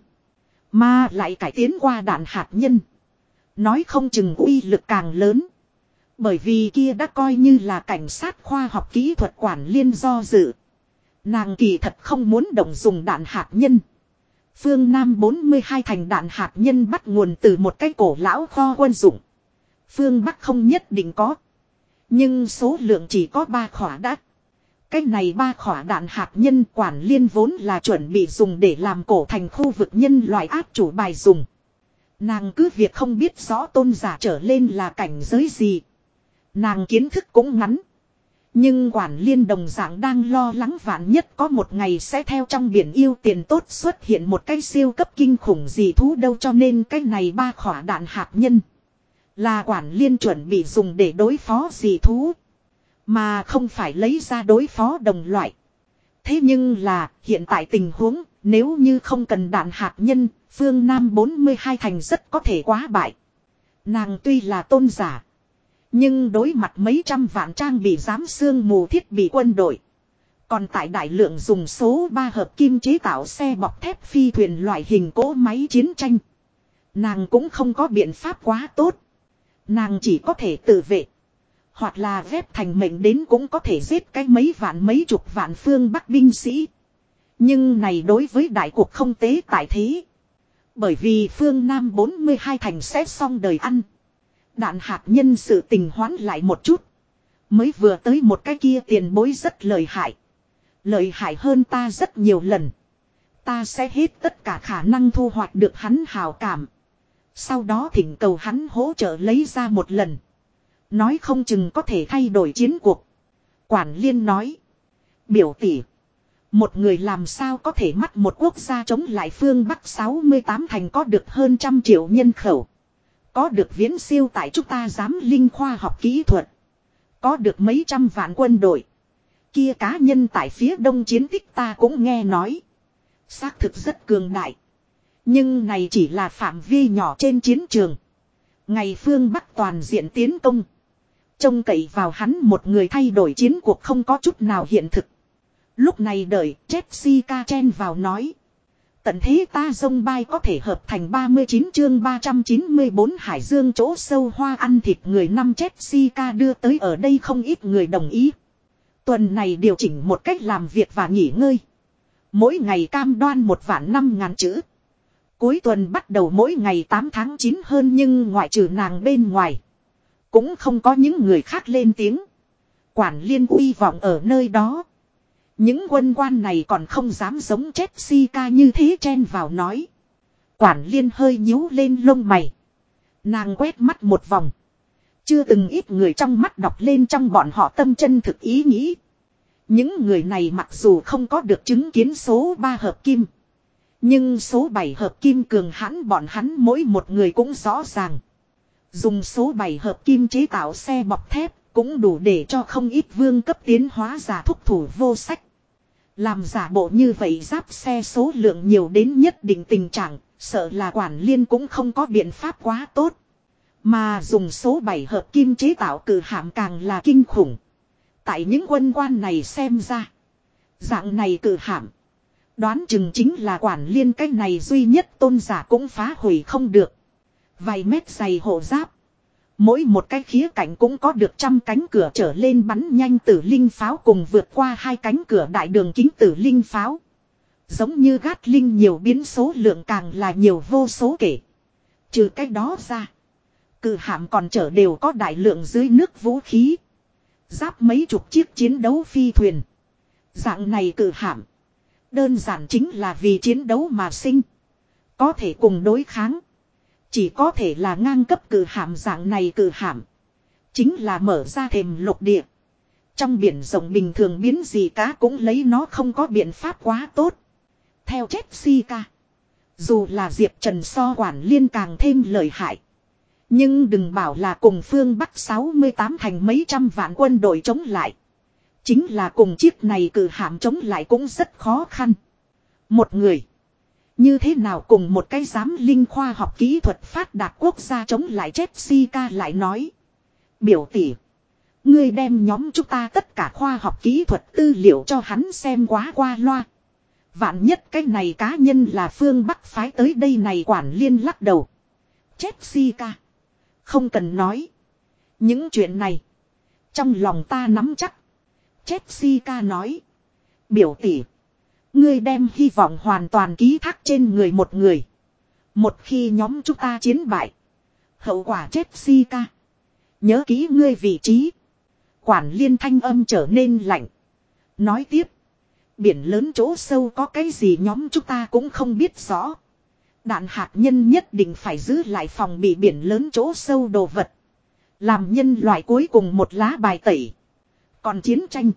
Mà lại cải tiến qua đạn hạt nhân. Nói không chừng uy lực càng lớn. Bởi vì kia đã coi như là cảnh sát khoa học kỹ thuật quản liên do dự. Nàng kỳ thật không muốn động dùng đạn hạt nhân. Phương Nam 42 thành đạn hạt nhân bắt nguồn từ một cái cổ lão kho quân dụng. Phương Bắc không nhất định có. Nhưng số lượng chỉ có 3 khỏa đắt. Cái này ba khỏa đạn hạt nhân quản liên vốn là chuẩn bị dùng để làm cổ thành khu vực nhân loại áp chủ bài dùng. Nàng cứ việc không biết rõ tôn giả trở lên là cảnh giới gì. Nàng kiến thức cũng ngắn. Nhưng quản liên đồng dạng đang lo lắng vạn nhất có một ngày sẽ theo trong biển yêu tiền tốt xuất hiện một cái siêu cấp kinh khủng gì thú đâu cho nên cái này ba khỏa đạn hạt nhân. Là quản liên chuẩn bị dùng để đối phó gì thú. Mà không phải lấy ra đối phó đồng loại. Thế nhưng là, hiện tại tình huống, nếu như không cần đạn hạt nhân, phương Nam 42 thành rất có thể quá bại. Nàng tuy là tôn giả. Nhưng đối mặt mấy trăm vạn trang bị giám xương mù thiết bị quân đội. Còn tại đại lượng dùng số 3 hợp kim chế tạo xe bọc thép phi thuyền loại hình cỗ máy chiến tranh. Nàng cũng không có biện pháp quá tốt. Nàng chỉ có thể tự vệ. Hoặc là ghép thành mệnh đến cũng có thể giết cái mấy vạn mấy chục vạn phương bắc binh sĩ. Nhưng này đối với đại cuộc không tế tại thế. Bởi vì phương Nam 42 thành sẽ xong đời ăn. Đạn hạt nhân sự tình hoán lại một chút. Mới vừa tới một cái kia tiền bối rất lợi hại. Lợi hại hơn ta rất nhiều lần. Ta sẽ hết tất cả khả năng thu hoạch được hắn hào cảm. Sau đó thỉnh cầu hắn hỗ trợ lấy ra một lần. Nói không chừng có thể thay đổi chiến cuộc. Quản liên nói. Biểu tỷ. Một người làm sao có thể mắt một quốc gia chống lại phương Bắc 68 thành có được hơn trăm triệu nhân khẩu. Có được viễn siêu tại chúng ta giám linh khoa học kỹ thuật. Có được mấy trăm vạn quân đội. Kia cá nhân tại phía đông chiến tích ta cũng nghe nói. Xác thực rất cường đại. Nhưng này chỉ là phạm vi nhỏ trên chiến trường. Ngày phương Bắc toàn diện tiến công. Trông cậy vào hắn một người thay đổi chiến cuộc không có chút nào hiện thực. Lúc này đợi, Jessica chen vào nói. Tận thế ta dông bay có thể hợp thành 39 chương 394 Hải Dương chỗ sâu hoa ăn thịt người năm Jessica đưa tới ở đây không ít người đồng ý. Tuần này điều chỉnh một cách làm việc và nghỉ ngơi. Mỗi ngày cam đoan một vạn năm ngàn chữ. Cuối tuần bắt đầu mỗi ngày 8 tháng 9 hơn nhưng ngoại trừ nàng bên ngoài. Cũng không có những người khác lên tiếng. Quản liên uy vọng ở nơi đó. Những quân quan này còn không dám giống ca như thế chen vào nói. Quản liên hơi nhíu lên lông mày. Nàng quét mắt một vòng. Chưa từng ít người trong mắt đọc lên trong bọn họ tâm chân thực ý nghĩ. Những người này mặc dù không có được chứng kiến số 3 hợp kim. Nhưng số 7 hợp kim cường hãn bọn hắn mỗi một người cũng rõ ràng. Dùng số 7 hợp kim chế tạo xe bọc thép cũng đủ để cho không ít vương cấp tiến hóa giả thúc thủ vô sách. Làm giả bộ như vậy giáp xe số lượng nhiều đến nhất định tình trạng, sợ là quản liên cũng không có biện pháp quá tốt. Mà dùng số 7 hợp kim chế tạo cử hạm càng là kinh khủng. Tại những quân quan này xem ra. Dạng này cử hạm. Đoán chừng chính là quản liên cái này duy nhất tôn giả cũng phá hủy không được. Vài mét dày hộ giáp. Mỗi một cái khía cạnh cũng có được trăm cánh cửa trở lên bắn nhanh tử linh pháo cùng vượt qua hai cánh cửa đại đường kính tử linh pháo. Giống như gát linh nhiều biến số lượng càng là nhiều vô số kể. Trừ cái đó ra. Cự hạm còn chở đều có đại lượng dưới nước vũ khí. Giáp mấy chục chiếc chiến đấu phi thuyền. Dạng này cự hạm. Đơn giản chính là vì chiến đấu mà sinh. Có thể cùng đối kháng. Chỉ có thể là ngang cấp cử hạm dạng này cử hạm. Chính là mở ra thềm lục địa. Trong biển rộng bình thường biến gì cá cũng lấy nó không có biện pháp quá tốt. Theo Jessica. Dù là Diệp Trần so quản liên càng thêm lợi hại. Nhưng đừng bảo là cùng phương Bắc 68 thành mấy trăm vạn quân đội chống lại. Chính là cùng chiếc này cử hạm chống lại cũng rất khó khăn. Một người. Như thế nào cùng một cái giám linh khoa học kỹ thuật phát đạt quốc gia chống lại Jessica lại nói. Biểu tỷ. Ngươi đem nhóm chúng ta tất cả khoa học kỹ thuật tư liệu cho hắn xem quá qua loa. Vạn nhất cái này cá nhân là phương Bắc phái tới đây này quản liên lắc đầu. Jessica. Không cần nói. Những chuyện này. Trong lòng ta nắm chắc. Jessica nói. Biểu tỷ. Ngươi đem hy vọng hoàn toàn ký thác trên người một người. Một khi nhóm chúng ta chiến bại. Hậu quả chết xi ca. Nhớ kỹ ngươi vị trí. Quản liên thanh âm trở nên lạnh. Nói tiếp. Biển lớn chỗ sâu có cái gì nhóm chúng ta cũng không biết rõ. Đạn hạt nhân nhất định phải giữ lại phòng bị biển lớn chỗ sâu đồ vật. Làm nhân loại cuối cùng một lá bài tẩy. Còn chiến tranh.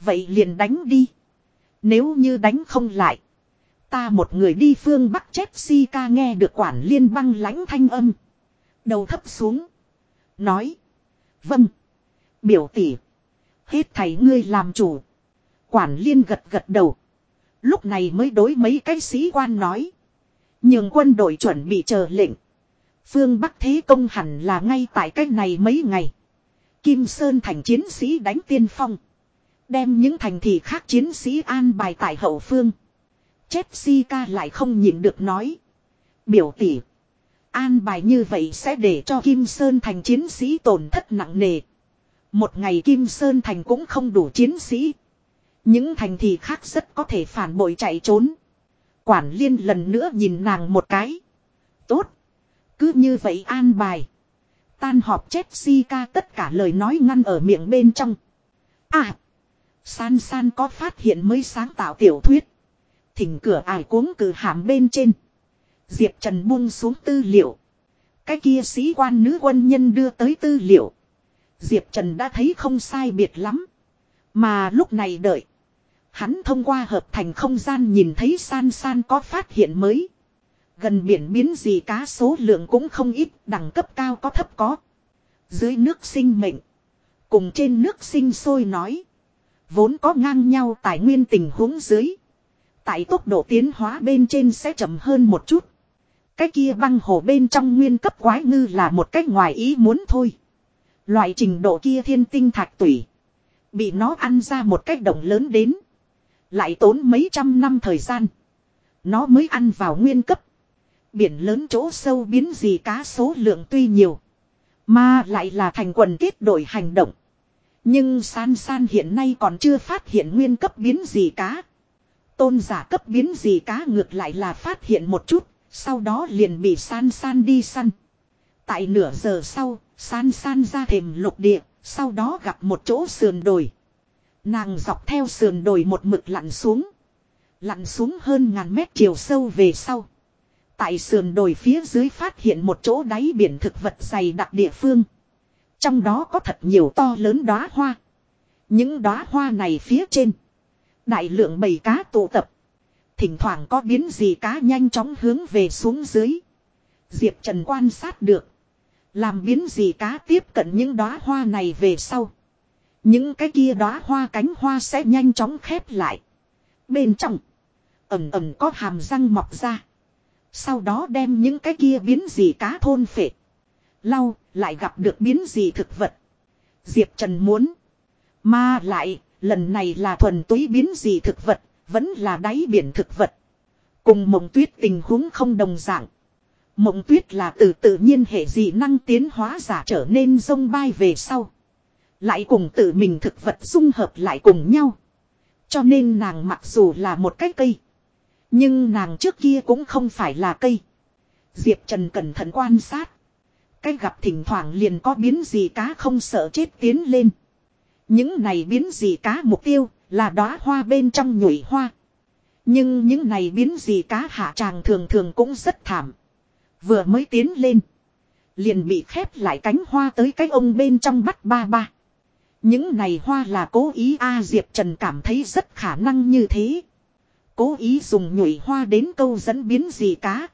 Vậy liền đánh đi. Nếu như đánh không lại. Ta một người đi phương Bắc Jessica nghe được quản liên băng lãnh thanh âm. Đầu thấp xuống. Nói. Vâng. Biểu tỷ. Hết thảy ngươi làm chủ. Quản liên gật gật đầu. Lúc này mới đối mấy cái sĩ quan nói. Nhưng quân đội chuẩn bị chờ lệnh. Phương Bắc Thế Công hẳn là ngay tại cách này mấy ngày. Kim Sơn thành chiến sĩ đánh tiên phong. Đem những thành thị khác chiến sĩ an bài tại hậu phương. Jessica lại không nhịn được nói. Biểu tỷ. An bài như vậy sẽ để cho Kim Sơn thành chiến sĩ tổn thất nặng nề. Một ngày Kim Sơn thành cũng không đủ chiến sĩ. Những thành thị khác rất có thể phản bội chạy trốn. Quản liên lần nữa nhìn nàng một cái. Tốt. Cứ như vậy an bài. Tan họp Jessica tất cả lời nói ngăn ở miệng bên trong. À. San san có phát hiện mới sáng tạo tiểu thuyết. Thỉnh cửa ải cuống cử hàm bên trên. Diệp Trần buông xuống tư liệu. Cái kia sĩ quan nữ quân nhân đưa tới tư liệu. Diệp Trần đã thấy không sai biệt lắm. Mà lúc này đợi. Hắn thông qua hợp thành không gian nhìn thấy san san có phát hiện mới. Gần biển biến gì cá số lượng cũng không ít, đẳng cấp cao có thấp có. Dưới nước sinh mệnh. Cùng trên nước sinh sôi nói. Vốn có ngang nhau tài nguyên tình huống dưới. Tại tốc độ tiến hóa bên trên sẽ chậm hơn một chút. Cái kia băng hồ bên trong nguyên cấp quái ngư là một cách ngoài ý muốn thôi. Loại trình độ kia thiên tinh thạch tủy. Bị nó ăn ra một cách động lớn đến. Lại tốn mấy trăm năm thời gian. Nó mới ăn vào nguyên cấp. Biển lớn chỗ sâu biến gì cá số lượng tuy nhiều. Mà lại là thành quần kết đội hành động. Nhưng san san hiện nay còn chưa phát hiện nguyên cấp biến gì cá. Tôn giả cấp biến gì cá ngược lại là phát hiện một chút. Sau đó liền bị san san đi săn. Tại nửa giờ sau, san san ra thềm lục địa, sau đó gặp một chỗ sườn đồi. Nàng dọc theo sườn đồi một mực lặn xuống. Lặn xuống hơn ngàn mét chiều sâu về sau. Tại sườn đồi phía dưới phát hiện một chỗ đáy biển thực vật dày đặc địa phương. Trong đó có thật nhiều to lớn đóa hoa. Những đóa hoa này phía trên. Đại lượng bầy cá tụ tập. Thỉnh thoảng có biến gì cá nhanh chóng hướng về xuống dưới. Diệp Trần quan sát được. Làm biến gì cá tiếp cận những đóa hoa này về sau. Những cái kia đóa hoa cánh hoa sẽ nhanh chóng khép lại. Bên trong. Ẩm ẩm có hàm răng mọc ra. Sau đó đem những cái kia biến gì cá thôn phệ. Lau, lại gặp được biến gì thực vật. Diệp Trần muốn. Mà lại, lần này là thuần túy biến gì thực vật. Vẫn là đáy biển thực vật. Cùng mộng tuyết tình huống không đồng dạng. Mộng tuyết là từ tự nhiên hệ dị năng tiến hóa giả trở nên sông bay về sau. Lại cùng tự mình thực vật dung hợp lại cùng nhau. Cho nên nàng mặc dù là một cái cây. Nhưng nàng trước kia cũng không phải là cây. Diệp Trần cẩn thận quan sát. Cái gặp thỉnh thoảng liền có biến gì cá không sợ chết tiến lên. Những này biến gì cá mục tiêu là đóa hoa bên trong nhụy hoa. Nhưng những này biến gì cá hạ tràng thường thường cũng rất thảm. Vừa mới tiến lên. Liền bị khép lại cánh hoa tới cái ông bên trong bắt ba ba. Những này hoa là cố ý A Diệp Trần cảm thấy rất khả năng như thế. Cố ý dùng nhụy hoa đến câu dẫn biến gì cá.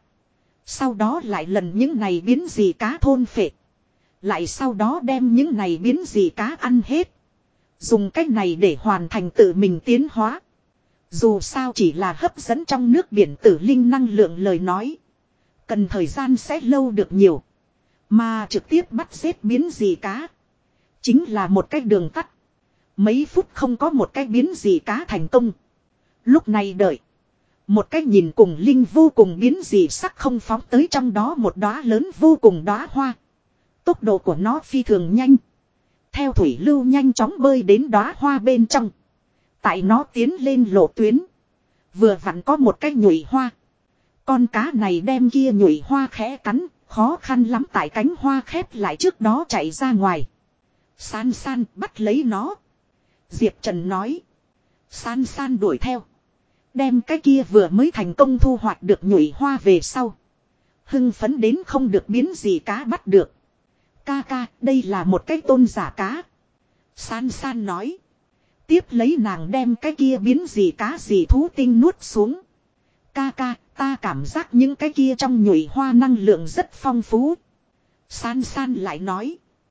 Sau đó lại lần những này biến gì cá thôn phệ. Lại sau đó đem những này biến gì cá ăn hết. Dùng cách này để hoàn thành tự mình tiến hóa. Dù sao chỉ là hấp dẫn trong nước biển tử linh năng lượng lời nói. Cần thời gian sẽ lâu được nhiều. Mà trực tiếp bắt xếp biến gì cá. Chính là một cái đường tắt. Mấy phút không có một cái biến gì cá thành công. Lúc này đợi. Một cái nhìn cùng linh vô cùng biến dị sắc không phóng tới trong đó một đóa lớn vô cùng đóa hoa. Tốc độ của nó phi thường nhanh. Theo thủy lưu nhanh chóng bơi đến đóa hoa bên trong. Tại nó tiến lên lộ tuyến. Vừa vặn có một cái nhụy hoa. Con cá này đem kia nhụy hoa khẽ cắn, khó khăn lắm tại cánh hoa khép lại trước đó chạy ra ngoài. San san bắt lấy nó. Diệp Trần nói. San san đuổi theo. Đem cái kia vừa mới thành công thu hoạch được nhụy hoa về sau. Hưng phấn đến không được biến gì cá bắt được. Ca ca, đây là một cái tôn giả cá. San san nói. Tiếp lấy nàng đem cái kia biến gì cá gì thú tinh nuốt xuống. Ca ca, ta cảm giác những cái kia trong nhụy hoa năng lượng rất phong phú. San san lại nói.